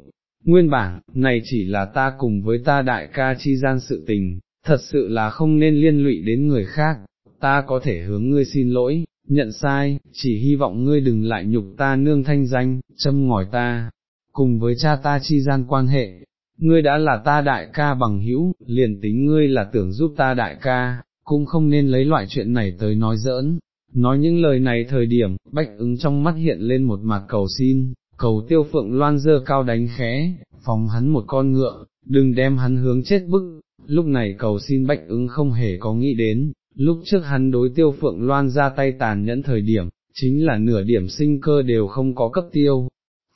Nguyên bản, này chỉ là ta cùng với ta đại ca chi gian sự tình, thật sự là không nên liên lụy đến người khác, ta có thể hướng ngươi xin lỗi, nhận sai, chỉ hy vọng ngươi đừng lại nhục ta nương thanh danh, châm ngòi ta, cùng với cha ta chi gian quan hệ, ngươi đã là ta đại ca bằng hữu, liền tính ngươi là tưởng giúp ta đại ca, cũng không nên lấy loại chuyện này tới nói giỡn. Nói những lời này thời điểm, bách ứng trong mắt hiện lên một mặt cầu xin, cầu tiêu phượng loan dơ cao đánh khẽ, phóng hắn một con ngựa, đừng đem hắn hướng chết bức, lúc này cầu xin bách ứng không hề có nghĩ đến, lúc trước hắn đối tiêu phượng loan ra tay tàn nhẫn thời điểm, chính là nửa điểm sinh cơ đều không có cấp tiêu.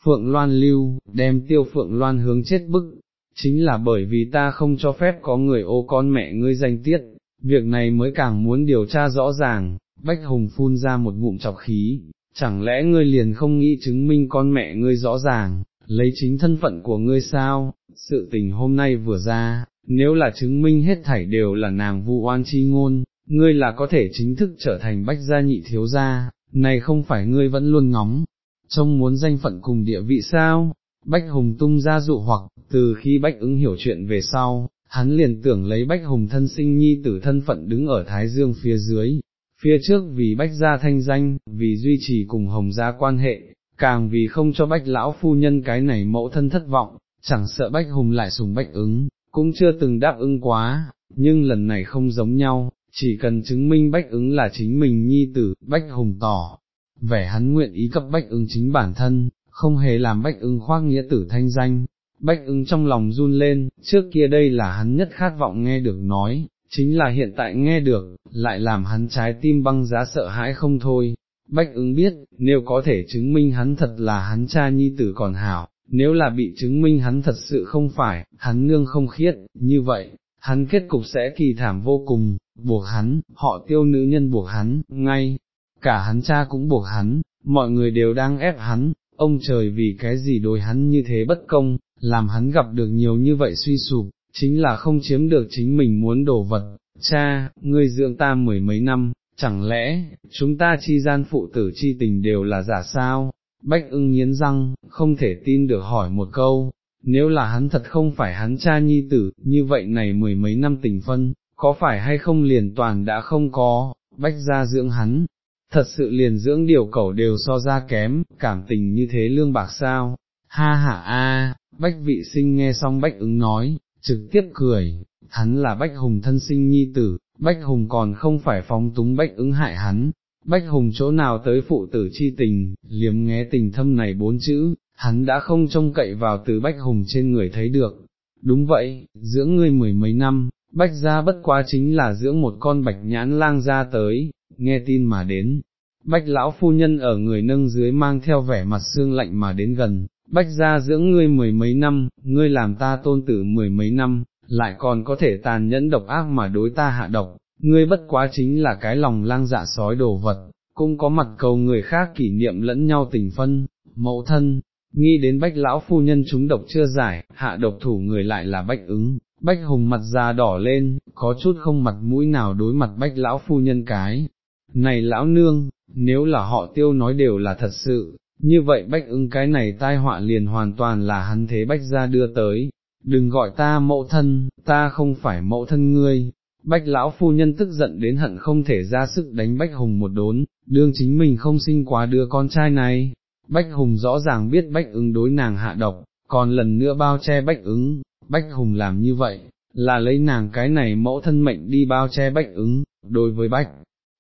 Phượng Loan lưu, đem tiêu Phượng Loan hướng chết bức, chính là bởi vì ta không cho phép có người ô con mẹ ngươi danh tiết, việc này mới càng muốn điều tra rõ ràng, Bách Hùng phun ra một ngụm chọc khí, chẳng lẽ ngươi liền không nghĩ chứng minh con mẹ ngươi rõ ràng, lấy chính thân phận của ngươi sao, sự tình hôm nay vừa ra, nếu là chứng minh hết thảy đều là nàng vu oan chi ngôn, ngươi là có thể chính thức trở thành bách gia nhị thiếu gia, này không phải ngươi vẫn luôn ngóng, trông muốn danh phận cùng địa vị sao, Bách Hùng tung ra dụ hoặc, từ khi Bách ứng hiểu chuyện về sau, hắn liền tưởng lấy Bách Hùng thân sinh nhi tử thân phận đứng ở Thái Dương phía dưới, phía trước vì Bách gia thanh danh, vì duy trì cùng Hồng gia quan hệ, càng vì không cho Bách lão phu nhân cái này mẫu thân thất vọng, chẳng sợ Bách Hùng lại sùng Bách ứng, cũng chưa từng đáp ứng quá, nhưng lần này không giống nhau, chỉ cần chứng minh Bách ứng là chính mình nhi tử, Bách Hùng tỏ, vẻ hắn nguyện ý cấp Bách ứng chính bản thân, không hề làm Bách ứng khoác nghĩa tử thanh danh. Bách ứng trong lòng run lên, trước kia đây là hắn nhất khát vọng nghe được nói, chính là hiện tại nghe được, lại làm hắn trái tim băng giá sợ hãi không thôi. Bách ứng biết, nếu có thể chứng minh hắn thật là hắn cha nhi tử còn hảo, nếu là bị chứng minh hắn thật sự không phải, hắn nương không khiết, như vậy, hắn kết cục sẽ kỳ thảm vô cùng, buộc hắn, họ tiêu nữ nhân buộc hắn, ngay, cả hắn cha cũng buộc hắn, mọi người đều đang ép hắn, ông trời vì cái gì đối hắn như thế bất công, làm hắn gặp được nhiều như vậy suy sụp, chính là không chiếm được chính mình muốn đổ vật, cha, ngươi dưỡng ta mười mấy năm, chẳng lẽ, chúng ta chi gian phụ tử chi tình đều là giả sao? Bách ưng nghiến răng, không thể tin được hỏi một câu, nếu là hắn thật không phải hắn cha nhi tử, như vậy này mười mấy năm tình phân, có phải hay không liền toàn đã không có, bách ra dưỡng hắn, thật sự liền dưỡng điều cẩu đều so ra kém, cảm tình như thế lương bạc sao, ha ha a, bách vị sinh nghe xong bách ứng nói, trực tiếp cười, hắn là bách hùng thân sinh nhi tử, bách hùng còn không phải phóng túng bách ứng hại hắn, bách hùng chỗ nào tới phụ tử chi tình, liếm nghe tình thâm này bốn chữ, hắn đã không trông cậy vào từ bách hùng trên người thấy được. Đúng vậy, dưỡng ngươi mười mấy năm, bách gia bất quá chính là dưỡng một con bạch nhãn lang ra tới, nghe tin mà đến. Bách lão phu nhân ở người nâng dưới mang theo vẻ mặt xương lạnh mà đến gần, bách gia dưỡng ngươi mười mấy năm, ngươi làm ta tôn tử mười mấy năm, lại còn có thể tàn nhẫn độc ác mà đối ta hạ độc, ngươi bất quá chính là cái lòng lang dạ sói đồ vật, cũng có mặt cầu người khác kỷ niệm lẫn nhau tình phân, mẫu thân, nghĩ đến bách lão phu nhân chúng độc chưa giải, hạ độc thủ người lại là bách ứng, bách hùng mặt già đỏ lên, có chút không mặt mũi nào đối mặt bách lão phu nhân cái. Này lão nương, nếu là họ tiêu nói đều là thật sự, như vậy bách ứng cái này tai họa liền hoàn toàn là hắn thế bách ra đưa tới, đừng gọi ta mẫu thân, ta không phải mẫu thân ngươi. Bách lão phu nhân tức giận đến hận không thể ra sức đánh Bách Hùng một đốn, đương chính mình không sinh quá đứa con trai này, Bách Hùng rõ ràng biết Bách ứng đối nàng hạ độc, còn lần nữa bao che Bách ứng, Bách Hùng làm như vậy, là lấy nàng cái này mẫu thân mệnh đi bao che Bách ứng, đối với Bách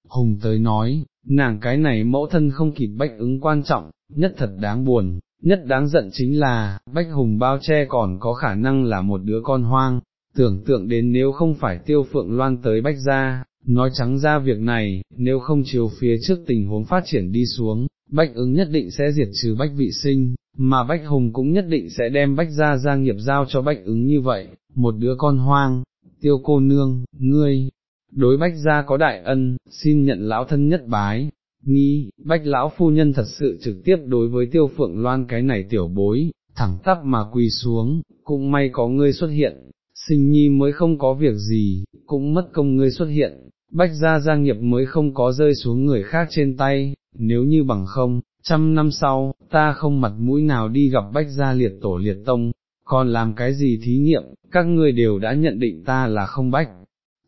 Hùng tới nói, nàng cái này mẫu thân không kịp Bách ứng quan trọng, nhất thật đáng buồn, nhất đáng giận chính là, Bách Hùng bao che còn có khả năng là một đứa con hoang, tưởng tượng đến nếu không phải tiêu phượng loan tới Bách ra, nói trắng ra việc này, nếu không chiều phía trước tình huống phát triển đi xuống, Bách ứng nhất định sẽ diệt trừ Bách vị sinh, mà Bách Hùng cũng nhất định sẽ đem Bách gia gia nghiệp giao cho Bách ứng như vậy, một đứa con hoang, tiêu cô nương, ngươi, đối Bách gia có đại ân, xin nhận lão thân nhất bái. Nghi, bách lão phu nhân thật sự trực tiếp đối với tiêu phượng loan cái này tiểu bối, thẳng tắp mà quỳ xuống, cũng may có ngươi xuất hiện, sinh nhi mới không có việc gì, cũng mất công ngươi xuất hiện, bách gia gia nghiệp mới không có rơi xuống người khác trên tay, nếu như bằng không, trăm năm sau, ta không mặt mũi nào đi gặp bách gia liệt tổ liệt tông, còn làm cái gì thí nghiệm, các ngươi đều đã nhận định ta là không bách.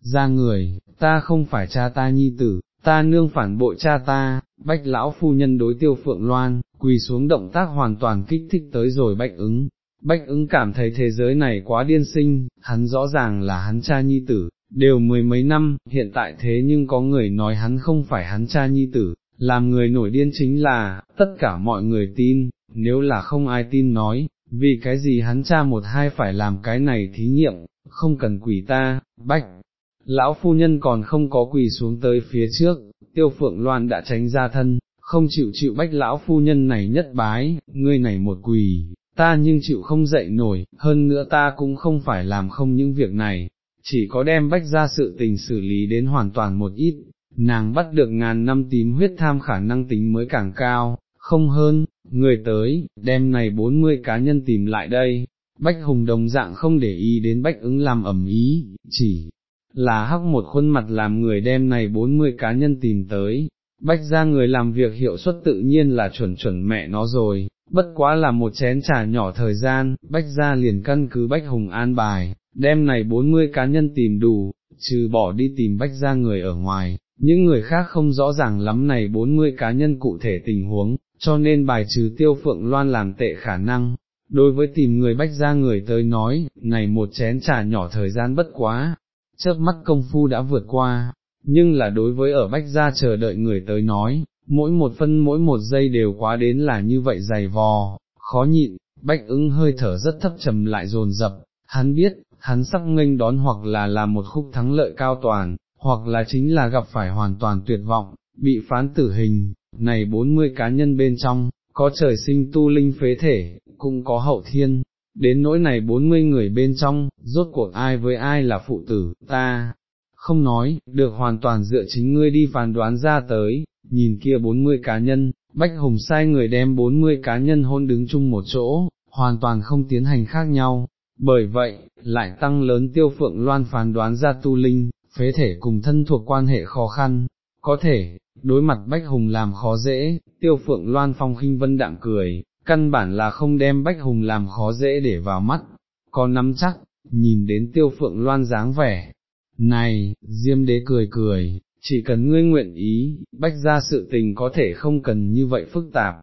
Ra người, ta không phải cha ta nhi tử, ta nương phản bội cha ta, bách lão phu nhân đối tiêu phượng loan, quỳ xuống động tác hoàn toàn kích thích tới rồi bách ứng. Bách ứng cảm thấy thế giới này quá điên sinh, hắn rõ ràng là hắn cha nhi tử, đều mười mấy năm, hiện tại thế nhưng có người nói hắn không phải hắn cha nhi tử, làm người nổi điên chính là, tất cả mọi người tin, nếu là không ai tin nói, vì cái gì hắn cha một hai phải làm cái này thí nghiệm, không cần quỷ ta, bách. Lão phu nhân còn không có quỳ xuống tới phía trước, tiêu phượng loan đã tránh ra thân, không chịu chịu bách lão phu nhân này nhất bái, ngươi này một quỳ, ta nhưng chịu không dậy nổi, hơn nữa ta cũng không phải làm không những việc này, chỉ có đem bách ra sự tình xử lý đến hoàn toàn một ít, nàng bắt được ngàn năm tím huyết tham khả năng tính mới càng cao, không hơn, người tới, đem này 40 cá nhân tìm lại đây, Bách Hùng đồng dạng không để ý đến Bách ứng làm ẩm ý, chỉ là hắc một khuôn mặt làm người đem này 40 cá nhân tìm tới, Bách ra người làm việc hiệu suất tự nhiên là chuẩn chuẩn mẹ nó rồi, bất quá là một chén trà nhỏ thời gian, Bách ra liền căn cứ Bách Hùng an bài, đem này 40 cá nhân tìm đủ, trừ bỏ đi tìm Bách ra người ở ngoài, những người khác không rõ ràng lắm này 40 cá nhân cụ thể tình huống, cho nên bài trừ tiêu phượng loan làm tệ khả năng. Đối với tìm người bách ra người tới nói, này một chén trà nhỏ thời gian bất quá, chớp mắt công phu đã vượt qua, nhưng là đối với ở bách gia chờ đợi người tới nói, mỗi một phân mỗi một giây đều quá đến là như vậy dày vò, khó nhịn, bách ứng hơi thở rất thấp trầm lại dồn dập, hắn biết, hắn sắp nghênh đón hoặc là làm một khúc thắng lợi cao toàn, hoặc là chính là gặp phải hoàn toàn tuyệt vọng, bị phán tử hình, này 40 cá nhân bên trong, có trời sinh tu linh phế thể, cũng có hậu thiên, đến nỗi này 40 người bên trong, rốt cuộc ai với ai là phụ tử, ta, không nói, được hoàn toàn dựa chính ngươi đi phán đoán ra tới, nhìn kia 40 cá nhân, Bách Hùng sai người đem 40 cá nhân hôn đứng chung một chỗ, hoàn toàn không tiến hành khác nhau, bởi vậy, lại tăng lớn tiêu phượng loan phán đoán ra tu linh, phế thể cùng thân thuộc quan hệ khó khăn, có thể, đối mặt Bách Hùng làm khó dễ, tiêu phượng loan phong khinh vân đạm cười, căn bản là không đem Bách Hùng làm khó dễ để vào mắt, có nắm chắc, nhìn đến tiêu phượng loan dáng vẻ. Này, Diêm đế cười cười, chỉ cần ngươi nguyện ý, bách ra sự tình có thể không cần như vậy phức tạp,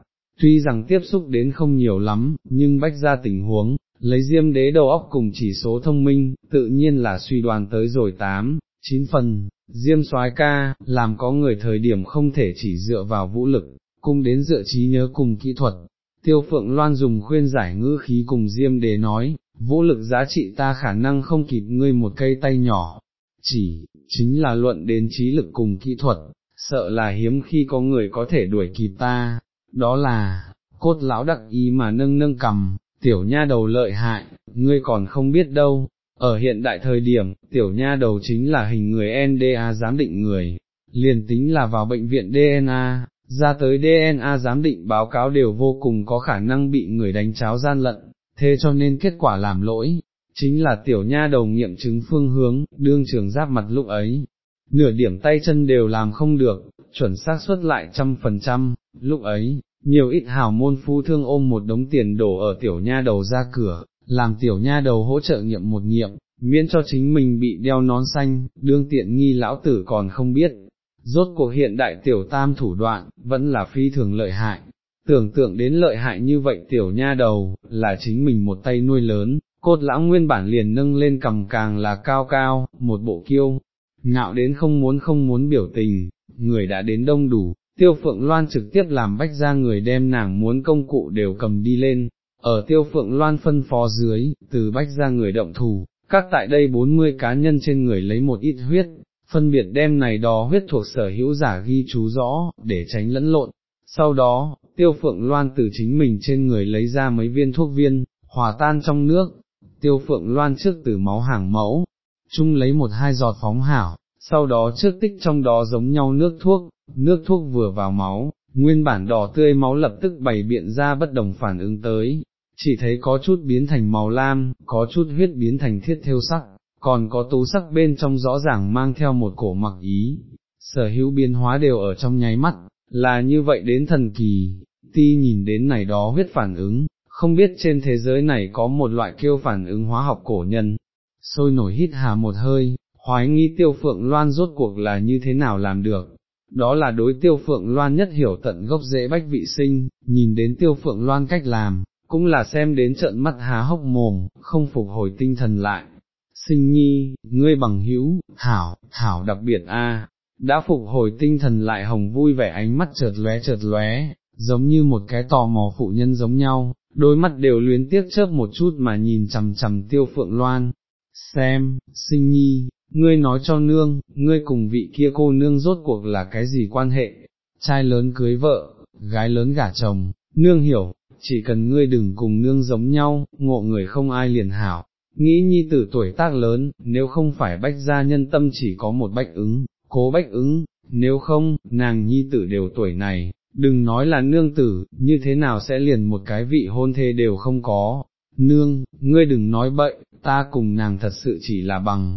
tuy rằng tiếp xúc đến không nhiều lắm, nhưng bách ra tình huống, lấy diêm đế đầu óc cùng chỉ số thông minh, tự nhiên là suy đoán tới rồi tám, chín phần, diêm soái ca, làm có người thời điểm không thể chỉ dựa vào vũ lực, cùng đến dựa trí nhớ cùng kỹ thuật. Tiêu Phượng Loan dùng khuyên giải ngữ khí cùng Diêm Đế nói, vũ lực giá trị ta khả năng không kịp ngươi một cây tay nhỏ, chỉ, chính là luận đến trí lực cùng kỹ thuật, sợ là hiếm khi có người có thể đuổi kịp ta, đó là, cốt lão đặc ý mà nâng nâng cầm, tiểu nha đầu lợi hại, ngươi còn không biết đâu, ở hiện đại thời điểm, tiểu nha đầu chính là hình người NDA giám định người, liền tính là vào bệnh viện DNA, ra tới DNA giám định báo cáo đều vô cùng có khả năng bị người đánh cháo gian lận, thế cho nên kết quả làm lỗi, chính là tiểu nha đầu nghiệm chứng phương hướng, đương trường giáp mặt lúc ấy, nửa điểm tay chân đều làm không được, chuẩn xác suất lại trăm phần trăm, lúc ấy, nhiều ít hào môn phu thương ôm một đống tiền đổ ở tiểu nha đầu ra cửa, làm tiểu nha đầu hỗ trợ nghiệm một nghiệm, miễn cho chính mình bị đeo nón xanh, đương tiện nghi lão tử còn không biết. Rốt cuộc hiện đại tiểu tam thủ đoạn, vẫn là phi thường lợi hại, tưởng tượng đến lợi hại như vậy tiểu nha đầu, là chính mình một tay nuôi lớn, cốt lão nguyên bản liền nâng lên cầm càng là cao cao, một bộ kiêu, ngạo đến không muốn không muốn biểu tình, người đã đến đông đủ, tiêu phượng loan trực tiếp làm bách ra người đem nàng muốn công cụ đều cầm đi lên, ở tiêu phượng loan phân phó dưới, từ bách ra người động thủ, các tại đây 40 cá nhân trên người lấy một ít huyết, phân biệt đem này đó huyết thuộc sở hữu giả ghi chú rõ, để tránh lẫn lộn. Sau đó, tiêu phượng loan từ chính mình trên người lấy ra mấy viên thuốc viên, hòa tan trong nước, tiêu phượng loan trước từ máu hàng mẫu, chung lấy một hai giọt phóng hảo, sau đó trước tích trong đó giống nhau nước thuốc, nước thuốc vừa vào máu, nguyên bản đỏ tươi máu lập tức bày biện ra bất đồng phản ứng tới, chỉ thấy có chút biến thành màu lam, có chút huyết biến thành thiết theo sắc, còn có tú sắc bên trong rõ ràng mang theo một cổ mặc ý, sở hữu biến hóa đều ở trong nháy mắt, là như vậy đến thần kỳ, ti nhìn đến này đó huyết phản ứng, không biết trên thế giới này có một loại kêu phản ứng hóa học cổ nhân, sôi nổi hít hà một hơi, hoái nghi tiêu phượng loan rốt cuộc là như thế nào làm được, đó là đối tiêu phượng loan nhất hiểu tận gốc rễ bách vị sinh, nhìn đến tiêu phượng loan cách làm, cũng là xem đến trận mắt há hốc mồm, không phục hồi tinh thần lại. Sinh nhi, ngươi bằng hữu, thảo thảo đặc biệt a, đã phục hồi tinh thần lại hồng vui vẻ ánh mắt chợt lóe chợt lóe, giống như một cái tò mò phụ nhân giống nhau, đôi mắt đều luyến tiếc chớp một chút mà nhìn chằm chằm tiêu phượng loan, xem, sinh nhi, ngươi nói cho nương, ngươi cùng vị kia cô nương rốt cuộc là cái gì quan hệ, trai lớn cưới vợ, gái lớn gả chồng, nương hiểu, chỉ cần ngươi đừng cùng nương giống nhau, ngộ người không ai liền hảo, nghĩ nhi tử tuổi tác lớn, nếu không phải bách gia nhân tâm chỉ có một bách ứng, cố bách ứng, nếu không, nàng nhi tử đều tuổi này, đừng nói là nương tử, như thế nào sẽ liền một cái vị hôn thê đều không có, nương, ngươi đừng nói bậy, ta cùng nàng thật sự chỉ là bằng,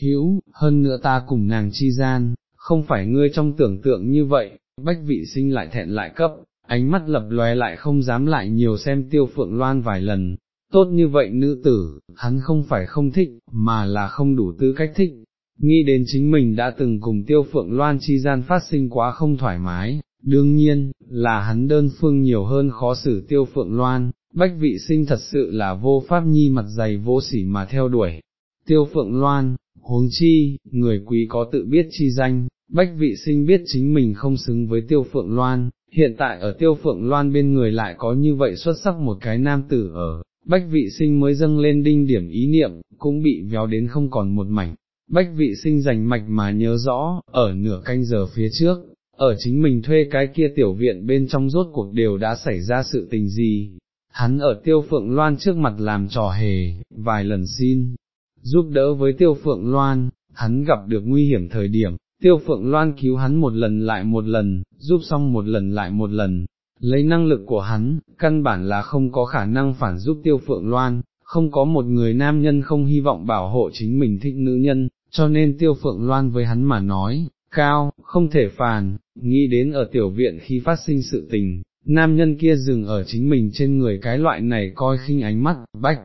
hữu, hơn nữa ta cùng nàng chi gian, không phải ngươi trong tưởng tượng như vậy, bách vị sinh lại thẹn lại cấp, ánh mắt lập lóe lại không dám lại nhiều xem tiêu phượng loan vài lần, tốt như vậy nữ tử, hắn không phải không thích, mà là không đủ tư cách thích. Nghĩ đến chính mình đã từng cùng tiêu phượng loan chi gian phát sinh quá không thoải mái, đương nhiên, là hắn đơn phương nhiều hơn khó xử tiêu phượng loan, bách vị sinh thật sự là vô pháp nhi mặt dày vô sỉ mà theo đuổi. Tiêu phượng loan, huống chi, người quý có tự biết chi danh, bách vị sinh biết chính mình không xứng với tiêu phượng loan, hiện tại ở tiêu phượng loan bên người lại có như vậy xuất sắc một cái nam tử ở, bách vị sinh mới dâng lên đinh điểm ý niệm, cũng bị véo đến không còn một mảnh. Bách vị sinh rành mạch mà nhớ rõ, ở nửa canh giờ phía trước, ở chính mình thuê cái kia tiểu viện bên trong rốt cuộc đều đã xảy ra sự tình gì, hắn ở tiêu phượng loan trước mặt làm trò hề, vài lần xin, giúp đỡ với tiêu phượng loan, hắn gặp được nguy hiểm thời điểm, tiêu phượng loan cứu hắn một lần lại một lần, giúp xong một lần lại một lần, lấy năng lực của hắn, căn bản là không có khả năng phản giúp tiêu phượng loan, không có một người nam nhân không hy vọng bảo hộ chính mình thích nữ nhân, cho nên tiêu phượng loan với hắn mà nói, cao, không thể phàn, nghĩ đến ở tiểu viện khi phát sinh sự tình, nam nhân kia dừng ở chính mình trên người cái loại này coi khinh ánh mắt, bách.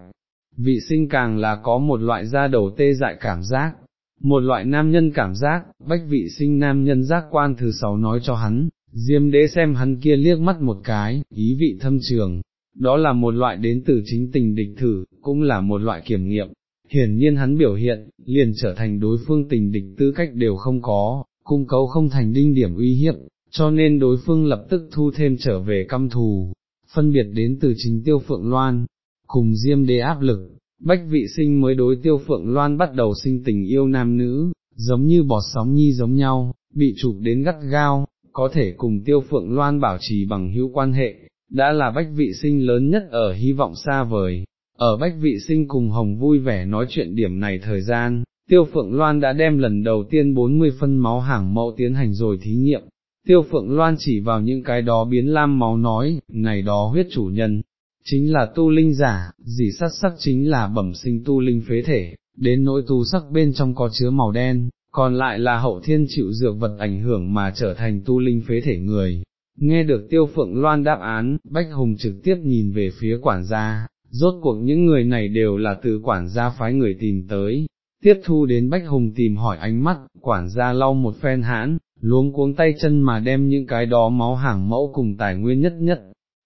Vị sinh càng là có một loại da đầu tê dại cảm giác, một loại nam nhân cảm giác, bách vị sinh nam nhân giác quan thứ sáu nói cho hắn, diêm đế xem hắn kia liếc mắt một cái, ý vị thâm trường, đó là một loại đến từ chính tình địch thử, cũng là một loại kiểm nghiệm. Hiển nhiên hắn biểu hiện, liền trở thành đối phương tình địch tư cách đều không có, cung cấu không thành đinh điểm uy hiếp, cho nên đối phương lập tức thu thêm trở về căm thù, phân biệt đến từ chính tiêu phượng loan, cùng diêm đế áp lực, bách vị sinh mới đối tiêu phượng loan bắt đầu sinh tình yêu nam nữ, giống như bọt sóng nhi giống nhau, bị chụp đến gắt gao, có thể cùng tiêu phượng loan bảo trì bằng hữu quan hệ, đã là bách vị sinh lớn nhất ở hy vọng xa vời. Ở bách vị sinh cùng hồng vui vẻ nói chuyện điểm này thời gian, tiêu phượng loan đã đem lần đầu tiên 40 phân máu hàng mẫu tiến hành rồi thí nghiệm. Tiêu phượng loan chỉ vào những cái đó biến lam máu nói, này đó huyết chủ nhân, chính là tu linh giả, dì sắc sắc chính là bẩm sinh tu linh phế thể, đến nỗi tu sắc bên trong có chứa màu đen, còn lại là hậu thiên chịu dược vật ảnh hưởng mà trở thành tu linh phế thể người. Nghe được tiêu phượng loan đáp án, Bách Hùng trực tiếp nhìn về phía quản gia, rốt cuộc những người này đều là từ quản gia phái người tìm tới. Tiếp thu đến Bách Hùng tìm hỏi ánh mắt, quản gia lau một phen hãn, luống cuống tay chân mà đem những cái đó máu hàng mẫu cùng tài nguyên nhất nhất.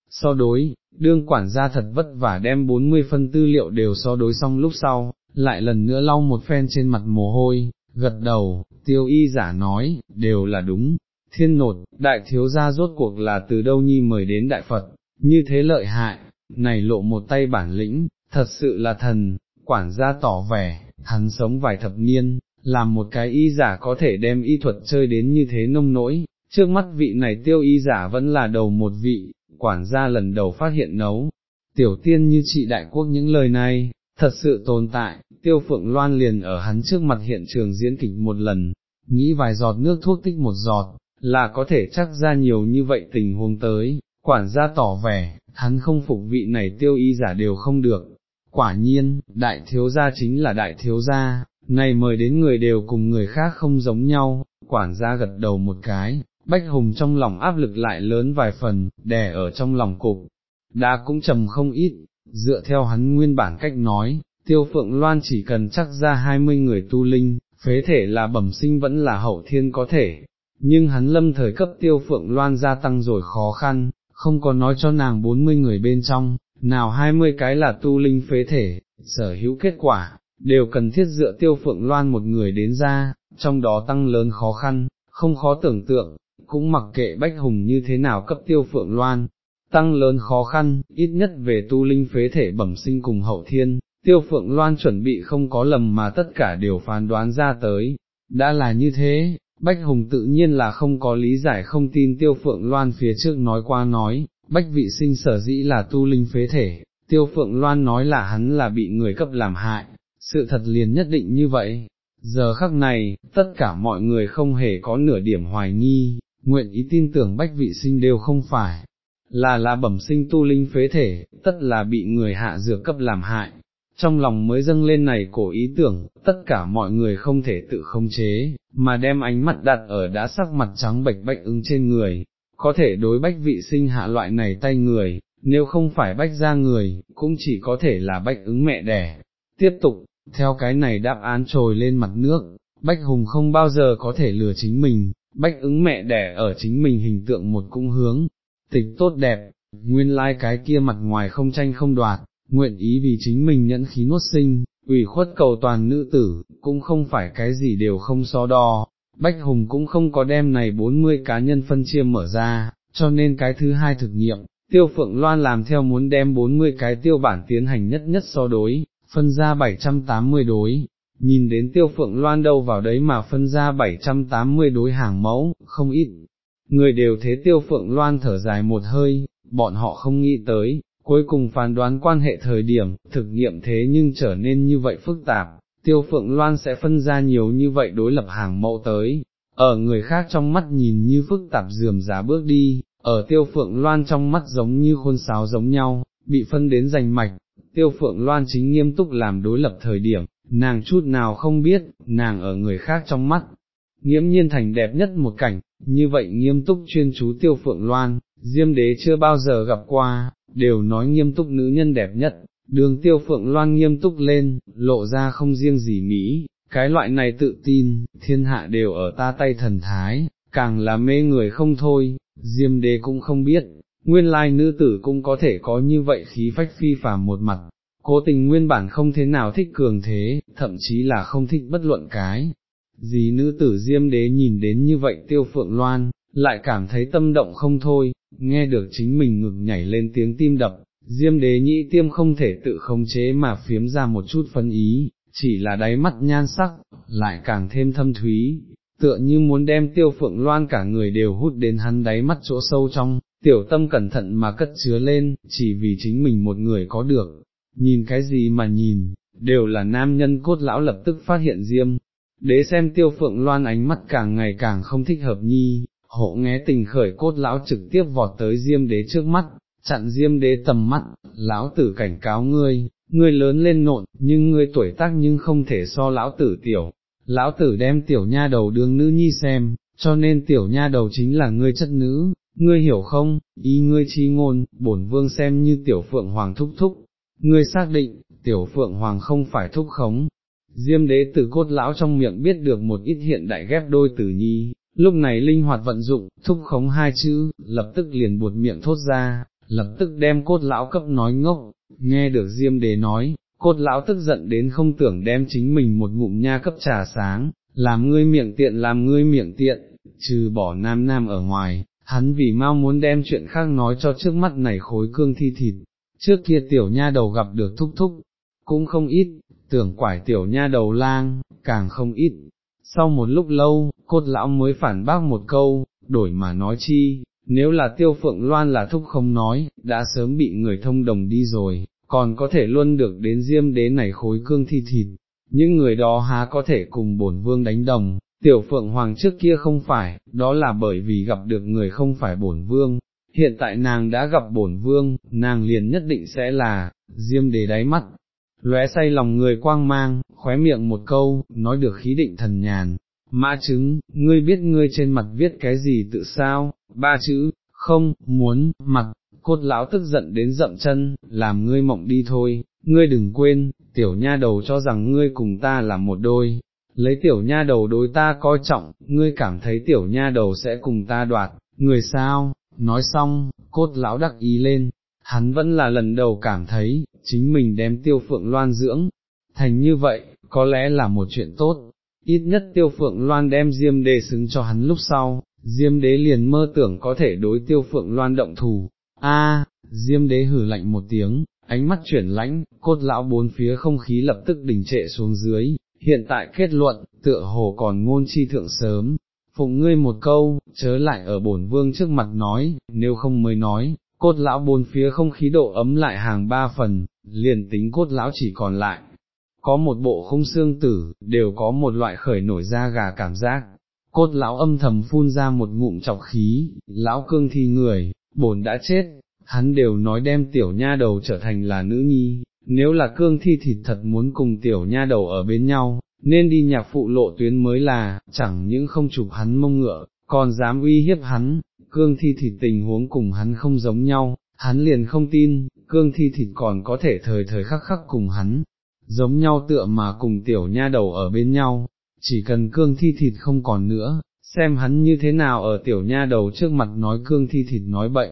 So đối, đương quản gia thật vất vả đem 40 phân tư liệu đều so đối xong lúc sau, lại lần nữa lau một phen trên mặt mồ hôi, gật đầu, tiêu y giả nói, đều là đúng, thiên nột, đại thiếu gia rốt cuộc là từ đâu nhi mời đến đại Phật, như thế lợi hại, này lộ một tay bản lĩnh, thật sự là thần, quản gia tỏ vẻ, hắn sống vài thập niên, làm một cái y giả có thể đem y thuật chơi đến như thế nông nỗi, trước mắt vị này tiêu y giả vẫn là đầu một vị, quản gia lần đầu phát hiện nấu, tiểu tiên như chị đại quốc những lời này, thật sự tồn tại, tiêu phượng loan liền ở hắn trước mặt hiện trường diễn kịch một lần, nghĩ vài giọt nước thuốc tích một giọt, là có thể chắc ra nhiều như vậy tình huống tới, quản gia tỏ vẻ, hắn không phục vị này tiêu y giả đều không được. Quả nhiên, đại thiếu gia chính là đại thiếu gia, này mời đến người đều cùng người khác không giống nhau, quản gia gật đầu một cái, Bách Hùng trong lòng áp lực lại lớn vài phần, đè ở trong lòng cục, đã cũng trầm không ít, dựa theo hắn nguyên bản cách nói, tiêu phượng loan chỉ cần chắc ra 20 người tu linh, phế thể là bẩm sinh vẫn là hậu thiên có thể, nhưng hắn lâm thời cấp tiêu phượng loan gia tăng rồi khó khăn, không có nói cho nàng 40 người bên trong, nào 20 cái là tu linh phế thể, sở hữu kết quả, đều cần thiết dựa tiêu phượng loan một người đến ra, trong đó tăng lớn khó khăn, không khó tưởng tượng, cũng mặc kệ Bách Hùng như thế nào cấp tiêu phượng loan, tăng lớn khó khăn, ít nhất về tu linh phế thể bẩm sinh cùng hậu thiên, tiêu phượng loan chuẩn bị không có lầm mà tất cả đều phán đoán ra tới, đã là như thế, Bách Hùng tự nhiên là không có lý giải không tin tiêu phượng loan phía trước nói qua nói, Bách vị sinh sở dĩ là tu linh phế thể, tiêu phượng loan nói là hắn là bị người cấp làm hại, sự thật liền nhất định như vậy. Giờ khắc này, tất cả mọi người không hề có nửa điểm hoài nghi, nguyện ý tin tưởng bách vị sinh đều không phải, là là bẩm sinh tu linh phế thể, tất là bị người hạ dược cấp làm hại. Trong lòng mới dâng lên này cổ ý tưởng, tất cả mọi người không thể tự không chế, mà đem ánh mặt đặt ở đã sắc mặt trắng bệch bách ứng trên người, có thể đối bách vị sinh hạ loại này tay người, nếu không phải bách ra người, cũng chỉ có thể là bách ứng mẹ đẻ. Tiếp tục, theo cái này đáp án trồi lên mặt nước, bách hùng không bao giờ có thể lừa chính mình, bách ứng mẹ đẻ ở chính mình hình tượng một cung hướng, tịch tốt đẹp, nguyên lai like cái kia mặt ngoài không tranh không đoạt, nguyện ý vì chính mình nhẫn khí nuốt sinh, ủy khuất cầu toàn nữ tử, cũng không phải cái gì đều không so đo, Bách Hùng cũng không có đem này 40 cá nhân phân chia mở ra, cho nên cái thứ hai thực nghiệm, Tiêu Phượng Loan làm theo muốn đem 40 cái tiêu bản tiến hành nhất nhất so đối, phân ra 780 đối, nhìn đến Tiêu Phượng Loan đâu vào đấy mà phân ra 780 đối hàng mẫu, không ít. Người đều thế Tiêu Phượng Loan thở dài một hơi, bọn họ không nghĩ tới, cuối cùng phán đoán quan hệ thời điểm, thực nghiệm thế nhưng trở nên như vậy phức tạp, Tiêu Phượng Loan sẽ phân ra nhiều như vậy đối lập hàng mẫu tới, ở người khác trong mắt nhìn như phức tạp dườm giá bước đi, ở tiêu phượng loan trong mắt giống như khôn sáo giống nhau, bị phân đến rành mạch, tiêu phượng loan chính nghiêm túc làm đối lập thời điểm, nàng chút nào không biết, nàng ở người khác trong mắt, nghiễm nhiên thành đẹp nhất một cảnh, như vậy nghiêm túc chuyên chú tiêu phượng loan, diêm đế chưa bao giờ gặp qua, đều nói nghiêm túc nữ nhân đẹp nhất, đường tiêu phượng loan nghiêm túc lên, lộ ra không riêng gì Mỹ, cái loại này tự tin, thiên hạ đều ở ta tay thần thái, càng là mê người không thôi, diêm đế cũng không biết, nguyên lai nữ tử cũng có thể có như vậy khí phách phi phàm một mặt, cố tình nguyên bản không thế nào thích cường thế, thậm chí là không thích bất luận cái. Gì nữ tử diêm đế nhìn đến như vậy tiêu phượng loan, lại cảm thấy tâm động không thôi, nghe được chính mình ngực nhảy lên tiếng tim đập, diêm đế nhĩ tiêm không thể tự khống chế mà phiếm ra một chút phân ý, chỉ là đáy mắt nhan sắc, lại càng thêm thâm thúy, tựa như muốn đem tiêu phượng loan cả người đều hút đến hắn đáy mắt chỗ sâu trong, tiểu tâm cẩn thận mà cất chứa lên, chỉ vì chính mình một người có được, nhìn cái gì mà nhìn, đều là nam nhân cốt lão lập tức phát hiện diêm, đế xem tiêu phượng loan ánh mắt càng ngày càng không thích hợp nhi, hộ nghe tình khởi cốt lão trực tiếp vọt tới diêm đế trước mắt, chặn diêm đế tầm mắt, lão tử cảnh cáo ngươi, ngươi lớn lên nộn, nhưng ngươi tuổi tác nhưng không thể so lão tử tiểu, lão tử đem tiểu nha đầu đương nữ nhi xem, cho nên tiểu nha đầu chính là ngươi chất nữ, ngươi hiểu không, ý ngươi chi ngôn, bổn vương xem như tiểu phượng hoàng thúc thúc, ngươi xác định, tiểu phượng hoàng không phải thúc khống. Diêm đế từ cốt lão trong miệng biết được một ít hiện đại ghép đôi tử nhi, lúc này linh hoạt vận dụng, thúc khống hai chữ, lập tức liền buột miệng thốt ra, lập tức đem cốt lão cấp nói ngốc, nghe được Diêm Đế nói, cốt lão tức giận đến không tưởng đem chính mình một ngụm nha cấp trà sáng, làm ngươi miệng tiện làm ngươi miệng tiện, trừ bỏ nam nam ở ngoài, hắn vì mau muốn đem chuyện khác nói cho trước mắt này khối cương thi thịt, trước kia tiểu nha đầu gặp được thúc thúc, cũng không ít, tưởng quải tiểu nha đầu lang, càng không ít. Sau một lúc lâu, cốt lão mới phản bác một câu, đổi mà nói chi, nếu là tiêu phượng loan là thúc không nói, đã sớm bị người thông đồng đi rồi, còn có thể luôn được đến diêm đế này khối cương thi thịt, những người đó há có thể cùng bổn vương đánh đồng, tiểu phượng hoàng trước kia không phải, đó là bởi vì gặp được người không phải bổn vương, hiện tại nàng đã gặp bổn vương, nàng liền nhất định sẽ là, diêm đế đáy mắt, lóe say lòng người quang mang, khóe miệng một câu, nói được khí định thần nhàn, mã chứng, ngươi biết ngươi trên mặt viết cái gì tự sao, ba chữ, không, muốn, mặc. cốt lão tức giận đến dậm chân, làm ngươi mộng đi thôi, ngươi đừng quên, tiểu nha đầu cho rằng ngươi cùng ta là một đôi, lấy tiểu nha đầu đối ta coi trọng, ngươi cảm thấy tiểu nha đầu sẽ cùng ta đoạt, người sao, nói xong, cốt lão đắc ý lên, hắn vẫn là lần đầu cảm thấy, chính mình đem tiêu phượng loan dưỡng, thành như vậy, có lẽ là một chuyện tốt, ít nhất tiêu phượng loan đem diêm đề xứng cho hắn lúc sau, Diêm đế liền mơ tưởng có thể đối tiêu phượng loan động thù, a Diêm đế hử lạnh một tiếng, ánh mắt chuyển lãnh, cốt lão bốn phía không khí lập tức đình trệ xuống dưới, hiện tại kết luận, tựa hồ còn ngôn chi thượng sớm, phụng ngươi một câu, chớ lại ở bổn vương trước mặt nói, nếu không mới nói, cốt lão bốn phía không khí độ ấm lại hàng ba phần, liền tính cốt lão chỉ còn lại. Có một bộ không xương tử, đều có một loại khởi nổi da gà cảm giác, cốt lão âm thầm phun ra một ngụm chọc khí, lão cương thi người, bổn đã chết, hắn đều nói đem tiểu nha đầu trở thành là nữ nhi, nếu là cương thi thịt thật muốn cùng tiểu nha đầu ở bên nhau, nên đi nhạc phụ lộ tuyến mới là, chẳng những không chụp hắn mông ngựa, còn dám uy hiếp hắn, cương thi thịt tình huống cùng hắn không giống nhau, hắn liền không tin, cương thi thịt còn có thể thời thời khắc khắc cùng hắn, giống nhau tựa mà cùng tiểu nha đầu ở bên nhau, chỉ cần cương thi thịt không còn nữa, xem hắn như thế nào ở tiểu nha đầu trước mặt nói cương thi thịt nói bệnh,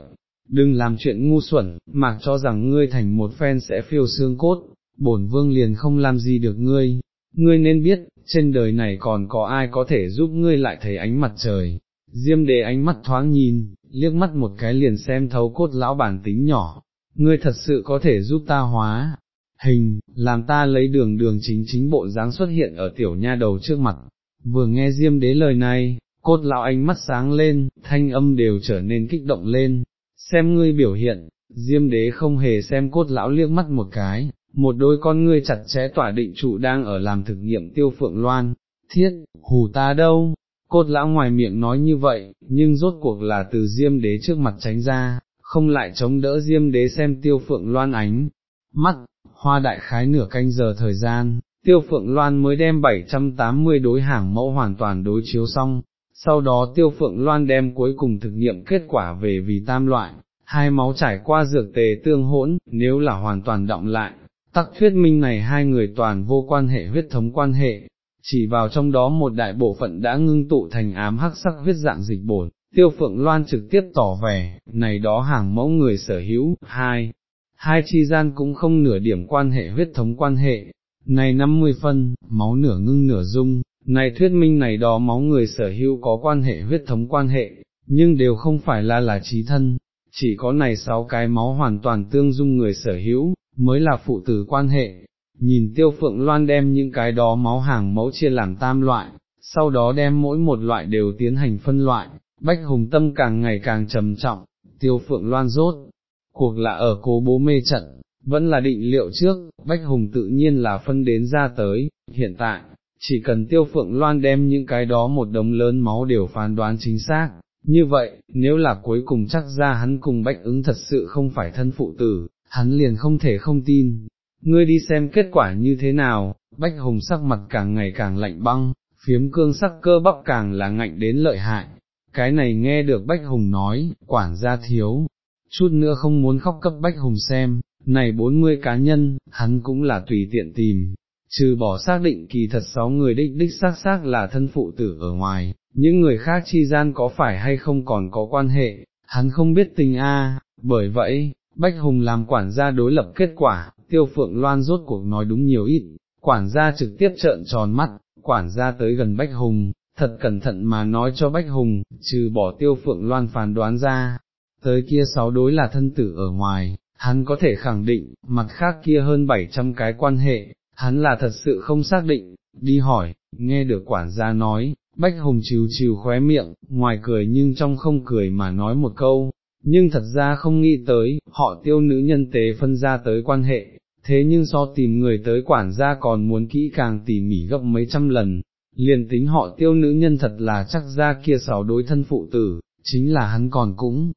đừng làm chuyện ngu xuẩn, mặc cho rằng ngươi thành một phen sẽ phiêu xương cốt, bổn vương liền không làm gì được ngươi, ngươi nên biết, trên đời này còn có ai có thể giúp ngươi lại thấy ánh mặt trời. Diêm đế ánh mắt thoáng nhìn, liếc mắt một cái liền xem thấu cốt lão bản tính nhỏ, ngươi thật sự có thể giúp ta hóa, hình, làm ta lấy đường đường chính chính bộ dáng xuất hiện ở tiểu nha đầu trước mặt. Vừa nghe Diêm đế lời này, cốt lão ánh mắt sáng lên, thanh âm đều trở nên kích động lên, xem ngươi biểu hiện, Diêm đế không hề xem cốt lão liếc mắt một cái, một đôi con ngươi chặt chẽ tỏa định trụ đang ở làm thực nghiệm tiêu phượng loan, thiết, hù ta đâu, cốt lão ngoài miệng nói như vậy, nhưng rốt cuộc là từ diêm đế trước mặt tránh ra, không lại chống đỡ diêm đế xem tiêu phượng loan ánh, mắt, hoa đại khái nửa canh giờ thời gian, tiêu phượng loan mới đem 780 đối hàng mẫu hoàn toàn đối chiếu xong, sau đó tiêu phượng loan đem cuối cùng thực nghiệm kết quả về vì tam loại, hai máu trải qua dược tề tương hỗn, nếu là hoàn toàn động lại, tắc thuyết minh này hai người toàn vô quan hệ huyết thống quan hệ, chỉ vào trong đó một đại bộ phận đã ngưng tụ thành ám hắc sắc huyết dạng dịch bổn, tiêu phượng loan trực tiếp tỏ vẻ, này đó hàng mẫu người sở hữu, hai, hai chi gian cũng không nửa điểm quan hệ huyết thống quan hệ, này 50 phân, máu nửa ngưng nửa dung, này thuyết minh này đó máu người sở hữu có quan hệ huyết thống quan hệ, nhưng đều không phải là là trí thân, chỉ có này sáu cái máu hoàn toàn tương dung người sở hữu, mới là phụ tử quan hệ. Nhìn tiêu phượng loan đem những cái đó máu hàng mẫu chia làm tam loại, sau đó đem mỗi một loại đều tiến hành phân loại, bách hùng tâm càng ngày càng trầm trọng, tiêu phượng loan rốt, cuộc là ở cố bố mê trận, vẫn là định liệu trước, bách hùng tự nhiên là phân đến ra tới, hiện tại, chỉ cần tiêu phượng loan đem những cái đó một đống lớn máu đều phán đoán chính xác, như vậy, nếu là cuối cùng chắc ra hắn cùng bách ứng thật sự không phải thân phụ tử, hắn liền không thể không tin. Ngươi đi xem kết quả như thế nào, bách hùng sắc mặt càng ngày càng lạnh băng, phiếm cương sắc cơ bắp càng là ngạnh đến lợi hại. Cái này nghe được bách hùng nói, quản gia thiếu, chút nữa không muốn khóc cấp bách hùng xem, này 40 cá nhân, hắn cũng là tùy tiện tìm, trừ bỏ xác định kỳ thật sáu người đích đích xác xác là thân phụ tử ở ngoài, những người khác chi gian có phải hay không còn có quan hệ, hắn không biết tình a. bởi vậy, Bách Hùng làm quản gia đối lập kết quả, tiêu phượng loan rốt cuộc nói đúng nhiều ít, quản gia trực tiếp trợn tròn mắt, quản gia tới gần Bách Hùng, thật cẩn thận mà nói cho Bách Hùng, trừ bỏ tiêu phượng loan phán đoán ra, tới kia sáu đối là thân tử ở ngoài, hắn có thể khẳng định, mặt khác kia hơn 700 cái quan hệ, hắn là thật sự không xác định, đi hỏi, nghe được quản gia nói, Bách Hùng chiều chiều khóe miệng, ngoài cười nhưng trong không cười mà nói một câu, nhưng thật ra không nghĩ tới, họ tiêu nữ nhân tế phân ra tới quan hệ, thế nhưng so tìm người tới quản gia còn muốn kỹ càng tỉ mỉ gấp mấy trăm lần, liền tính họ tiêu nữ nhân thật là chắc ra kia sáu đối thân phụ tử, chính là hắn còn cũng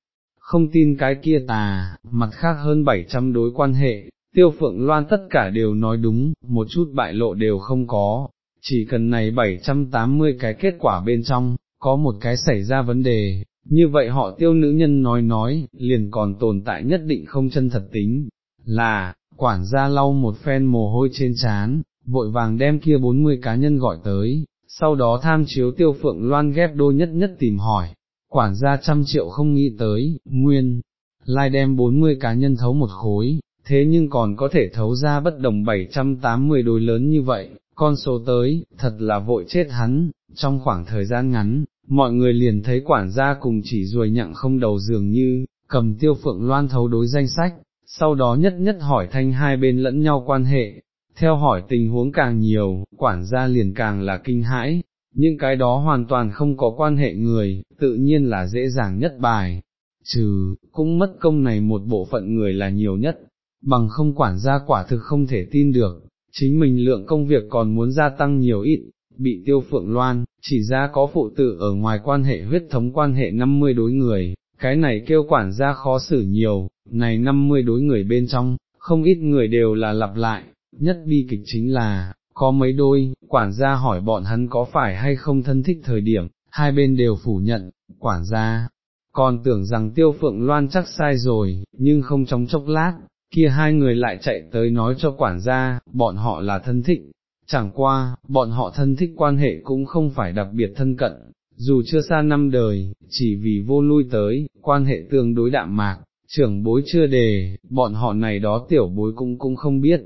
không tin cái kia tà, mặt khác hơn 700 đối quan hệ, tiêu phượng loan tất cả đều nói đúng, một chút bại lộ đều không có, chỉ cần này 780 cái kết quả bên trong, có một cái xảy ra vấn đề, như vậy họ tiêu nữ nhân nói nói, liền còn tồn tại nhất định không chân thật tính, là, quản gia lau một phen mồ hôi trên chán, vội vàng đem kia 40 cá nhân gọi tới, sau đó tham chiếu tiêu phượng loan ghép đôi nhất nhất tìm hỏi, quản gia trăm triệu không nghĩ tới, nguyên, lai đem 40 cá nhân thấu một khối, thế nhưng còn có thể thấu ra bất đồng 780 đôi lớn như vậy, con số tới, thật là vội chết hắn, trong khoảng thời gian ngắn, mọi người liền thấy quản gia cùng chỉ ruồi nhặng không đầu dường như, cầm tiêu phượng loan thấu đối danh sách, sau đó nhất nhất hỏi thanh hai bên lẫn nhau quan hệ, theo hỏi tình huống càng nhiều, quản gia liền càng là kinh hãi, những cái đó hoàn toàn không có quan hệ người, tự nhiên là dễ dàng nhất bài, trừ, cũng mất công này một bộ phận người là nhiều nhất, bằng không quản gia quả thực không thể tin được, chính mình lượng công việc còn muốn gia tăng nhiều ít, bị tiêu phượng loan, chỉ ra có phụ tử ở ngoài quan hệ huyết thống quan hệ 50 đối người, cái này kêu quản gia khó xử nhiều, này 50 đối người bên trong, không ít người đều là lặp lại, nhất bi kịch chính là, có mấy đôi, quản gia hỏi bọn hắn có phải hay không thân thích thời điểm, hai bên đều phủ nhận, quản gia, còn tưởng rằng tiêu phượng loan chắc sai rồi, nhưng không trong chốc lát, kia hai người lại chạy tới nói cho quản gia, bọn họ là thân thích, chẳng qua, bọn họ thân thích quan hệ cũng không phải đặc biệt thân cận, dù chưa xa năm đời, chỉ vì vô lui tới, quan hệ tương đối đạm mạc, trưởng bối chưa đề, bọn họ này đó tiểu bối cũng cũng không biết,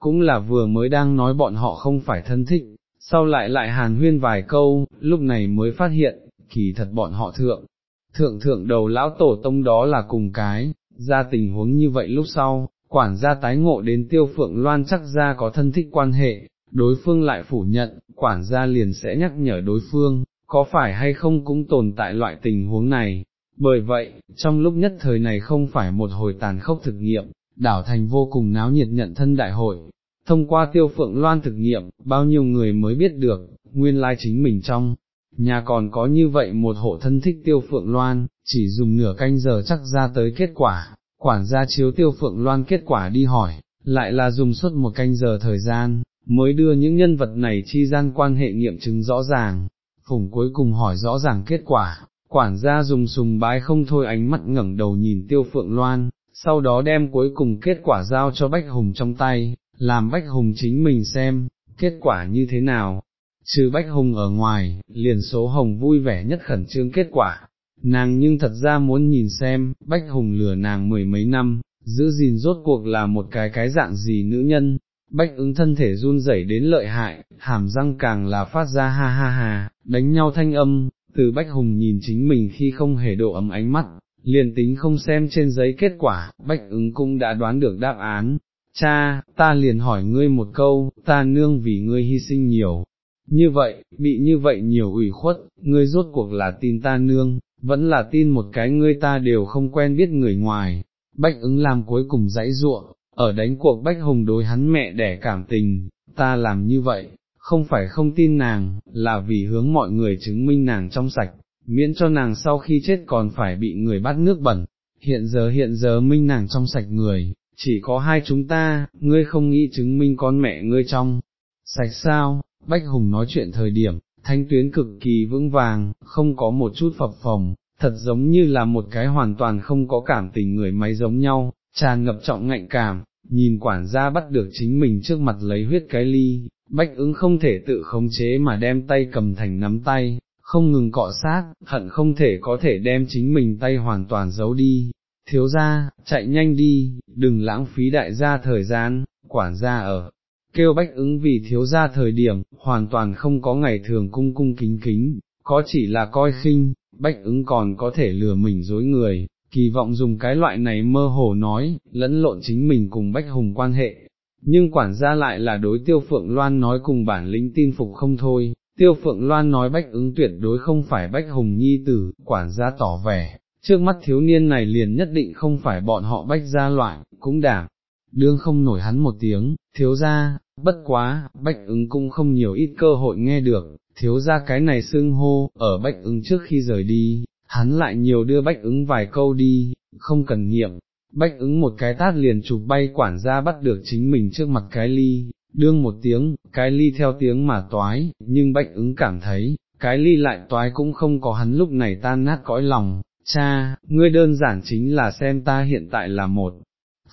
cũng là vừa mới đang nói bọn họ không phải thân thích, sau lại lại hàn huyên vài câu, lúc này mới phát hiện, kỳ thật bọn họ thượng, thượng thượng đầu lão tổ tông đó là cùng cái, ra tình huống như vậy lúc sau, quản gia tái ngộ đến tiêu phượng loan chắc ra có thân thích quan hệ, đối phương lại phủ nhận, quản gia liền sẽ nhắc nhở đối phương, có phải hay không cũng tồn tại loại tình huống này. Bởi vậy, trong lúc nhất thời này không phải một hồi tàn khốc thực nghiệm, đảo thành vô cùng náo nhiệt nhận thân đại hội. Thông qua tiêu phượng loan thực nghiệm, bao nhiêu người mới biết được, nguyên lai chính mình trong, nhà còn có như vậy một hộ thân thích tiêu phượng loan, chỉ dùng nửa canh giờ chắc ra tới kết quả, quản gia chiếu tiêu phượng loan kết quả đi hỏi, lại là dùng suốt một canh giờ thời gian, mới đưa những nhân vật này chi gian quan hệ nghiệm chứng rõ ràng, phùng cuối cùng hỏi rõ ràng kết quả, quản gia dùng sùng bái không thôi ánh mắt ngẩng đầu nhìn tiêu phượng loan, sau đó đem cuối cùng kết quả giao cho Bách Hùng trong tay, làm Bách Hùng chính mình xem, kết quả như thế nào. Trừ Bách Hùng ở ngoài, liền số Hồng vui vẻ nhất khẩn trương kết quả, nàng nhưng thật ra muốn nhìn xem, Bách Hùng lừa nàng mười mấy năm, giữ gìn rốt cuộc là một cái cái dạng gì nữ nhân, Bách ứng thân thể run rẩy đến lợi hại, hàm răng càng là phát ra ha ha ha, đánh nhau thanh âm, từ Bách Hùng nhìn chính mình khi không hề độ ấm ánh mắt, liền tính không xem trên giấy kết quả, Bách ứng cũng đã đoán được đáp án. Cha, ta liền hỏi ngươi một câu, ta nương vì ngươi hy sinh nhiều. Như vậy, bị như vậy nhiều ủy khuất, ngươi rốt cuộc là tin ta nương, vẫn là tin một cái ngươi ta đều không quen biết người ngoài. Bách ứng làm cuối cùng dãy ruộng, ở đánh cuộc Bách Hùng đối hắn mẹ đẻ cảm tình, ta làm như vậy, không phải không tin nàng, là vì hướng mọi người chứng minh nàng trong sạch, miễn cho nàng sau khi chết còn phải bị người bắt nước bẩn, hiện giờ hiện giờ minh nàng trong sạch người, chỉ có hai chúng ta, ngươi không nghĩ chứng minh con mẹ ngươi trong, sạch sao, Bách Hùng nói chuyện thời điểm, thanh tuyến cực kỳ vững vàng, không có một chút phập phồng, thật giống như là một cái hoàn toàn không có cảm tình người máy giống nhau, tràn ngập trọng ngạnh cảm, nhìn quản gia bắt được chính mình trước mặt lấy huyết cái ly, bách ứng không thể tự khống chế mà đem tay cầm thành nắm tay, không ngừng cọ sát, hận không thể có thể đem chính mình tay hoàn toàn giấu đi, thiếu ra, chạy nhanh đi, đừng lãng phí đại gia thời gian, quản gia ở, kêu bách ứng vì thiếu ra thời điểm, hoàn toàn không có ngày thường cung cung kính kính, có chỉ là coi khinh, bách ứng còn có thể lừa mình dối người, kỳ vọng dùng cái loại này mơ hồ nói, lẫn lộn chính mình cùng Bách Hùng quan hệ, nhưng quản gia lại là đối tiêu phượng loan nói cùng bản lĩnh tin phục không thôi, tiêu phượng loan nói Bách ứng tuyệt đối không phải Bách Hùng nhi tử, quản gia tỏ vẻ, trước mắt thiếu niên này liền nhất định không phải bọn họ Bách gia loại, cũng đảm, đương không nổi hắn một tiếng, thiếu gia, bất quá, Bách ứng cũng không nhiều ít cơ hội nghe được, thiếu gia cái này xưng hô, ở Bách ứng trước khi rời đi, hắn lại nhiều đưa bách ứng vài câu đi, không cần nghiệm, bách ứng một cái tát liền chụp bay quản gia bắt được chính mình trước mặt cái ly, đương một tiếng, cái ly theo tiếng mà toái, nhưng bách ứng cảm thấy, cái ly lại toái cũng không có hắn lúc này tan nát cõi lòng, cha, ngươi đơn giản chính là xem ta hiện tại là một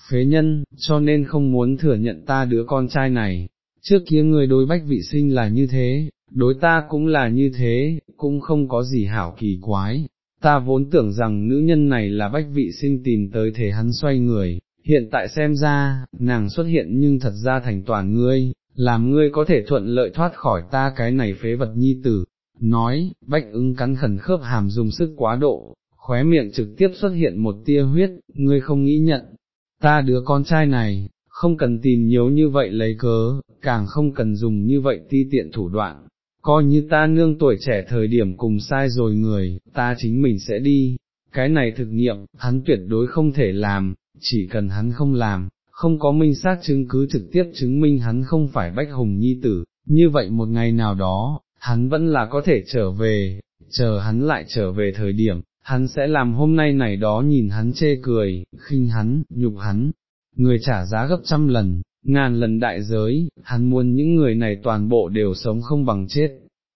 phế nhân, cho nên không muốn thừa nhận ta đứa con trai này, trước kia ngươi đối bách vị sinh là như thế, đối ta cũng là như thế, cũng không có gì hảo kỳ quái, ta vốn tưởng rằng nữ nhân này là bách vị sinh tìm tới thể hắn xoay người, hiện tại xem ra, nàng xuất hiện nhưng thật ra thành toàn ngươi, làm ngươi có thể thuận lợi thoát khỏi ta cái này phế vật nhi tử. Nói, bách ứng cắn khẩn khớp hàm dùng sức quá độ, khóe miệng trực tiếp xuất hiện một tia huyết, ngươi không nghĩ nhận, ta đứa con trai này, không cần tìm nhiều như vậy lấy cớ, càng không cần dùng như vậy ti tiện thủ đoạn, coi như ta nương tuổi trẻ thời điểm cùng sai rồi người, ta chính mình sẽ đi, cái này thực nghiệm, hắn tuyệt đối không thể làm, chỉ cần hắn không làm, không có minh xác chứng cứ trực tiếp chứng minh hắn không phải bách hùng nhi tử, như vậy một ngày nào đó, hắn vẫn là có thể trở về, chờ hắn lại trở về thời điểm, hắn sẽ làm hôm nay này đó nhìn hắn chê cười, khinh hắn, nhục hắn, người trả giá gấp trăm lần, ngàn lần đại giới, hắn muốn những người này toàn bộ đều sống không bằng chết.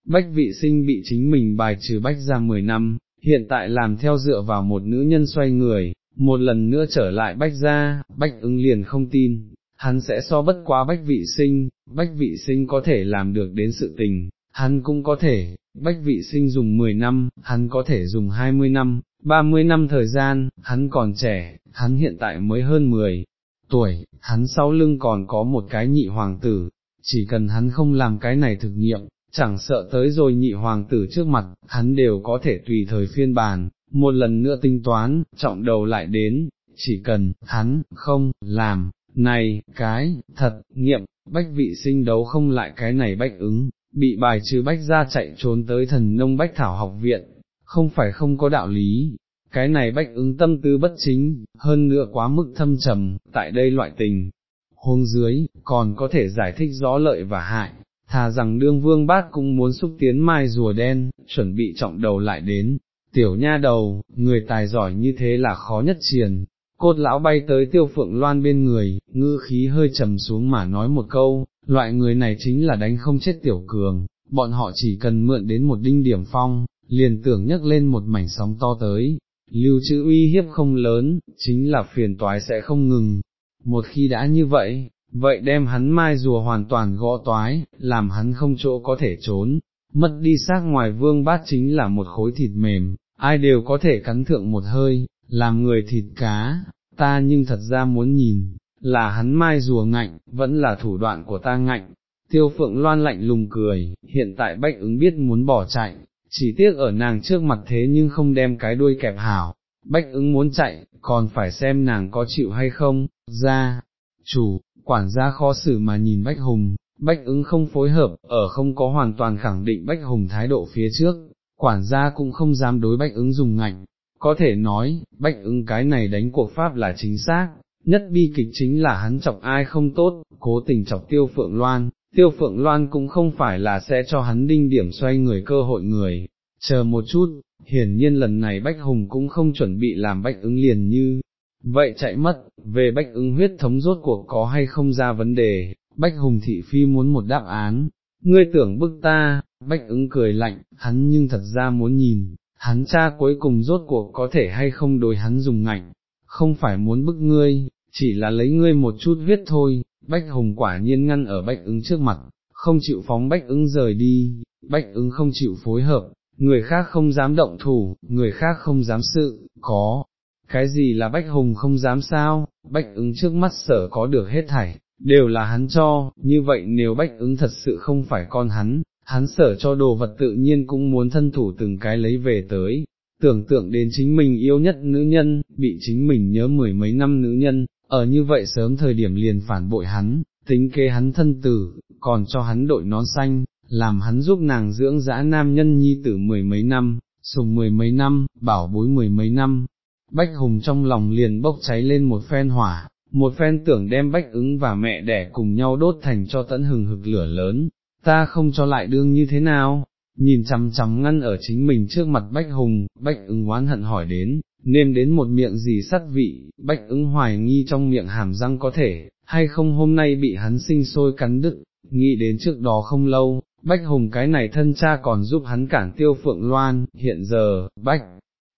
Bách vị sinh bị chính mình bài trừ bách ra 10 năm, hiện tại làm theo dựa vào một nữ nhân xoay người, một lần nữa trở lại bách ra, bách ứng liền không tin, hắn sẽ so bất quá bách vị sinh, bách vị sinh có thể làm được đến sự tình, hắn cũng có thể, bách vị sinh dùng 10 năm, hắn có thể dùng 20 năm, 30 năm thời gian, hắn còn trẻ, hắn hiện tại mới hơn 10, tuổi, hắn sau lưng còn có một cái nhị hoàng tử, chỉ cần hắn không làm cái này thực nghiệm, chẳng sợ tới rồi nhị hoàng tử trước mặt, hắn đều có thể tùy thời phiên bàn, một lần nữa tính toán, trọng đầu lại đến, chỉ cần, hắn, không, làm, này, cái, thật, nghiệm, bách vị sinh đấu không lại cái này bách ứng, bị bài trừ bách ra chạy trốn tới thần nông bách thảo học viện, không phải không có đạo lý, cái này bách ứng tâm tư bất chính, hơn nữa quá mức thâm trầm, tại đây loại tình, huống dưới, còn có thể giải thích rõ lợi và hại, thà rằng đương vương bát cũng muốn xúc tiến mai rùa đen, chuẩn bị trọng đầu lại đến, tiểu nha đầu, người tài giỏi như thế là khó nhất triền. Cốt lão bay tới tiêu phượng loan bên người, ngư khí hơi trầm xuống mà nói một câu, loại người này chính là đánh không chết tiểu cường, bọn họ chỉ cần mượn đến một đinh điểm phong, liền tưởng nhấc lên một mảnh sóng to tới, lưu trữ uy hiếp không lớn, chính là phiền toái sẽ không ngừng. Một khi đã như vậy, vậy đem hắn mai rùa hoàn toàn gõ toái, làm hắn không chỗ có thể trốn, mất đi xác ngoài vương bát chính là một khối thịt mềm, ai đều có thể cắn thượng một hơi, làm người thịt cá, ta nhưng thật ra muốn nhìn, là hắn mai rùa ngạnh, vẫn là thủ đoạn của ta ngạnh. Tiêu phượng loan lạnh lùng cười, hiện tại bách ứng biết muốn bỏ chạy, chỉ tiếc ở nàng trước mặt thế nhưng không đem cái đuôi kẹp hảo, bách ứng muốn chạy, còn phải xem nàng có chịu hay không, ra, chủ, quản gia khó xử mà nhìn bách hùng, bách ứng không phối hợp, ở không có hoàn toàn khẳng định bách hùng thái độ phía trước, quản gia cũng không dám đối bách ứng dùng ngạnh, có thể nói, bách ứng cái này đánh cuộc pháp là chính xác, nhất bi kịch chính là hắn chọc ai không tốt, cố tình chọc tiêu phượng loan, tiêu phượng loan cũng không phải là sẽ cho hắn đinh điểm xoay người cơ hội người, chờ một chút, hiển nhiên lần này Bách Hùng cũng không chuẩn bị làm Bách ứng liền như, vậy chạy mất, về Bách ứng huyết thống rốt cuộc có hay không ra vấn đề, Bách Hùng thị phi muốn một đáp án, ngươi tưởng bức ta, Bách ứng cười lạnh, hắn nhưng thật ra muốn nhìn, hắn cha cuối cùng rốt cuộc có thể hay không đối hắn dùng ngạnh, không phải muốn bức ngươi, chỉ là lấy ngươi một chút huyết thôi, Bách Hùng quả nhiên ngăn ở Bách ứng trước mặt, không chịu phóng Bách ứng rời đi, Bách ứng không chịu phối hợp, người khác không dám động thủ, người khác không dám sự, có, cái gì là Bách Hùng không dám sao, Bách ứng trước mắt sở có được hết thảy, đều là hắn cho, như vậy nếu Bách ứng thật sự không phải con hắn, hắn sở cho đồ vật tự nhiên cũng muốn thân thủ từng cái lấy về tới, tưởng tượng đến chính mình yêu nhất nữ nhân, bị chính mình nhớ mười mấy năm nữ nhân, ở như vậy sớm thời điểm liền phản bội hắn, tính kế hắn thân tử, còn cho hắn đội nón xanh, làm hắn giúp nàng dưỡng dã nam nhân nhi tử mười mấy năm, sùng mười mấy năm, bảo bối mười mấy năm. Bách Hùng trong lòng liền bốc cháy lên một phen hỏa, một phen tưởng đem Bách ứng và mẹ đẻ cùng nhau đốt thành cho tận hừng hực lửa lớn, ta không cho lại đương như thế nào, nhìn chằm chằm ngăn ở chính mình trước mặt Bách Hùng, Bách ứng oán hận hỏi đến, nêm đến một miệng gì sắt vị, Bách ứng hoài nghi trong miệng hàm răng có thể, hay không hôm nay bị hắn sinh sôi cắn đứt, nghĩ đến trước đó không lâu, Bách Hùng cái này thân cha còn giúp hắn cản tiêu phượng loan, hiện giờ, Bách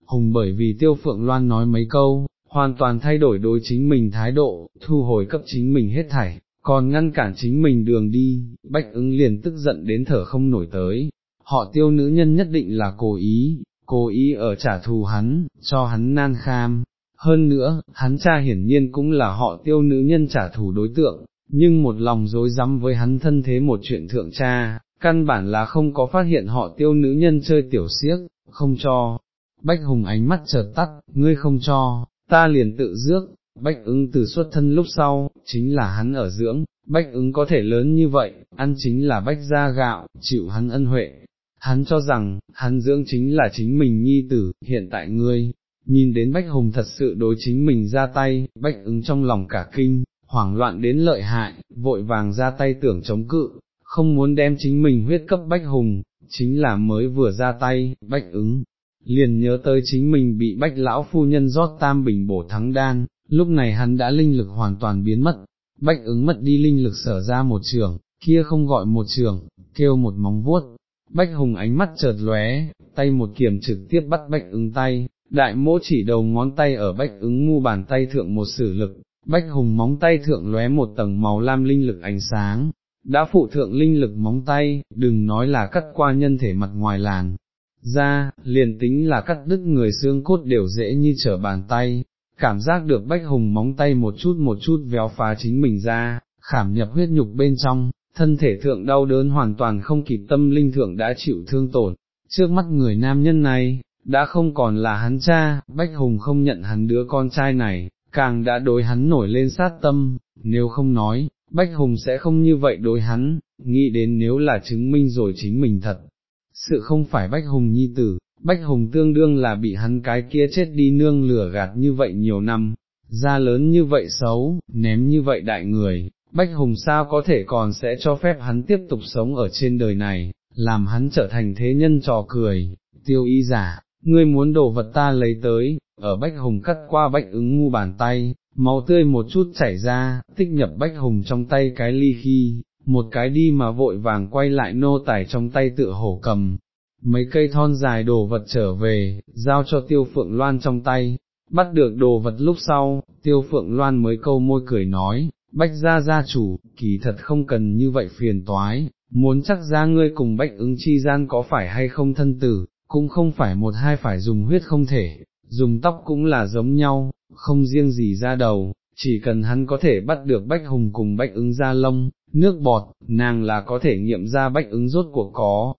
Hùng bởi vì tiêu phượng loan nói mấy câu, hoàn toàn thay đổi đối chính mình thái độ, thu hồi cấp chính mình hết thảy, còn ngăn cản chính mình đường đi, Bách ứng liền tức giận đến thở không nổi tới, họ tiêu nữ nhân nhất định là cố ý, cố ý ở trả thù hắn, cho hắn nan kham. Hơn nữa, hắn cha hiển nhiên cũng là họ tiêu nữ nhân trả thù đối tượng, nhưng một lòng dối rắm với hắn thân thế một chuyện thượng cha, căn bản là không có phát hiện họ tiêu nữ nhân chơi tiểu siếc, không cho. Bách Hùng ánh mắt chợt tắt, ngươi không cho, ta liền tự dước, Bách ứng từ xuất thân lúc sau, chính là hắn ở dưỡng, Bách ứng có thể lớn như vậy, ăn chính là Bách gia gạo, chịu hắn ân huệ. Hắn cho rằng, hắn dưỡng chính là chính mình nhi tử, hiện tại ngươi, nhìn đến Bách Hùng thật sự đối chính mình ra tay, Bách ứng trong lòng cả kinh, hoảng loạn đến lợi hại, vội vàng ra tay tưởng chống cự, không muốn đem chính mình huyết cấp bách hùng, chính là mới vừa ra tay, bách ứng, liền nhớ tới chính mình bị bách lão phu nhân rót tam bình bổ thắng đan, lúc này hắn đã linh lực hoàn toàn biến mất, bách ứng mất đi linh lực sở ra một trường, kia không gọi một trường, kêu một móng vuốt, bách hùng ánh mắt chợt lóe, tay một kiểm trực tiếp bắt bách ứng tay, đại mỗ chỉ đầu ngón tay ở bách ứng mu bàn tay thượng một sử lực, bách hùng móng tay thượng lóe một tầng màu lam linh lực ánh sáng, đã phụ thượng linh lực móng tay, đừng nói là cắt qua nhân thể mặt ngoài làn, ra, liền tính là cắt đứt người xương cốt đều dễ như trở bàn tay, cảm giác được bách hùng móng tay một chút một chút véo phá chính mình ra, khảm nhập huyết nhục bên trong, thân thể thượng đau đớn hoàn toàn không kịp tâm linh thượng đã chịu thương tổn, trước mắt người nam nhân này, đã không còn là hắn cha, Bách Hùng không nhận hắn đứa con trai này, càng đã đối hắn nổi lên sát tâm, nếu không nói, Bách Hùng sẽ không như vậy đối hắn, nghĩ đến nếu là chứng minh rồi chính mình thật. Sự không phải Bách Hùng nhi tử, Bách Hùng tương đương là bị hắn cái kia chết đi nương lửa gạt như vậy nhiều năm, da lớn như vậy xấu, ném như vậy đại người, Bách Hùng sao có thể còn sẽ cho phép hắn tiếp tục sống ở trên đời này, làm hắn trở thành thế nhân trò cười, tiêu y giả, ngươi muốn đồ vật ta lấy tới, ở Bách Hùng cắt qua Bách ứng ngu bàn tay, máu tươi một chút chảy ra, tích nhập Bách Hùng trong tay cái ly khi, một cái đi mà vội vàng quay lại nô tải trong tay tựa hổ cầm, mấy cây thon dài đồ vật trở về, giao cho tiêu phượng loan trong tay, bắt được đồ vật lúc sau, tiêu phượng loan mới câu môi cười nói, bách gia gia chủ, kỳ thật không cần như vậy phiền toái, muốn chắc ra ngươi cùng bách ứng chi gian có phải hay không thân tử, cũng không phải một hai phải dùng huyết không thể, dùng tóc cũng là giống nhau, không riêng gì ra đầu, chỉ cần hắn có thể bắt được bách hùng cùng bách ứng ra lông, nước bọt, nàng là có thể nghiệm ra bách ứng rốt cuộc có,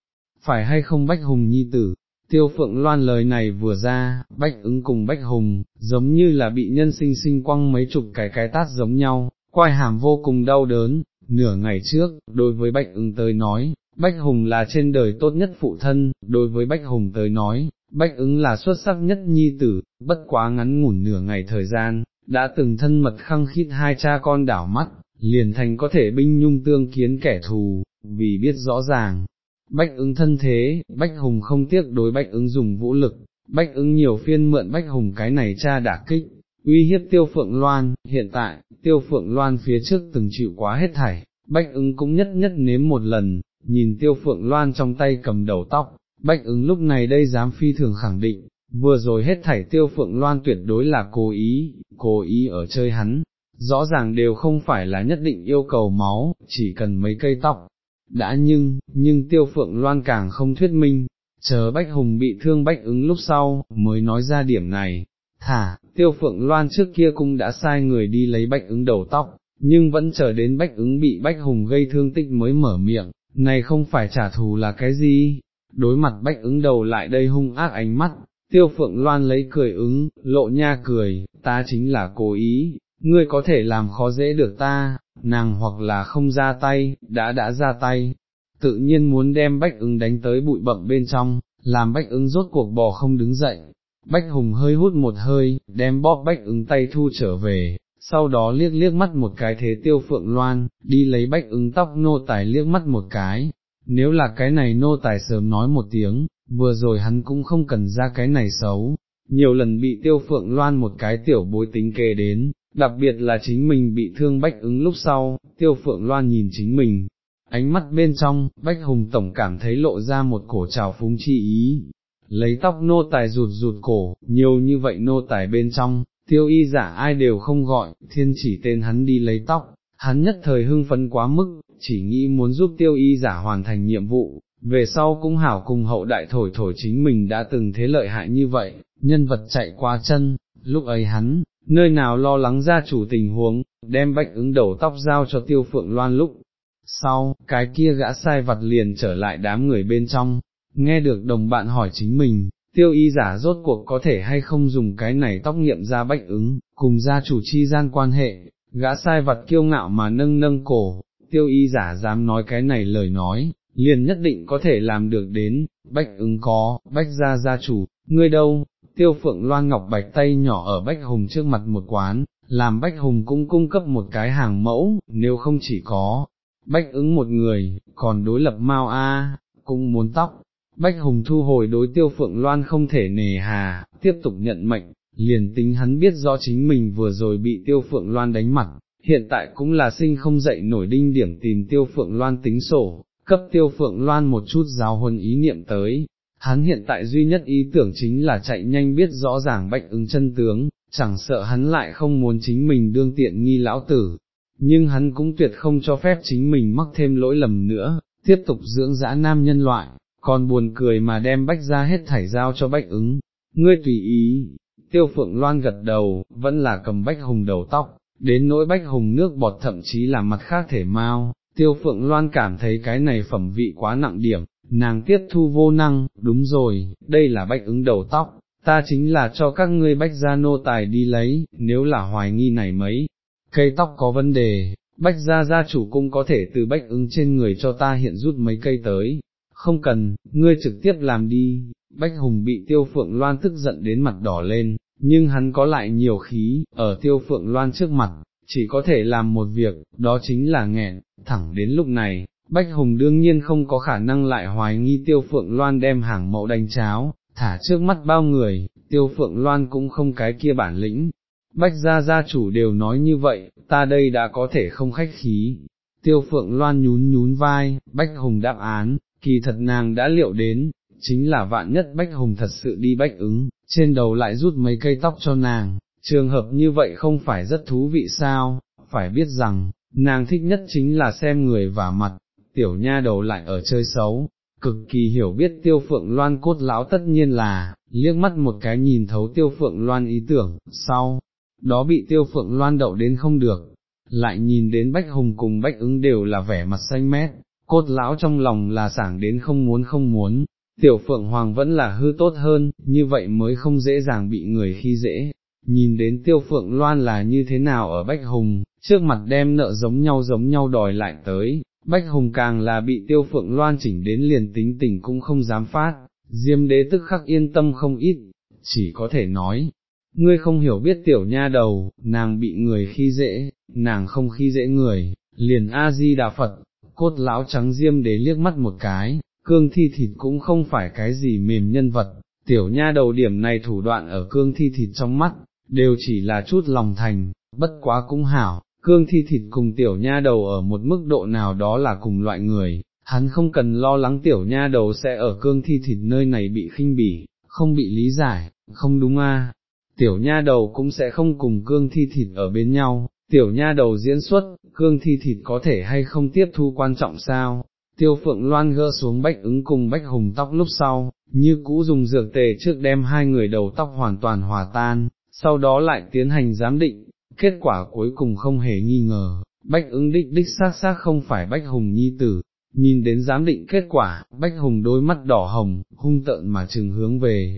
phải hay không bách hùng nhi tử. Tiêu phượng loan lời này vừa ra, bách ứng cùng bách hùng, giống như là bị nhân sinh sinh quăng mấy chục cái cái tát giống nhau, quai hàm vô cùng đau đớn, nửa ngày trước, đối với bách ứng tới nói, bách hùng là trên đời tốt nhất phụ thân, đối với bách hùng tới nói, bách ứng là xuất sắc nhất nhi tử, bất quá ngắn ngủn nửa ngày thời gian, đã từng thân mật khăng khít hai cha con đảo mắt, liền thành có thể binh nhung tương kiến kẻ thù, vì biết rõ ràng, bách ứng thân thế, bách hùng không tiếc đối bách ứng dùng vũ lực, bách ứng nhiều phiên mượn bách hùng cái này cha đả kích, uy hiếp tiêu phượng loan, hiện tại, tiêu phượng loan phía trước từng chịu quá hết thảy, bách ứng cũng nhất nhất nếm một lần, nhìn tiêu phượng loan trong tay cầm đầu tóc, bách ứng lúc này đây dám phi thường khẳng định, vừa rồi hết thảy tiêu phượng loan tuyệt đối là cố ý, cố ý ở chơi hắn, rõ ràng đều không phải là nhất định yêu cầu máu, chỉ cần mấy cây tóc. Đã nhưng, nhưng tiêu phượng loan càng không thuyết minh, chờ Bách Hùng bị thương Bách ứng lúc sau, mới nói ra điểm này, thả, tiêu phượng loan trước kia cũng đã sai người đi lấy Bách ứng đầu tóc, nhưng vẫn chờ đến Bách ứng bị Bách Hùng gây thương tích mới mở miệng, này không phải trả thù là cái gì, đối mặt Bách ứng đầu lại đây hung ác ánh mắt, tiêu phượng loan lấy cười ứng, lộ nha cười, ta chính là cố ý, ngươi có thể làm khó dễ được ta, nàng hoặc là không ra tay, đã đã ra tay, tự nhiên muốn đem bách ứng đánh tới bụi bậm bên trong, làm bách ứng rốt cuộc bò không đứng dậy. Bách Hùng hơi hút một hơi, đem bóp bách ứng tay thu trở về, sau đó liếc liếc mắt một cái thế tiêu phượng loan, đi lấy bách ứng tóc nô tài liếc mắt một cái, nếu là cái này nô tài sớm nói một tiếng, vừa rồi hắn cũng không cần ra cái này xấu, nhiều lần bị tiêu phượng loan một cái tiểu bối tính kê đến, đặc biệt là chính mình bị thương bách ứng lúc sau, tiêu phượng loan nhìn chính mình, ánh mắt bên trong, bách hùng tổng cảm thấy lộ ra một cổ trào phúng chi ý, lấy tóc nô tài rụt rụt cổ, nhiều như vậy nô tài bên trong, tiêu y giả ai đều không gọi, thiên chỉ tên hắn đi lấy tóc, hắn nhất thời hưng phấn quá mức, chỉ nghĩ muốn giúp tiêu y giả hoàn thành nhiệm vụ, về sau cũng hảo cùng hậu đại thổi thổi chính mình đã từng thế lợi hại như vậy, nhân vật chạy qua chân, lúc ấy hắn, nơi nào lo lắng ra chủ tình huống, đem bách ứng đầu tóc giao cho tiêu phượng loan lúc. Sau, cái kia gã sai vặt liền trở lại đám người bên trong, nghe được đồng bạn hỏi chính mình, tiêu y giả rốt cuộc có thể hay không dùng cái này tóc nghiệm ra bách ứng, cùng gia chủ chi gian quan hệ, gã sai vật kiêu ngạo mà nâng nâng cổ, tiêu y giả dám nói cái này lời nói, liền nhất định có thể làm được đến, bách ứng có, bách gia gia chủ, ngươi đâu, tiêu phượng loan ngọc bạch tay nhỏ ở bách hùng trước mặt một quán, làm bách hùng cũng cung cấp một cái hàng mẫu, nếu không chỉ có, bách ứng một người, còn đối lập Mao a cũng muốn tóc. Bách Hùng thu hồi đối tiêu phượng loan không thể nề hà, tiếp tục nhận mệnh, liền tính hắn biết rõ chính mình vừa rồi bị tiêu phượng loan đánh mặt, hiện tại cũng là sinh không dậy nổi đinh điểm tìm tiêu phượng loan tính sổ, cấp tiêu phượng loan một chút giáo huân ý niệm tới. Hắn hiện tại duy nhất ý tưởng chính là chạy nhanh biết rõ ràng bạch ứng chân tướng, chẳng sợ hắn lại không muốn chính mình đương tiện nghi lão tử, nhưng hắn cũng tuyệt không cho phép chính mình mắc thêm lỗi lầm nữa, tiếp tục dưỡng dã nam nhân loại, còn buồn cười mà đem bách ra hết thảy giao cho bách ứng, ngươi tùy ý, tiêu phượng loan gật đầu, vẫn là cầm bách hùng đầu tóc, đến nỗi bách hùng nước bọt thậm chí là mặt khác thể mau, tiêu phượng loan cảm thấy cái này phẩm vị quá nặng điểm, nàng tiếp thu vô năng, đúng rồi, đây là bách ứng đầu tóc, ta chính là cho các ngươi bách gia nô tài đi lấy, nếu là hoài nghi này mấy, cây tóc có vấn đề, bách gia gia chủ cũng có thể từ bách ứng trên người cho ta hiện rút mấy cây tới, không cần, ngươi trực tiếp làm đi, bách hùng bị tiêu phượng loan tức giận đến mặt đỏ lên, nhưng hắn có lại nhiều khí, ở tiêu phượng loan trước mặt, chỉ có thể làm một việc, đó chính là nghẹn, thẳng đến lúc này, Bách Hùng đương nhiên không có khả năng lại hoài nghi tiêu phượng loan đem hàng mẫu đánh cháo, thả trước mắt bao người, tiêu phượng loan cũng không cái kia bản lĩnh. Bách gia gia chủ đều nói như vậy, ta đây đã có thể không khách khí. Tiêu phượng loan nhún nhún vai, Bách Hùng đáp án, kỳ thật nàng đã liệu đến, chính là vạn nhất Bách Hùng thật sự đi bách ứng, trên đầu lại rút mấy cây tóc cho nàng, trường hợp như vậy không phải rất thú vị sao, phải biết rằng, nàng thích nhất chính là xem người và mặt, tiểu nha đầu lại ở chơi xấu, cực kỳ hiểu biết tiêu phượng loan cốt lão tất nhiên là, liếc mắt một cái nhìn thấu tiêu phượng loan ý tưởng, sau, đó bị tiêu phượng loan đậu đến không được, lại nhìn đến bách hùng cùng bách ứng đều là vẻ mặt xanh mét, cốt lão trong lòng là sảng đến không muốn không muốn, tiểu phượng hoàng vẫn là hư tốt hơn, như vậy mới không dễ dàng bị người khi dễ. Nhìn đến tiêu phượng loan là như thế nào ở Bách Hùng, trước mặt đem nợ giống nhau giống nhau đòi lại tới, Bách Hùng càng là bị tiêu phượng loan chỉnh đến liền tính tình cũng không dám phát, diêm đế tức khắc yên tâm không ít, chỉ có thể nói, ngươi không hiểu biết tiểu nha đầu, nàng bị người khi dễ, nàng không khi dễ người, liền A-di đà Phật, cốt lão trắng diêm đế liếc mắt một cái, cương thi thịt cũng không phải cái gì mềm nhân vật, tiểu nha đầu điểm này thủ đoạn ở cương thi thịt trong mắt, đều chỉ là chút lòng thành, bất quá cũng hảo, cương thi thịt cùng tiểu nha đầu ở một mức độ nào đó là cùng loại người, hắn không cần lo lắng tiểu nha đầu sẽ ở cương thi thịt nơi này bị khinh bỉ, không bị lý giải, không đúng a? tiểu nha đầu cũng sẽ không cùng cương thi thịt ở bên nhau, tiểu nha đầu diễn xuất, cương thi thịt có thể hay không tiếp thu quan trọng sao, tiêu phượng loan gỡ xuống bách ứng cùng bách hùng tóc lúc sau, như cũ dùng dược tề trước đem hai người đầu tóc hoàn toàn hòa tan, sau đó lại tiến hành giám định, kết quả cuối cùng không hề nghi ngờ, bách ứng đích đích xác xác không phải bách hùng nhi tử, nhìn đến giám định kết quả, bách hùng đôi mắt đỏ hồng, hung tợn mà trừng hướng về,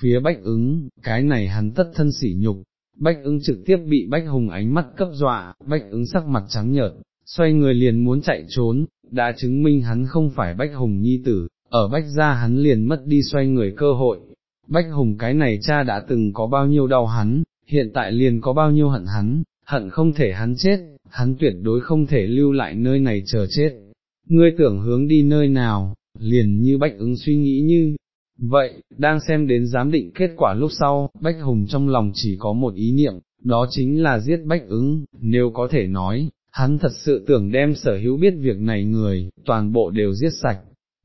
phía bách ứng, cái này hắn tất thân sỉ nhục, bách ứng trực tiếp bị bách hùng ánh mắt cấp dọa, bách ứng sắc mặt trắng nhợt, xoay người liền muốn chạy trốn, đã chứng minh hắn không phải bách hùng nhi tử, ở bách gia hắn liền mất đi xoay người cơ hội. Bách hùng cái này cha đã từng có bao nhiêu đau hắn, hiện tại liền có bao nhiêu hận hắn, hận không thể hắn chết, hắn tuyệt đối không thể lưu lại nơi này chờ chết. Ngươi tưởng hướng đi nơi nào, liền như Bách ứng suy nghĩ như, vậy, đang xem đến giám định kết quả lúc sau, Bách Hùng trong lòng chỉ có một ý niệm, đó chính là giết Bách ứng, nếu có thể nói, hắn thật sự tưởng đem sở hữu biết việc này người, toàn bộ đều giết sạch.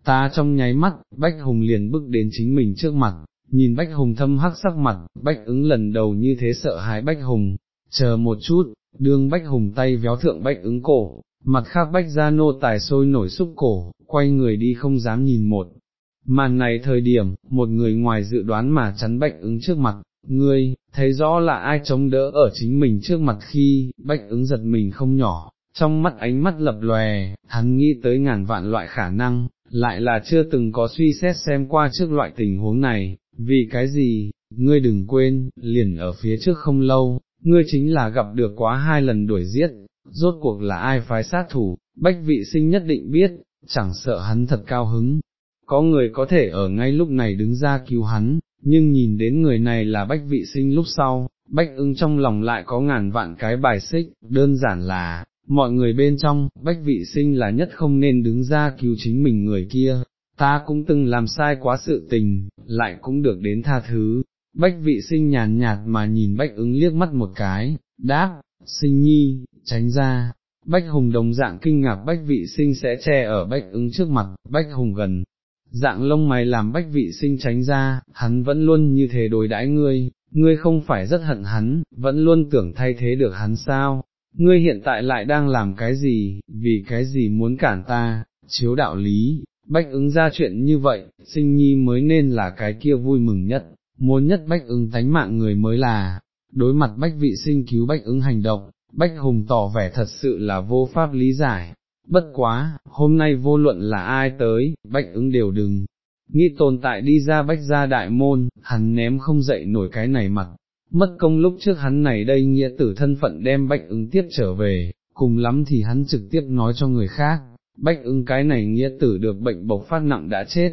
Ta trong nháy mắt, Bách Hùng liền bước đến chính mình trước mặt, nhìn Bách Hùng thâm hắc sắc mặt, Bách ứng lần đầu như thế sợ hãi Bách Hùng, chờ một chút, đương Bách Hùng tay véo thượng Bách ứng cổ, mặt khác Bách ra nô tài sôi nổi xúc cổ, quay người đi không dám nhìn một. Màn này thời điểm, một người ngoài dự đoán mà chắn Bách ứng trước mặt, ngươi, thấy rõ là ai chống đỡ ở chính mình trước mặt khi, Bách ứng giật mình không nhỏ, trong mắt ánh mắt lập lòe, hắn nghĩ tới ngàn vạn loại khả năng, lại là chưa từng có suy xét xem qua trước loại tình huống này, vì cái gì, ngươi đừng quên, liền ở phía trước không lâu, ngươi chính là gặp được quá hai lần đuổi giết, rốt cuộc là ai phái sát thủ, bách vị sinh nhất định biết, chẳng sợ hắn thật cao hứng, có người có thể ở ngay lúc này đứng ra cứu hắn, nhưng nhìn đến người này là bách vị sinh lúc sau, bách ưng trong lòng lại có ngàn vạn cái bài xích, đơn giản là, mọi người bên trong, bách vị sinh là nhất không nên đứng ra cứu chính mình người kia, ta cũng từng làm sai quá sự tình, lại cũng được đến tha thứ. Bách vị sinh nhàn nhạt mà nhìn bách ứng liếc mắt một cái, đáp, sinh nhi, tránh ra, bách hùng đồng dạng kinh ngạc bách vị sinh sẽ che ở bách ứng trước mặt, bách hùng gần, dạng lông mày làm bách vị sinh tránh ra, hắn vẫn luôn như thế đối đãi ngươi, ngươi không phải rất hận hắn, vẫn luôn tưởng thay thế được hắn sao, ngươi hiện tại lại đang làm cái gì, vì cái gì muốn cản ta, chiếu đạo lý, bách ứng ra chuyện như vậy, sinh nhi mới nên là cái kia vui mừng nhất, muốn nhất bách ứng tánh mạng người mới là, đối mặt bách vị sinh cứu bách ứng hành động, bách hùng tỏ vẻ thật sự là vô pháp lý giải, bất quá, hôm nay vô luận là ai tới, bách ứng đều đừng, nghĩ tồn tại đi ra bách ra đại môn, hắn ném không dậy nổi cái này mặt, mất công lúc trước hắn này đây nghĩa tử thân phận đem bách ứng tiếp trở về, cùng lắm thì hắn trực tiếp nói cho người khác, bách ứng cái này nghĩa tử được bệnh bộc phát nặng đã chết,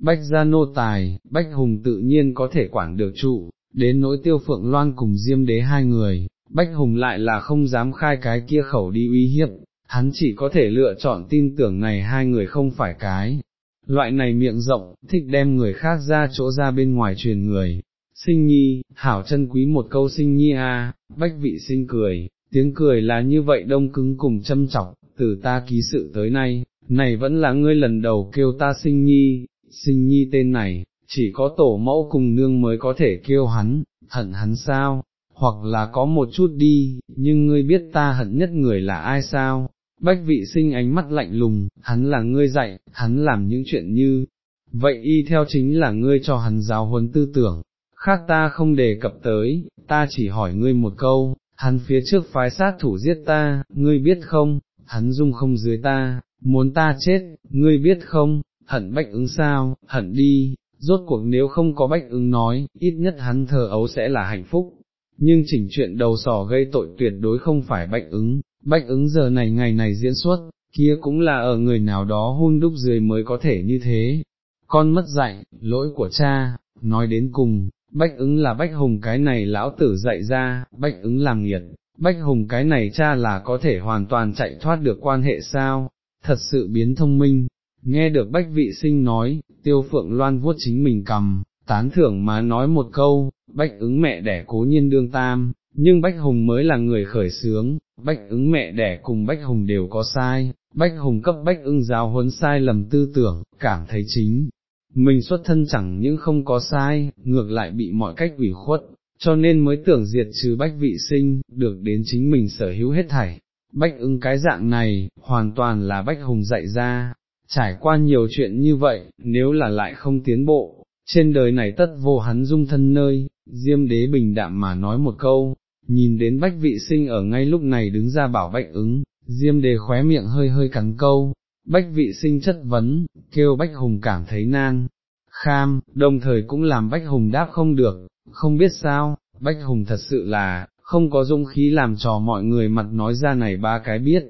bách gia nô tài, bách hùng tự nhiên có thể quản được trụ, đến nỗi tiêu phượng loan cùng diêm đế hai người, bách hùng lại là không dám khai cái kia khẩu đi uy hiếp, hắn chỉ có thể lựa chọn tin tưởng này hai người không phải cái. Loại này miệng rộng, thích đem người khác ra chỗ ra bên ngoài truyền người, sinh nhi, hảo chân quý một câu sinh nhi a, bách vị sinh cười, tiếng cười là như vậy đông cứng cùng châm chọc, từ ta ký sự tới nay, này vẫn là ngươi lần đầu kêu ta sinh nhi, sinh nhi tên này, chỉ có tổ mẫu cùng nương mới có thể kêu hắn, hận hắn sao, hoặc là có một chút đi, nhưng ngươi biết ta hận nhất người là ai sao, bách vị sinh ánh mắt lạnh lùng, hắn là ngươi dạy, hắn làm những chuyện như, vậy y theo chính là ngươi cho hắn giáo huấn tư tưởng, khác ta không đề cập tới, ta chỉ hỏi ngươi một câu, hắn phía trước phái sát thủ giết ta, ngươi biết không, hắn dung không dưới ta, muốn ta chết, ngươi biết không, hận bách ứng sao, hận đi, rốt cuộc nếu không có bách ứng nói, ít nhất hắn thờ ấu sẽ là hạnh phúc. Nhưng chỉnh chuyện đầu sỏ gây tội tuyệt đối không phải bách ứng, bách ứng giờ này ngày này diễn xuất, kia cũng là ở người nào đó hôn đúc dưới mới có thể như thế. Con mất dạy, lỗi của cha, nói đến cùng, bách ứng là bách hùng cái này lão tử dạy ra, bách ứng làm nghiệt, bách hùng cái này cha là có thể hoàn toàn chạy thoát được quan hệ sao, thật sự biến thông minh, nghe được bách vị sinh nói, tiêu phượng loan vuốt chính mình cầm, tán thưởng mà nói một câu, bách ứng mẹ đẻ cố nhiên đương tam, nhưng bách hùng mới là người khởi sướng, bách ứng mẹ đẻ cùng bách hùng đều có sai, bách hùng cấp bách ứng giáo huấn sai lầm tư tưởng, cảm thấy chính. Mình xuất thân chẳng những không có sai, ngược lại bị mọi cách ủy khuất, cho nên mới tưởng diệt trừ bách vị sinh, được đến chính mình sở hữu hết thảy. Bách ứng cái dạng này, hoàn toàn là bách hùng dạy ra, trải qua nhiều chuyện như vậy, nếu là lại không tiến bộ, trên đời này tất vô hắn dung thân nơi, diêm đế bình đạm mà nói một câu, nhìn đến bách vị sinh ở ngay lúc này đứng ra bảo bách ứng, diêm đế khóe miệng hơi hơi cắn câu, bách vị sinh chất vấn, kêu bách hùng cảm thấy nan, kham, đồng thời cũng làm bách hùng đáp không được, không biết sao, bách hùng thật sự là, không có dung khí làm trò mọi người mặt nói ra này ba cái biết,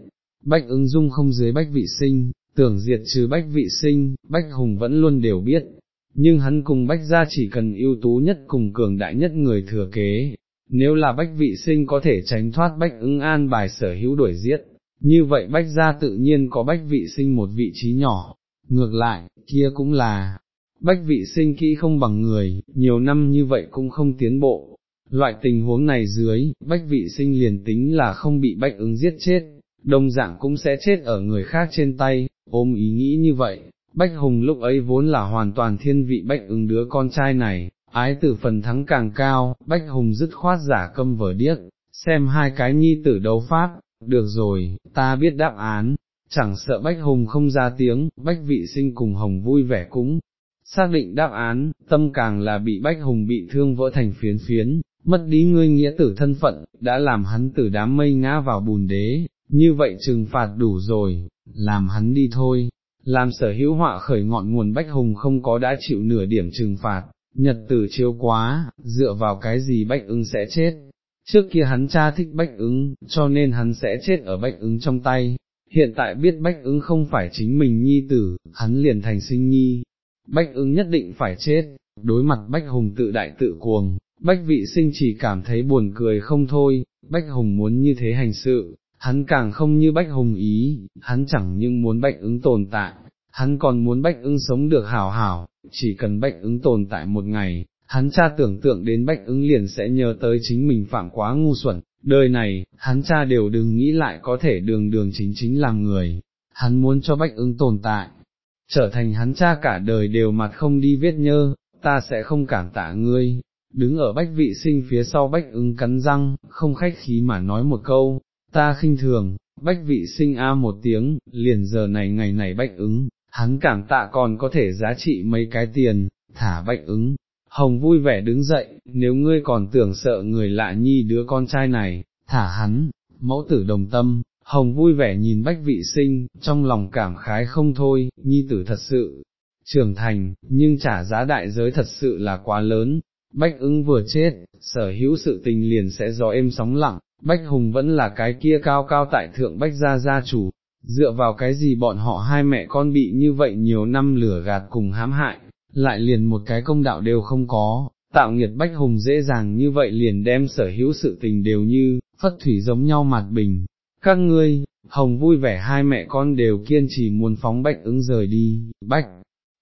bách ứng dung không dưới bách vị sinh, tưởng diệt trừ bách vị sinh, bách hùng vẫn luôn đều biết, nhưng hắn cùng bách gia chỉ cần ưu tú nhất cùng cường đại nhất người thừa kế, nếu là bách vị sinh có thể tránh thoát bách ứng an bài sở hữu đuổi giết, như vậy bách gia tự nhiên có bách vị sinh một vị trí nhỏ, ngược lại, kia cũng là, bách vị sinh kỹ không bằng người, nhiều năm như vậy cũng không tiến bộ. Loại tình huống này dưới, bách vị sinh liền tính là không bị bách ứng giết chết, đồng dạng cũng sẽ chết ở người khác trên tay, ôm ý nghĩ như vậy, Bách Hùng lúc ấy vốn là hoàn toàn thiên vị Bách ứng đứa con trai này, ái tử phần thắng càng cao, Bách Hùng dứt khoát giả câm vở điếc, xem hai cái nhi tử đấu pháp, được rồi, ta biết đáp án, chẳng sợ Bách Hùng không ra tiếng, Bách vị sinh cùng Hồng vui vẻ cũng, xác định đáp án, tâm càng là bị Bách Hùng bị thương vỡ thành phiến phiến, mất đi ngươi nghĩa tử thân phận, đã làm hắn từ đám mây ngã vào bùn đế, như vậy trừng phạt đủ rồi, làm hắn đi thôi, làm sở hữu họa khởi ngọn nguồn bách hùng không có đã chịu nửa điểm trừng phạt, nhật tử chiếu quá, dựa vào cái gì bách ứng sẽ chết. Trước kia hắn cha thích bách ứng, cho nên hắn sẽ chết ở bách ứng trong tay, hiện tại biết bách ứng không phải chính mình nhi tử, hắn liền thành sinh nhi, bách ứng nhất định phải chết, đối mặt bách hùng tự đại tự cuồng, bách vị sinh chỉ cảm thấy buồn cười không thôi, bách hùng muốn như thế hành sự, hắn càng không như bách hùng ý, hắn chẳng nhưng muốn bách ứng tồn tại, hắn còn muốn bách ứng sống được hảo hảo, chỉ cần bách ứng tồn tại một ngày, hắn cha tưởng tượng đến bách ứng liền sẽ nhớ tới chính mình phạm quá ngu xuẩn, đời này, hắn cha đều đừng nghĩ lại có thể đường đường chính chính làm người, hắn muốn cho bách ứng tồn tại, trở thành hắn cha cả đời đều mặt không đi viết nhơ, ta sẽ không cảm tạ ngươi. Đứng ở bách vị sinh phía sau bách ứng cắn răng, không khách khí mà nói một câu, ta khinh thường, bách vị sinh a một tiếng, liền giờ này ngày này bách ứng, hắn cảm tạ còn có thể giá trị mấy cái tiền, thả bách ứng, Hồng vui vẻ đứng dậy, nếu ngươi còn tưởng sợ người lạ nhi đứa con trai này, thả hắn, mẫu tử đồng tâm, Hồng vui vẻ nhìn bách vị sinh, trong lòng cảm khái không thôi, nhi tử thật sự, trưởng thành, nhưng trả giá đại giới thật sự là quá lớn, bách ứng vừa chết, sở hữu sự tình liền sẽ do êm sóng lặng, bách hùng vẫn là cái kia cao cao tại thượng bách gia gia chủ, dựa vào cái gì bọn họ hai mẹ con bị như vậy nhiều năm lửa gạt cùng hãm hại, lại liền một cái công đạo đều không có, tạo nghiệt bách hùng dễ dàng như vậy liền đem sở hữu sự tình đều như, phất thủy giống nhau mặt bình. Các ngươi, hồng vui vẻ hai mẹ con đều kiên trì muốn phóng bách ứng rời đi, bách,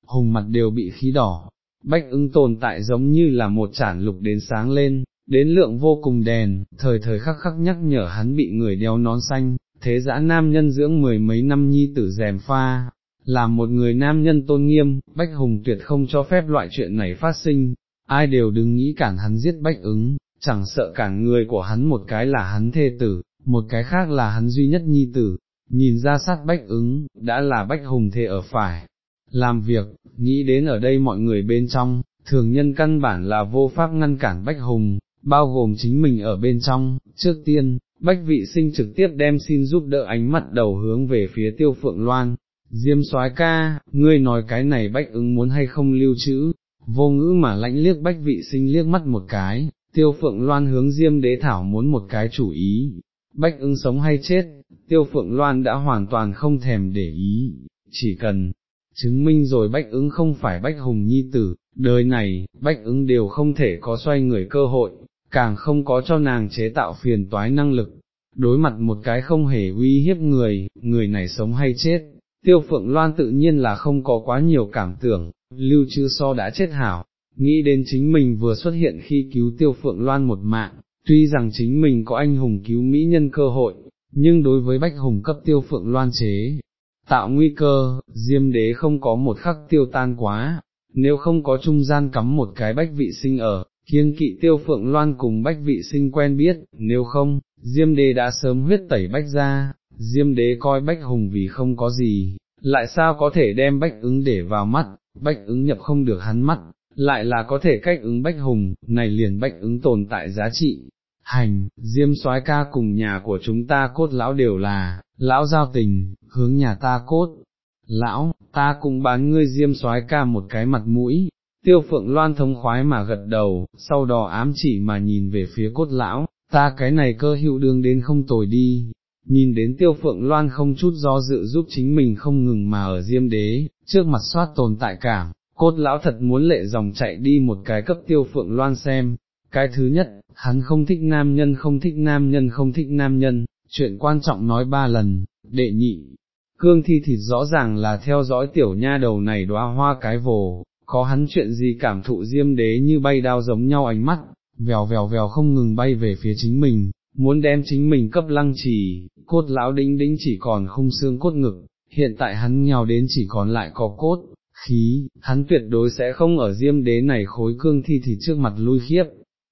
hùng mặt đều bị khí đỏ, bách ứng tồn tại giống như là một chản lục đến sáng lên, đến lượng vô cùng đèn, thời thời khắc khắc nhắc nhở hắn bị người đeo nón xanh, thế dã nam nhân dưỡng mười mấy năm nhi tử rèm pha, là một người nam nhân tôn nghiêm, Bách Hùng tuyệt không cho phép loại chuyện này phát sinh, ai đều đừng nghĩ cản hắn giết Bách ứng, chẳng sợ cản người của hắn một cái là hắn thê tử, một cái khác là hắn duy nhất nhi tử, nhìn ra sát Bách ứng, đã là Bách Hùng thề ở phải. Làm việc, nghĩ đến ở đây mọi người bên trong, thường nhân căn bản là vô pháp ngăn cản Bách Hùng, bao gồm chính mình ở bên trong, trước tiên, Bách vị sinh trực tiếp đem xin giúp đỡ ánh mặt đầu hướng về phía tiêu phượng loan, Diêm soái ca, ngươi nói cái này bách ứng muốn hay không lưu trữ, vô ngữ mà lãnh liếc bách vị sinh liếc mắt một cái, tiêu phượng loan hướng diêm đế thảo muốn một cái chủ ý, bách ứng sống hay chết, tiêu phượng loan đã hoàn toàn không thèm để ý, chỉ cần chứng minh rồi bách ứng không phải bách hùng nhi tử, đời này, bách ứng đều không thể có xoay người cơ hội, càng không có cho nàng chế tạo phiền toái năng lực, đối mặt một cái không hề uy hiếp người, người này sống hay chết, tiêu phượng loan tự nhiên là không có quá nhiều cảm tưởng, lưu chư so đã chết hảo, nghĩ đến chính mình vừa xuất hiện khi cứu tiêu phượng loan một mạng, tuy rằng chính mình có anh hùng cứu mỹ nhân cơ hội, nhưng đối với bách hùng cấp tiêu phượng loan chế, tạo nguy cơ, diêm đế không có một khắc tiêu tan quá, nếu không có trung gian cắm một cái bách vị sinh ở, kiên kỵ tiêu phượng loan cùng bách vị sinh quen biết, nếu không, diêm đế đã sớm huyết tẩy bách ra, Diêm đế coi bách hùng vì không có gì, lại sao có thể đem bách ứng để vào mắt, bách ứng nhập không được hắn mắt, lại là có thể cách ứng bách hùng, này liền bách ứng tồn tại giá trị. Hành, diêm soái ca cùng nhà của chúng ta cốt lão đều là, lão giao tình, hướng nhà ta cốt, lão, ta cũng bán ngươi diêm soái ca một cái mặt mũi, tiêu phượng loan thống khoái mà gật đầu, sau đó ám chỉ mà nhìn về phía cốt lão, ta cái này cơ hữu đương đến không tồi đi, nhìn đến tiêu phượng loan không chút do dự giúp chính mình không ngừng mà ở diêm đế, trước mặt soát tồn tại cảm, cốt lão thật muốn lệ dòng chạy đi một cái cấp tiêu phượng loan xem, cái thứ nhất, hắn không thích nam nhân không thích nam nhân không thích nam nhân, chuyện quan trọng nói ba lần, đệ nhị. Cương thi thịt rõ ràng là theo dõi tiểu nha đầu này đóa hoa cái vồ, có hắn chuyện gì cảm thụ diêm đế như bay đao giống nhau ánh mắt, vèo vèo vèo không ngừng bay về phía chính mình, muốn đem chính mình cấp lăng trì, cốt lão đĩnh đĩnh chỉ còn không xương cốt ngực, hiện tại hắn nghèo đến chỉ còn lại có cốt, khí, hắn tuyệt đối sẽ không ở diêm đế này khối cương thi thì trước mặt lui khiếp.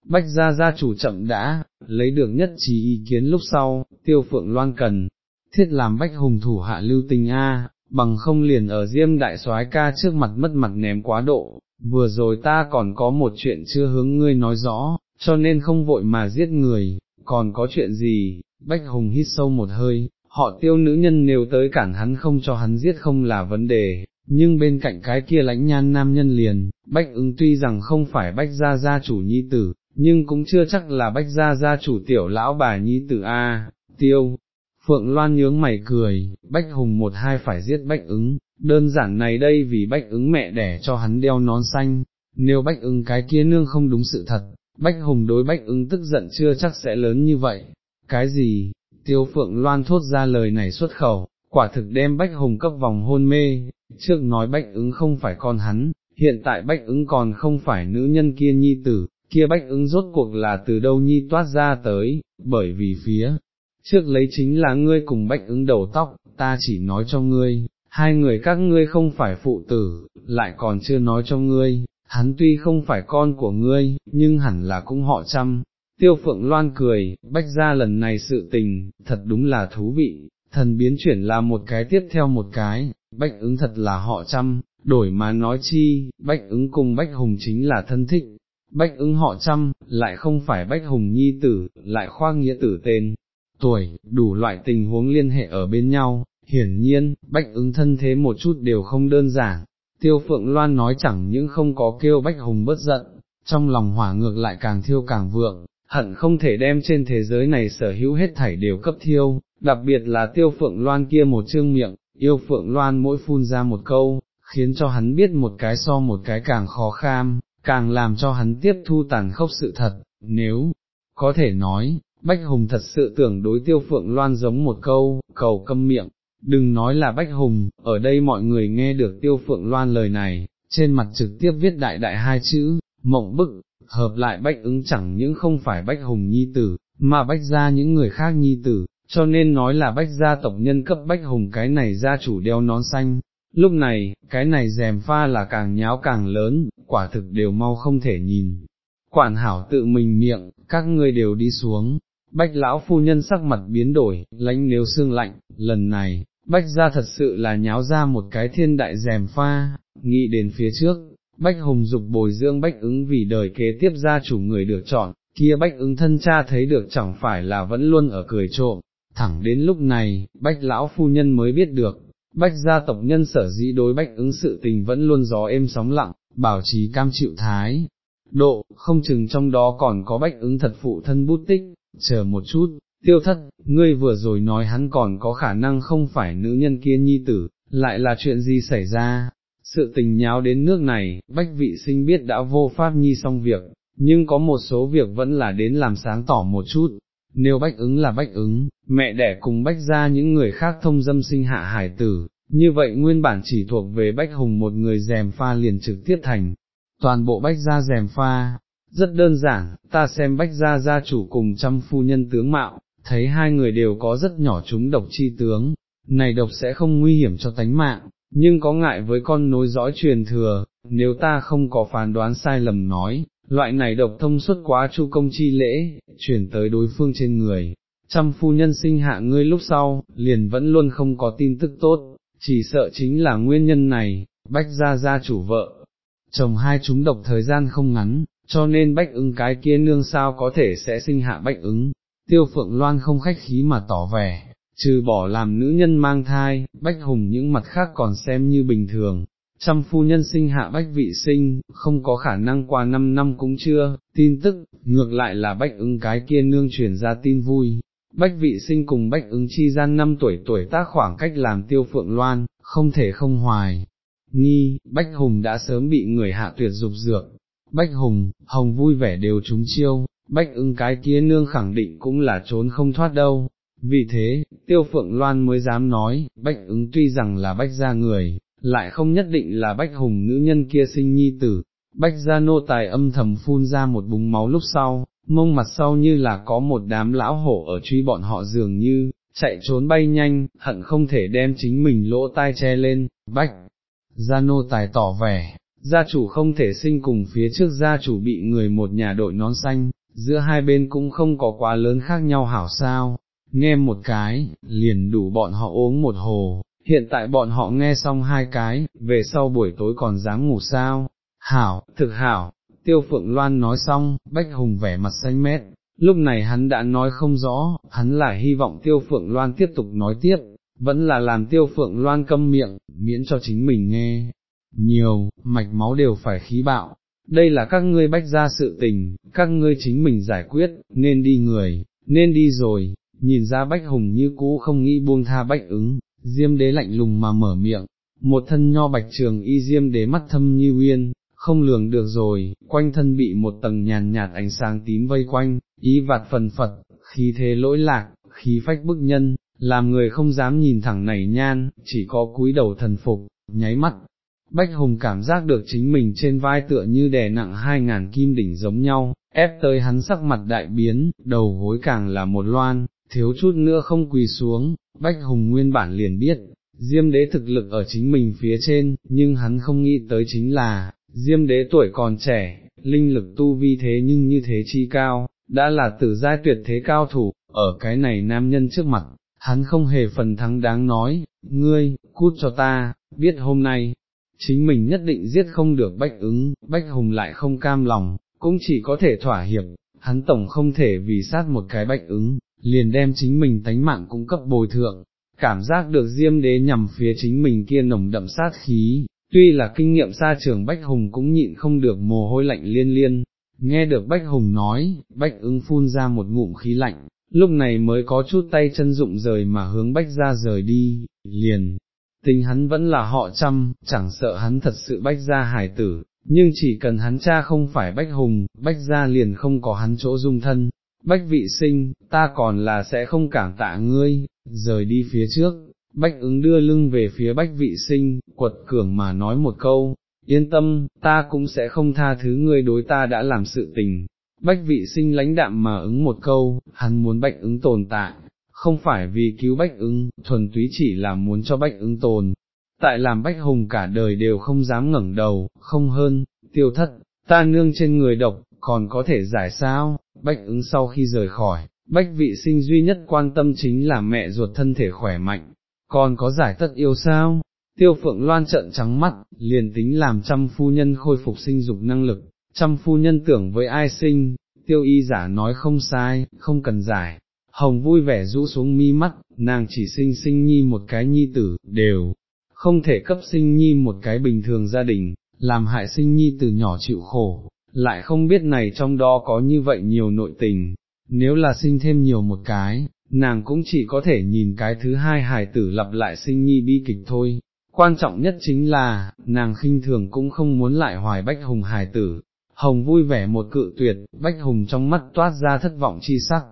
Bách gia gia chủ chậm đã, lấy được nhất trí ý kiến lúc sau, tiêu phượng loan cần, thiết làm bách hùng thủ hạ lưu tình A, bằng không liền ở diêm đại soái ca trước mặt mất mặt ném quá độ, vừa rồi ta còn có một chuyện chưa hướng ngươi nói rõ, cho nên không vội mà giết người, còn có chuyện gì, Bách Hùng hít sâu một hơi, họ tiêu nữ nhân nếu tới cản hắn không cho hắn giết không là vấn đề, nhưng bên cạnh cái kia lãnh nhan nam nhân liền, Bách ứng tuy rằng không phải Bách gia gia chủ nhi tử, nhưng cũng chưa chắc là Bách gia gia chủ tiểu lão bà nhi tử A, tiêu. Phượng Loan nhướng mày cười, Bách Hùng một hai phải giết Bách ứng, đơn giản này đây vì Bách ứng mẹ đẻ cho hắn đeo nón xanh, nếu Bách ứng cái kia nương không đúng sự thật, Bách Hùng đối Bách ứng tức giận chưa chắc sẽ lớn như vậy, cái gì, tiêu phượng loan thốt ra lời này xuất khẩu, quả thực đem Bách Hùng cấp vòng hôn mê, trước nói Bách ứng không phải con hắn, hiện tại Bách ứng còn không phải nữ nhân kia nhi tử, kia Bách ứng rốt cuộc là từ đâu nhi toát ra tới, bởi vì phía, trước lấy chính là ngươi cùng Bách ứng đầu tóc, ta chỉ nói cho ngươi, hai người các ngươi không phải phụ tử, lại còn chưa nói cho ngươi, hắn tuy không phải con của ngươi, nhưng hẳn là cũng họ chăm. Tiêu Phượng Loan cười, bách ra lần này sự tình, thật đúng là thú vị, thần biến chuyển là một cái tiếp theo một cái, bách ứng thật là họ chăm, đổi mà nói chi, Bách ứng cùng Bách Hùng chính là thân thích, Bách ứng họ trăm, lại không phải Bách Hùng nhi tử, lại khoa nghĩa tử tên, tuổi, đủ loại tình huống liên hệ ở bên nhau, hiển nhiên, Bách ứng thân thế một chút đều không đơn giản, Tiêu Phượng Loan nói chẳng những không có kêu Bách Hùng bất giận, trong lòng hỏa ngược lại càng thiêu càng vượng, hận không thể đem trên thế giới này sở hữu hết thảy đều cấp thiêu, đặc biệt là Tiêu Phượng Loan kia một trương miệng, yêu Phượng Loan mỗi phun ra một câu, khiến cho hắn biết một cái so một cái càng khó kham, càng làm cho hắn tiếp thu tàn khốc sự thật, nếu, có thể nói, Bách Hùng thật sự tưởng đối tiêu phượng loan giống một câu, cầu câm miệng, đừng nói là Bách Hùng, ở đây mọi người nghe được tiêu phượng loan lời này, trên mặt trực tiếp viết đại đại hai chữ, mộng bức, hợp lại Bách ứng chẳng những không phải Bách Hùng nhi tử, mà Bách ra những người khác nhi tử, cho nên nói là Bách gia tộc nhân cấp Bách Hùng cái này gia chủ đeo nón xanh, Lúc này, cái này rèm pha là càng nháo càng lớn, quả thực đều mau không thể nhìn. Quản hảo tự mình miệng, các ngươi đều đi xuống, bách lão phu nhân sắc mặt biến đổi, lánh nếu xương lạnh, lần này, bách ra thật sự là nháo ra một cái thiên đại rèm pha, nghĩ đến phía trước, bách hùng dục bồi dưỡng bách ứng vì đời kế tiếp gia chủ người được chọn, kia bách ứng thân cha thấy được chẳng phải là vẫn luôn ở cười trộm, thẳng đến lúc này, bách lão phu nhân mới biết được, bách gia tộc nhân sở dĩ đối bách ứng sự tình vẫn luôn gió êm sóng lặng, bảo trì cam chịu thái. Độ, không chừng trong đó còn có bách ứng thật phụ thân bút tích, chờ một chút, tiêu thất, ngươi vừa rồi nói hắn còn có khả năng không phải nữ nhân kia nhi tử, lại là chuyện gì xảy ra, sự tình nháo đến nước này, bách vị sinh biết đã vô pháp nhi xong việc, nhưng có một số việc vẫn là đến làm sáng tỏ một chút, nếu bách ứng là bách ứng, mẹ đẻ cùng bách ra những người khác thông dâm sinh hạ hải tử, như vậy nguyên bản chỉ thuộc về bách hùng một người dèm pha liền trực tiếp thành, toàn bộ bách ra dèm pha, rất đơn giản, ta xem bách ra gia chủ cùng trăm phu nhân tướng mạo, thấy hai người đều có rất nhỏ chúng độc chi tướng, này độc sẽ không nguy hiểm cho tánh mạng, nhưng có ngại với con nối dõi truyền thừa, nếu ta không có phán đoán sai lầm nói, loại này độc thông suốt quá chu công chi lễ, chuyển tới đối phương trên người, trăm phu nhân sinh hạ ngươi lúc sau, liền vẫn luôn không có tin tức tốt, chỉ sợ chính là nguyên nhân này, bách ra ra chủ vợ, chồng hai chúng độc thời gian không ngắn, cho nên bách ứng cái kia nương sao có thể sẽ sinh hạ bách ứng, tiêu phượng loan không khách khí mà tỏ vẻ, trừ bỏ làm nữ nhân mang thai, bách hùng những mặt khác còn xem như bình thường, trăm phu nhân sinh hạ bách vị sinh, không có khả năng qua năm năm cũng chưa, tin tức, ngược lại là bách ứng cái kia nương truyền ra tin vui. Bách vị sinh cùng bách ứng chi gian năm tuổi tuổi tác khoảng cách làm tiêu phượng loan, không thể không hoài. Nghi, Bách Hùng đã sớm bị người hạ tuyệt dục dược. Bách Hùng, Hồng vui vẻ đều trúng chiêu, Bách ứng cái kia nương khẳng định cũng là trốn không thoát đâu. Vì thế, Tiêu Phượng Loan mới dám nói, Bách ứng tuy rằng là Bách gia người, lại không nhất định là bách hùng nữ nhân kia sinh nhi tử, bách gia nô tài âm thầm phun ra một búng máu lúc sau, mông mặt sau như là có một đám lão hổ ở truy bọn họ dường như, chạy trốn bay nhanh, hận không thể đem chính mình lỗ tai che lên, bách, gia nô tài tỏ vẻ, gia chủ không thể sinh cùng phía trước gia chủ bị người một nhà đội nón xanh, giữa hai bên cũng không có quá lớn khác nhau hảo sao, nghe một cái, liền đủ bọn họ uống một hồ, hiện tại bọn họ nghe xong hai cái, về sau buổi tối còn dám ngủ sao, hảo, thực hảo, tiêu phượng loan nói xong, bách hùng vẻ mặt xanh mét, lúc này hắn đã nói không rõ, hắn là hy vọng tiêu phượng loan tiếp tục nói tiếp, vẫn là làm tiêu phượng loan câm miệng, miễn cho chính mình nghe, nhiều, mạch máu đều phải khí bạo. Đây là các ngươi bách ra sự tình, các ngươi chính mình giải quyết, nên đi người, nên đi rồi, nhìn ra bách hùng như cũ không nghĩ buông tha bách ứng, diêm đế lạnh lùng mà mở miệng, một thân nho bạch trường y diêm đế mắt thâm như uyên, không lường được rồi, quanh thân bị một tầng nhàn nhạt ánh sáng tím vây quanh, ý vạt phần phật, khí thế lỗi lạc, khí phách bức nhân, làm người không dám nhìn thẳng này nhan, chỉ có cúi đầu thần phục, nháy mắt. Bách Hùng cảm giác được chính mình trên vai tựa như đè nặng hai ngàn kim đỉnh giống nhau, ép tới hắn sắc mặt đại biến, đầu gối càng là một loan, thiếu chút nữa không quỳ xuống, Bách Hùng nguyên bản liền biết, Diêm đế thực lực ở chính mình phía trên, nhưng hắn không nghĩ tới chính là, Diêm đế tuổi còn trẻ, linh lực tu vi thế nhưng như thế chi cao, đã là tử giai tuyệt thế cao thủ, ở cái này nam nhân trước mặt, hắn không hề phần thắng đáng nói, ngươi, cút cho ta, biết hôm nay, chính mình nhất định giết không được bách ứng, bách hùng lại không cam lòng, cũng chỉ có thể thỏa hiệp, hắn tổng không thể vì sát một cái bách ứng, liền đem chính mình tánh mạng cung cấp bồi thượng, cảm giác được diêm đế nhằm phía chính mình kia nồng đậm sát khí, tuy là kinh nghiệm xa trường Bách Hùng cũng nhịn không được mồ hôi lạnh liên liên, nghe được Bách Hùng nói, Bách ứng phun ra một ngụm khí lạnh, lúc này mới có chút tay chân rụng rời mà hướng Bách ra rời đi, liền, tình hắn vẫn là họ chăm, chẳng sợ hắn thật sự Bách ra hải tử, nhưng chỉ cần hắn cha không phải Bách Hùng, Bách ra liền không có hắn chỗ dung thân, Bách vị sinh, ta còn là sẽ không cảm tạ ngươi, rời đi phía trước, Bách ứng đưa lưng về phía Bách vị sinh, quật cường mà nói một câu, yên tâm, ta cũng sẽ không tha thứ ngươi đối ta đã làm sự tình. Bách vị sinh lãnh đạm mà ứng một câu, hắn muốn bách ứng tồn tại, không phải vì cứu bách ứng, thuần túy chỉ là muốn cho bách ứng tồn. Tại làm bách hùng cả đời đều không dám ngẩng đầu, không hơn, tiêu thất, ta nương trên người độc, còn có thể giải sao, bách ứng sau khi rời khỏi, bách vị sinh duy nhất quan tâm chính là mẹ ruột thân thể khỏe mạnh, còn có giải tất yêu sao, tiêu phượng loan trợn trắng mắt, liền tính làm trăm phu nhân khôi phục sinh dục năng lực, trăm phu nhân tưởng với ai sinh, tiêu y giả nói không sai, không cần giải. Hồng vui vẻ rũ xuống mi mắt, nàng chỉ sinh sinh nhi một cái nhi tử, đều, không thể cấp sinh nhi một cái bình thường gia đình, làm hại sinh nhi từ nhỏ chịu khổ, lại không biết này trong đó có như vậy nhiều nội tình, nếu là sinh thêm nhiều một cái, nàng cũng chỉ có thể nhìn cái thứ hai hài tử lặp lại sinh nhi bi kịch thôi. Quan trọng nhất chính là, nàng khinh thường cũng không muốn lại hoài bách hùng hài tử, hồng vui vẻ một cự tuyệt, bách hùng trong mắt toát ra thất vọng chi sắc,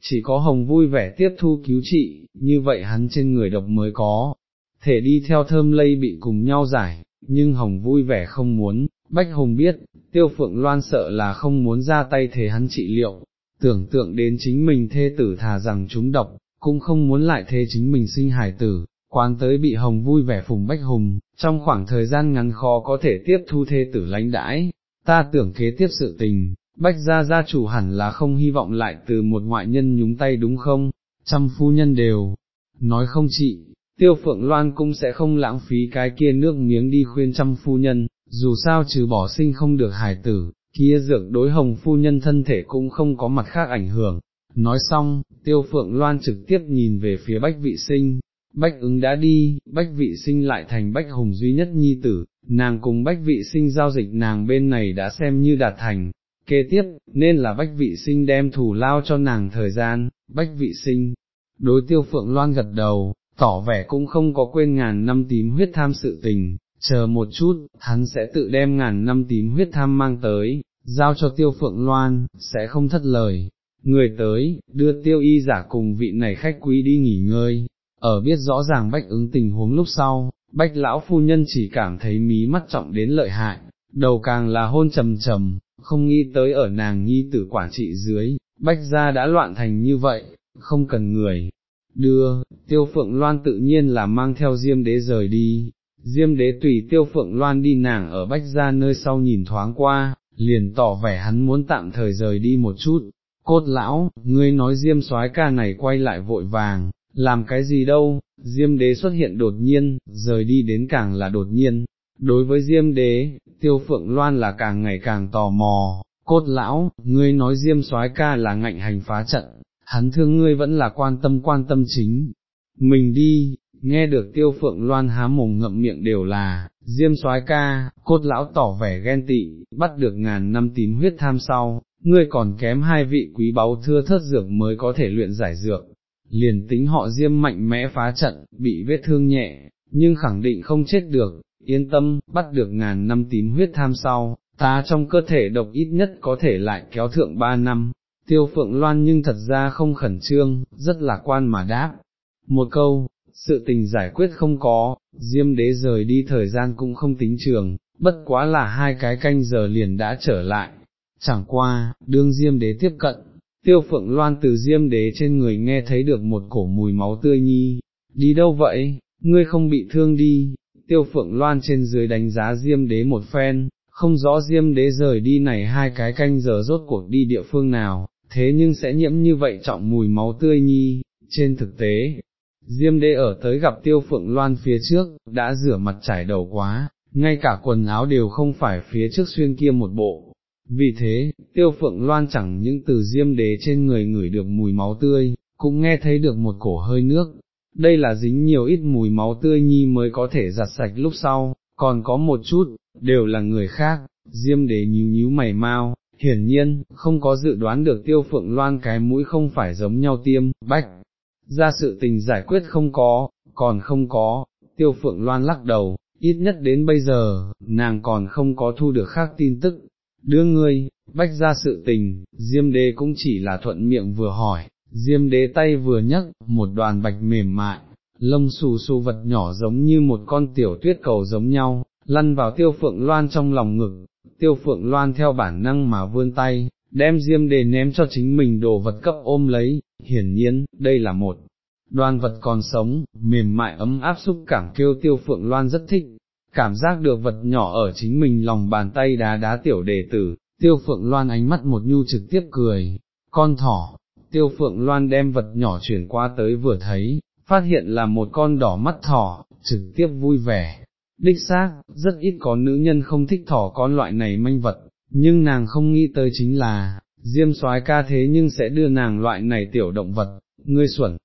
chỉ có hồng vui vẻ tiếp thu cứu trị, như vậy hắn trên người độc mới có, thể đi theo thơm lây bị cùng nhau giải, nhưng hồng vui vẻ không muốn, bách hùng biết, tiêu phượng loan sợ là không muốn ra tay thế hắn trị liệu, tưởng tượng đến chính mình thê tử thà rằng chúng độc, cũng không muốn lại thê chính mình sinh hài tử, quán tới bị hồng vui vẻ phùng bách hùng, trong khoảng thời gian ngắn khó có thể tiếp thu thê tử lãnh đãi, ta tưởng kế tiếp sự tình, bách gia gia chủ hẳn là không hy vọng lại từ một ngoại nhân nhúng tay đúng không, trăm phu nhân đều, nói không chị, tiêu phượng loan cũng sẽ không lãng phí cái kia nước miếng đi khuyên trăm phu nhân, dù sao trừ bỏ sinh không được hài tử, kia dược đối hồng phu nhân thân thể cũng không có mặt khác ảnh hưởng. Nói xong, tiêu phượng loan trực tiếp nhìn về phía bách vị sinh, bách ứng đã đi, bách vị sinh lại thành bách hùng duy nhất nhi tử, nàng cùng bách vị sinh giao dịch nàng bên này đã xem như đạt thành. Kế tiếp, nên là bách vị sinh đem thủ lao cho nàng thời gian, bách vị sinh, đối tiêu phượng loan gật đầu, tỏ vẻ cũng không có quên ngàn năm tím huyết tham sự tình, chờ một chút, hắn sẽ tự đem ngàn năm tím huyết tham mang tới, giao cho tiêu phượng loan, sẽ không thất lời. Người tới, đưa tiêu y giả cùng vị này khách quý đi nghỉ ngơi, ở biết rõ ràng bách ứng tình huống lúc sau, bách lão phu nhân chỉ cảm thấy mí mắt trọng đến lợi hại, đầu càng là hôn trầm trầm, không nghĩ tới ở nàng nhi tử quản trị dưới, bách gia đã loạn thành như vậy, không cần người. Đưa, tiêu phượng loan tự nhiên là mang theo diêm đế rời đi, Diêm đế tùy tiêu phượng loan đi nàng ở bách ra nơi sau nhìn thoáng qua, liền tỏ vẻ hắn muốn tạm thời rời đi một chút. Cốt lão, ngươi nói diêm soái ca này quay lại vội vàng, làm cái gì đâu, diêm đế xuất hiện đột nhiên, rời đi đến càng là đột nhiên. Đối với diêm đế, tiêu phượng loan là càng ngày càng tò mò, cốt lão, ngươi nói diêm soái ca là ngạnh hành phá trận, hắn thương ngươi vẫn là quan tâm quan tâm chính. Mình đi, nghe được tiêu phượng loan há mồm ngậm miệng đều là, diêm soái ca, cốt lão tỏ vẻ ghen tị, bắt được ngàn năm tím huyết tham sau, ngươi còn kém hai vị quý báu thưa thất dược mới có thể luyện giải dược, liền tính họ diêm mạnh mẽ phá trận, bị vết thương nhẹ, nhưng khẳng định không chết được, yên tâm, bắt được ngàn năm tím huyết tham sau, ta trong cơ thể độc ít nhất có thể lại kéo thượng ba năm. Tiêu phượng loan nhưng thật ra không khẩn trương, rất lạc quan mà đáp. Một câu, sự tình giải quyết không có, diêm đế rời đi thời gian cũng không tính trường, bất quá là hai cái canh giờ liền đã trở lại, chẳng qua, đương diêm đế tiếp cận, tiêu phượng loan từ diêm đế trên người nghe thấy được một cổ mùi máu tươi nhi, đi đâu vậy, ngươi không bị thương đi, tiêu phượng loan trên dưới đánh giá diêm đế một phen, không rõ diêm đế rời đi này hai cái canh giờ rốt cuộc đi địa phương nào, thế nhưng sẽ nhiễm như vậy trọng mùi máu tươi nhi, trên thực tế, Diêm đế ở tới gặp tiêu phượng loan phía trước, đã rửa mặt trải đầu quá, ngay cả quần áo đều không phải phía trước xuyên kia một bộ. Vì thế, tiêu phượng loan chẳng những từ diêm đế trên người ngửi được mùi máu tươi, cũng nghe thấy được một cổ hơi nước, đây là dính nhiều ít mùi máu tươi nhi mới có thể giặt sạch lúc sau, còn có một chút, đều là người khác, diêm đế nhíu nhíu mày mau, hiển nhiên, không có dự đoán được tiêu phượng loan cái mũi không phải giống nhau tiêm, bách, ra sự tình giải quyết không có, còn không có, tiêu phượng loan lắc đầu, ít nhất đến bây giờ, nàng còn không có thu được khác tin tức, đưa ngươi, bách ra sự tình, diêm đế cũng chỉ là thuận miệng vừa hỏi, diêm đế tay vừa nhấc, một đoàn bạch mềm mại, lông xù xù vật nhỏ giống như một con tiểu tuyết cầu giống nhau, lăn vào tiêu phượng loan trong lòng ngực, tiêu phượng loan theo bản năng mà vươn tay, đem diêm đế ném cho chính mình đồ vật cấp ôm lấy, hiển nhiên, đây là một đoan vật còn sống, mềm mại ấm áp xúc cảm kêu tiêu phượng loan rất thích, cảm giác được vật nhỏ ở chính mình lòng bàn tay đá đá tiểu đề tử, tiêu phượng loan ánh mắt một nhu trực tiếp cười, con thỏ, tiêu phượng loan đem vật nhỏ chuyển qua tới vừa thấy, phát hiện là một con đỏ mắt thỏ, trực tiếp vui vẻ. Đích xác, rất ít có nữ nhân không thích thỏ con loại này manh vật, nhưng nàng không nghĩ tới chính là, diêm soái ca thế nhưng sẽ đưa nàng loại này tiểu động vật, ngươi xuẩn.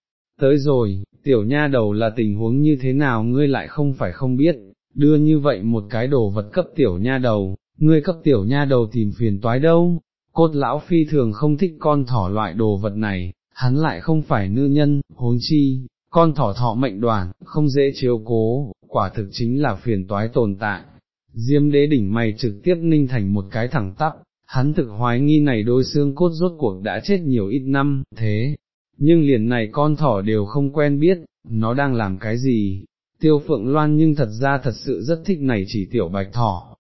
Tới rồi, tiểu nha đầu là tình huống như thế nào ngươi lại không phải không biết, đưa như vậy một cái đồ vật cấp tiểu nha đầu, ngươi cấp tiểu nha đầu tìm phiền toái đâu, cốt lão phi thường không thích con thỏ loại đồ vật này, hắn lại không phải nữ nhân, huống chi, con thỏ thọ mệnh đoàn, không dễ chiếu cố, quả thực chính là phiền toái tồn tại. Diêm đế đỉnh mày trực tiếp ninh thành một cái thẳng tắp, hắn thực hoái nghi này đôi xương cốt rốt cuộc đã chết nhiều ít năm, thế, nhưng liền này con thỏ đều không quen biết, nó đang làm cái gì, tiêu phượng loan nhưng thật ra thật sự rất thích này chỉ tiểu bạch thỏ,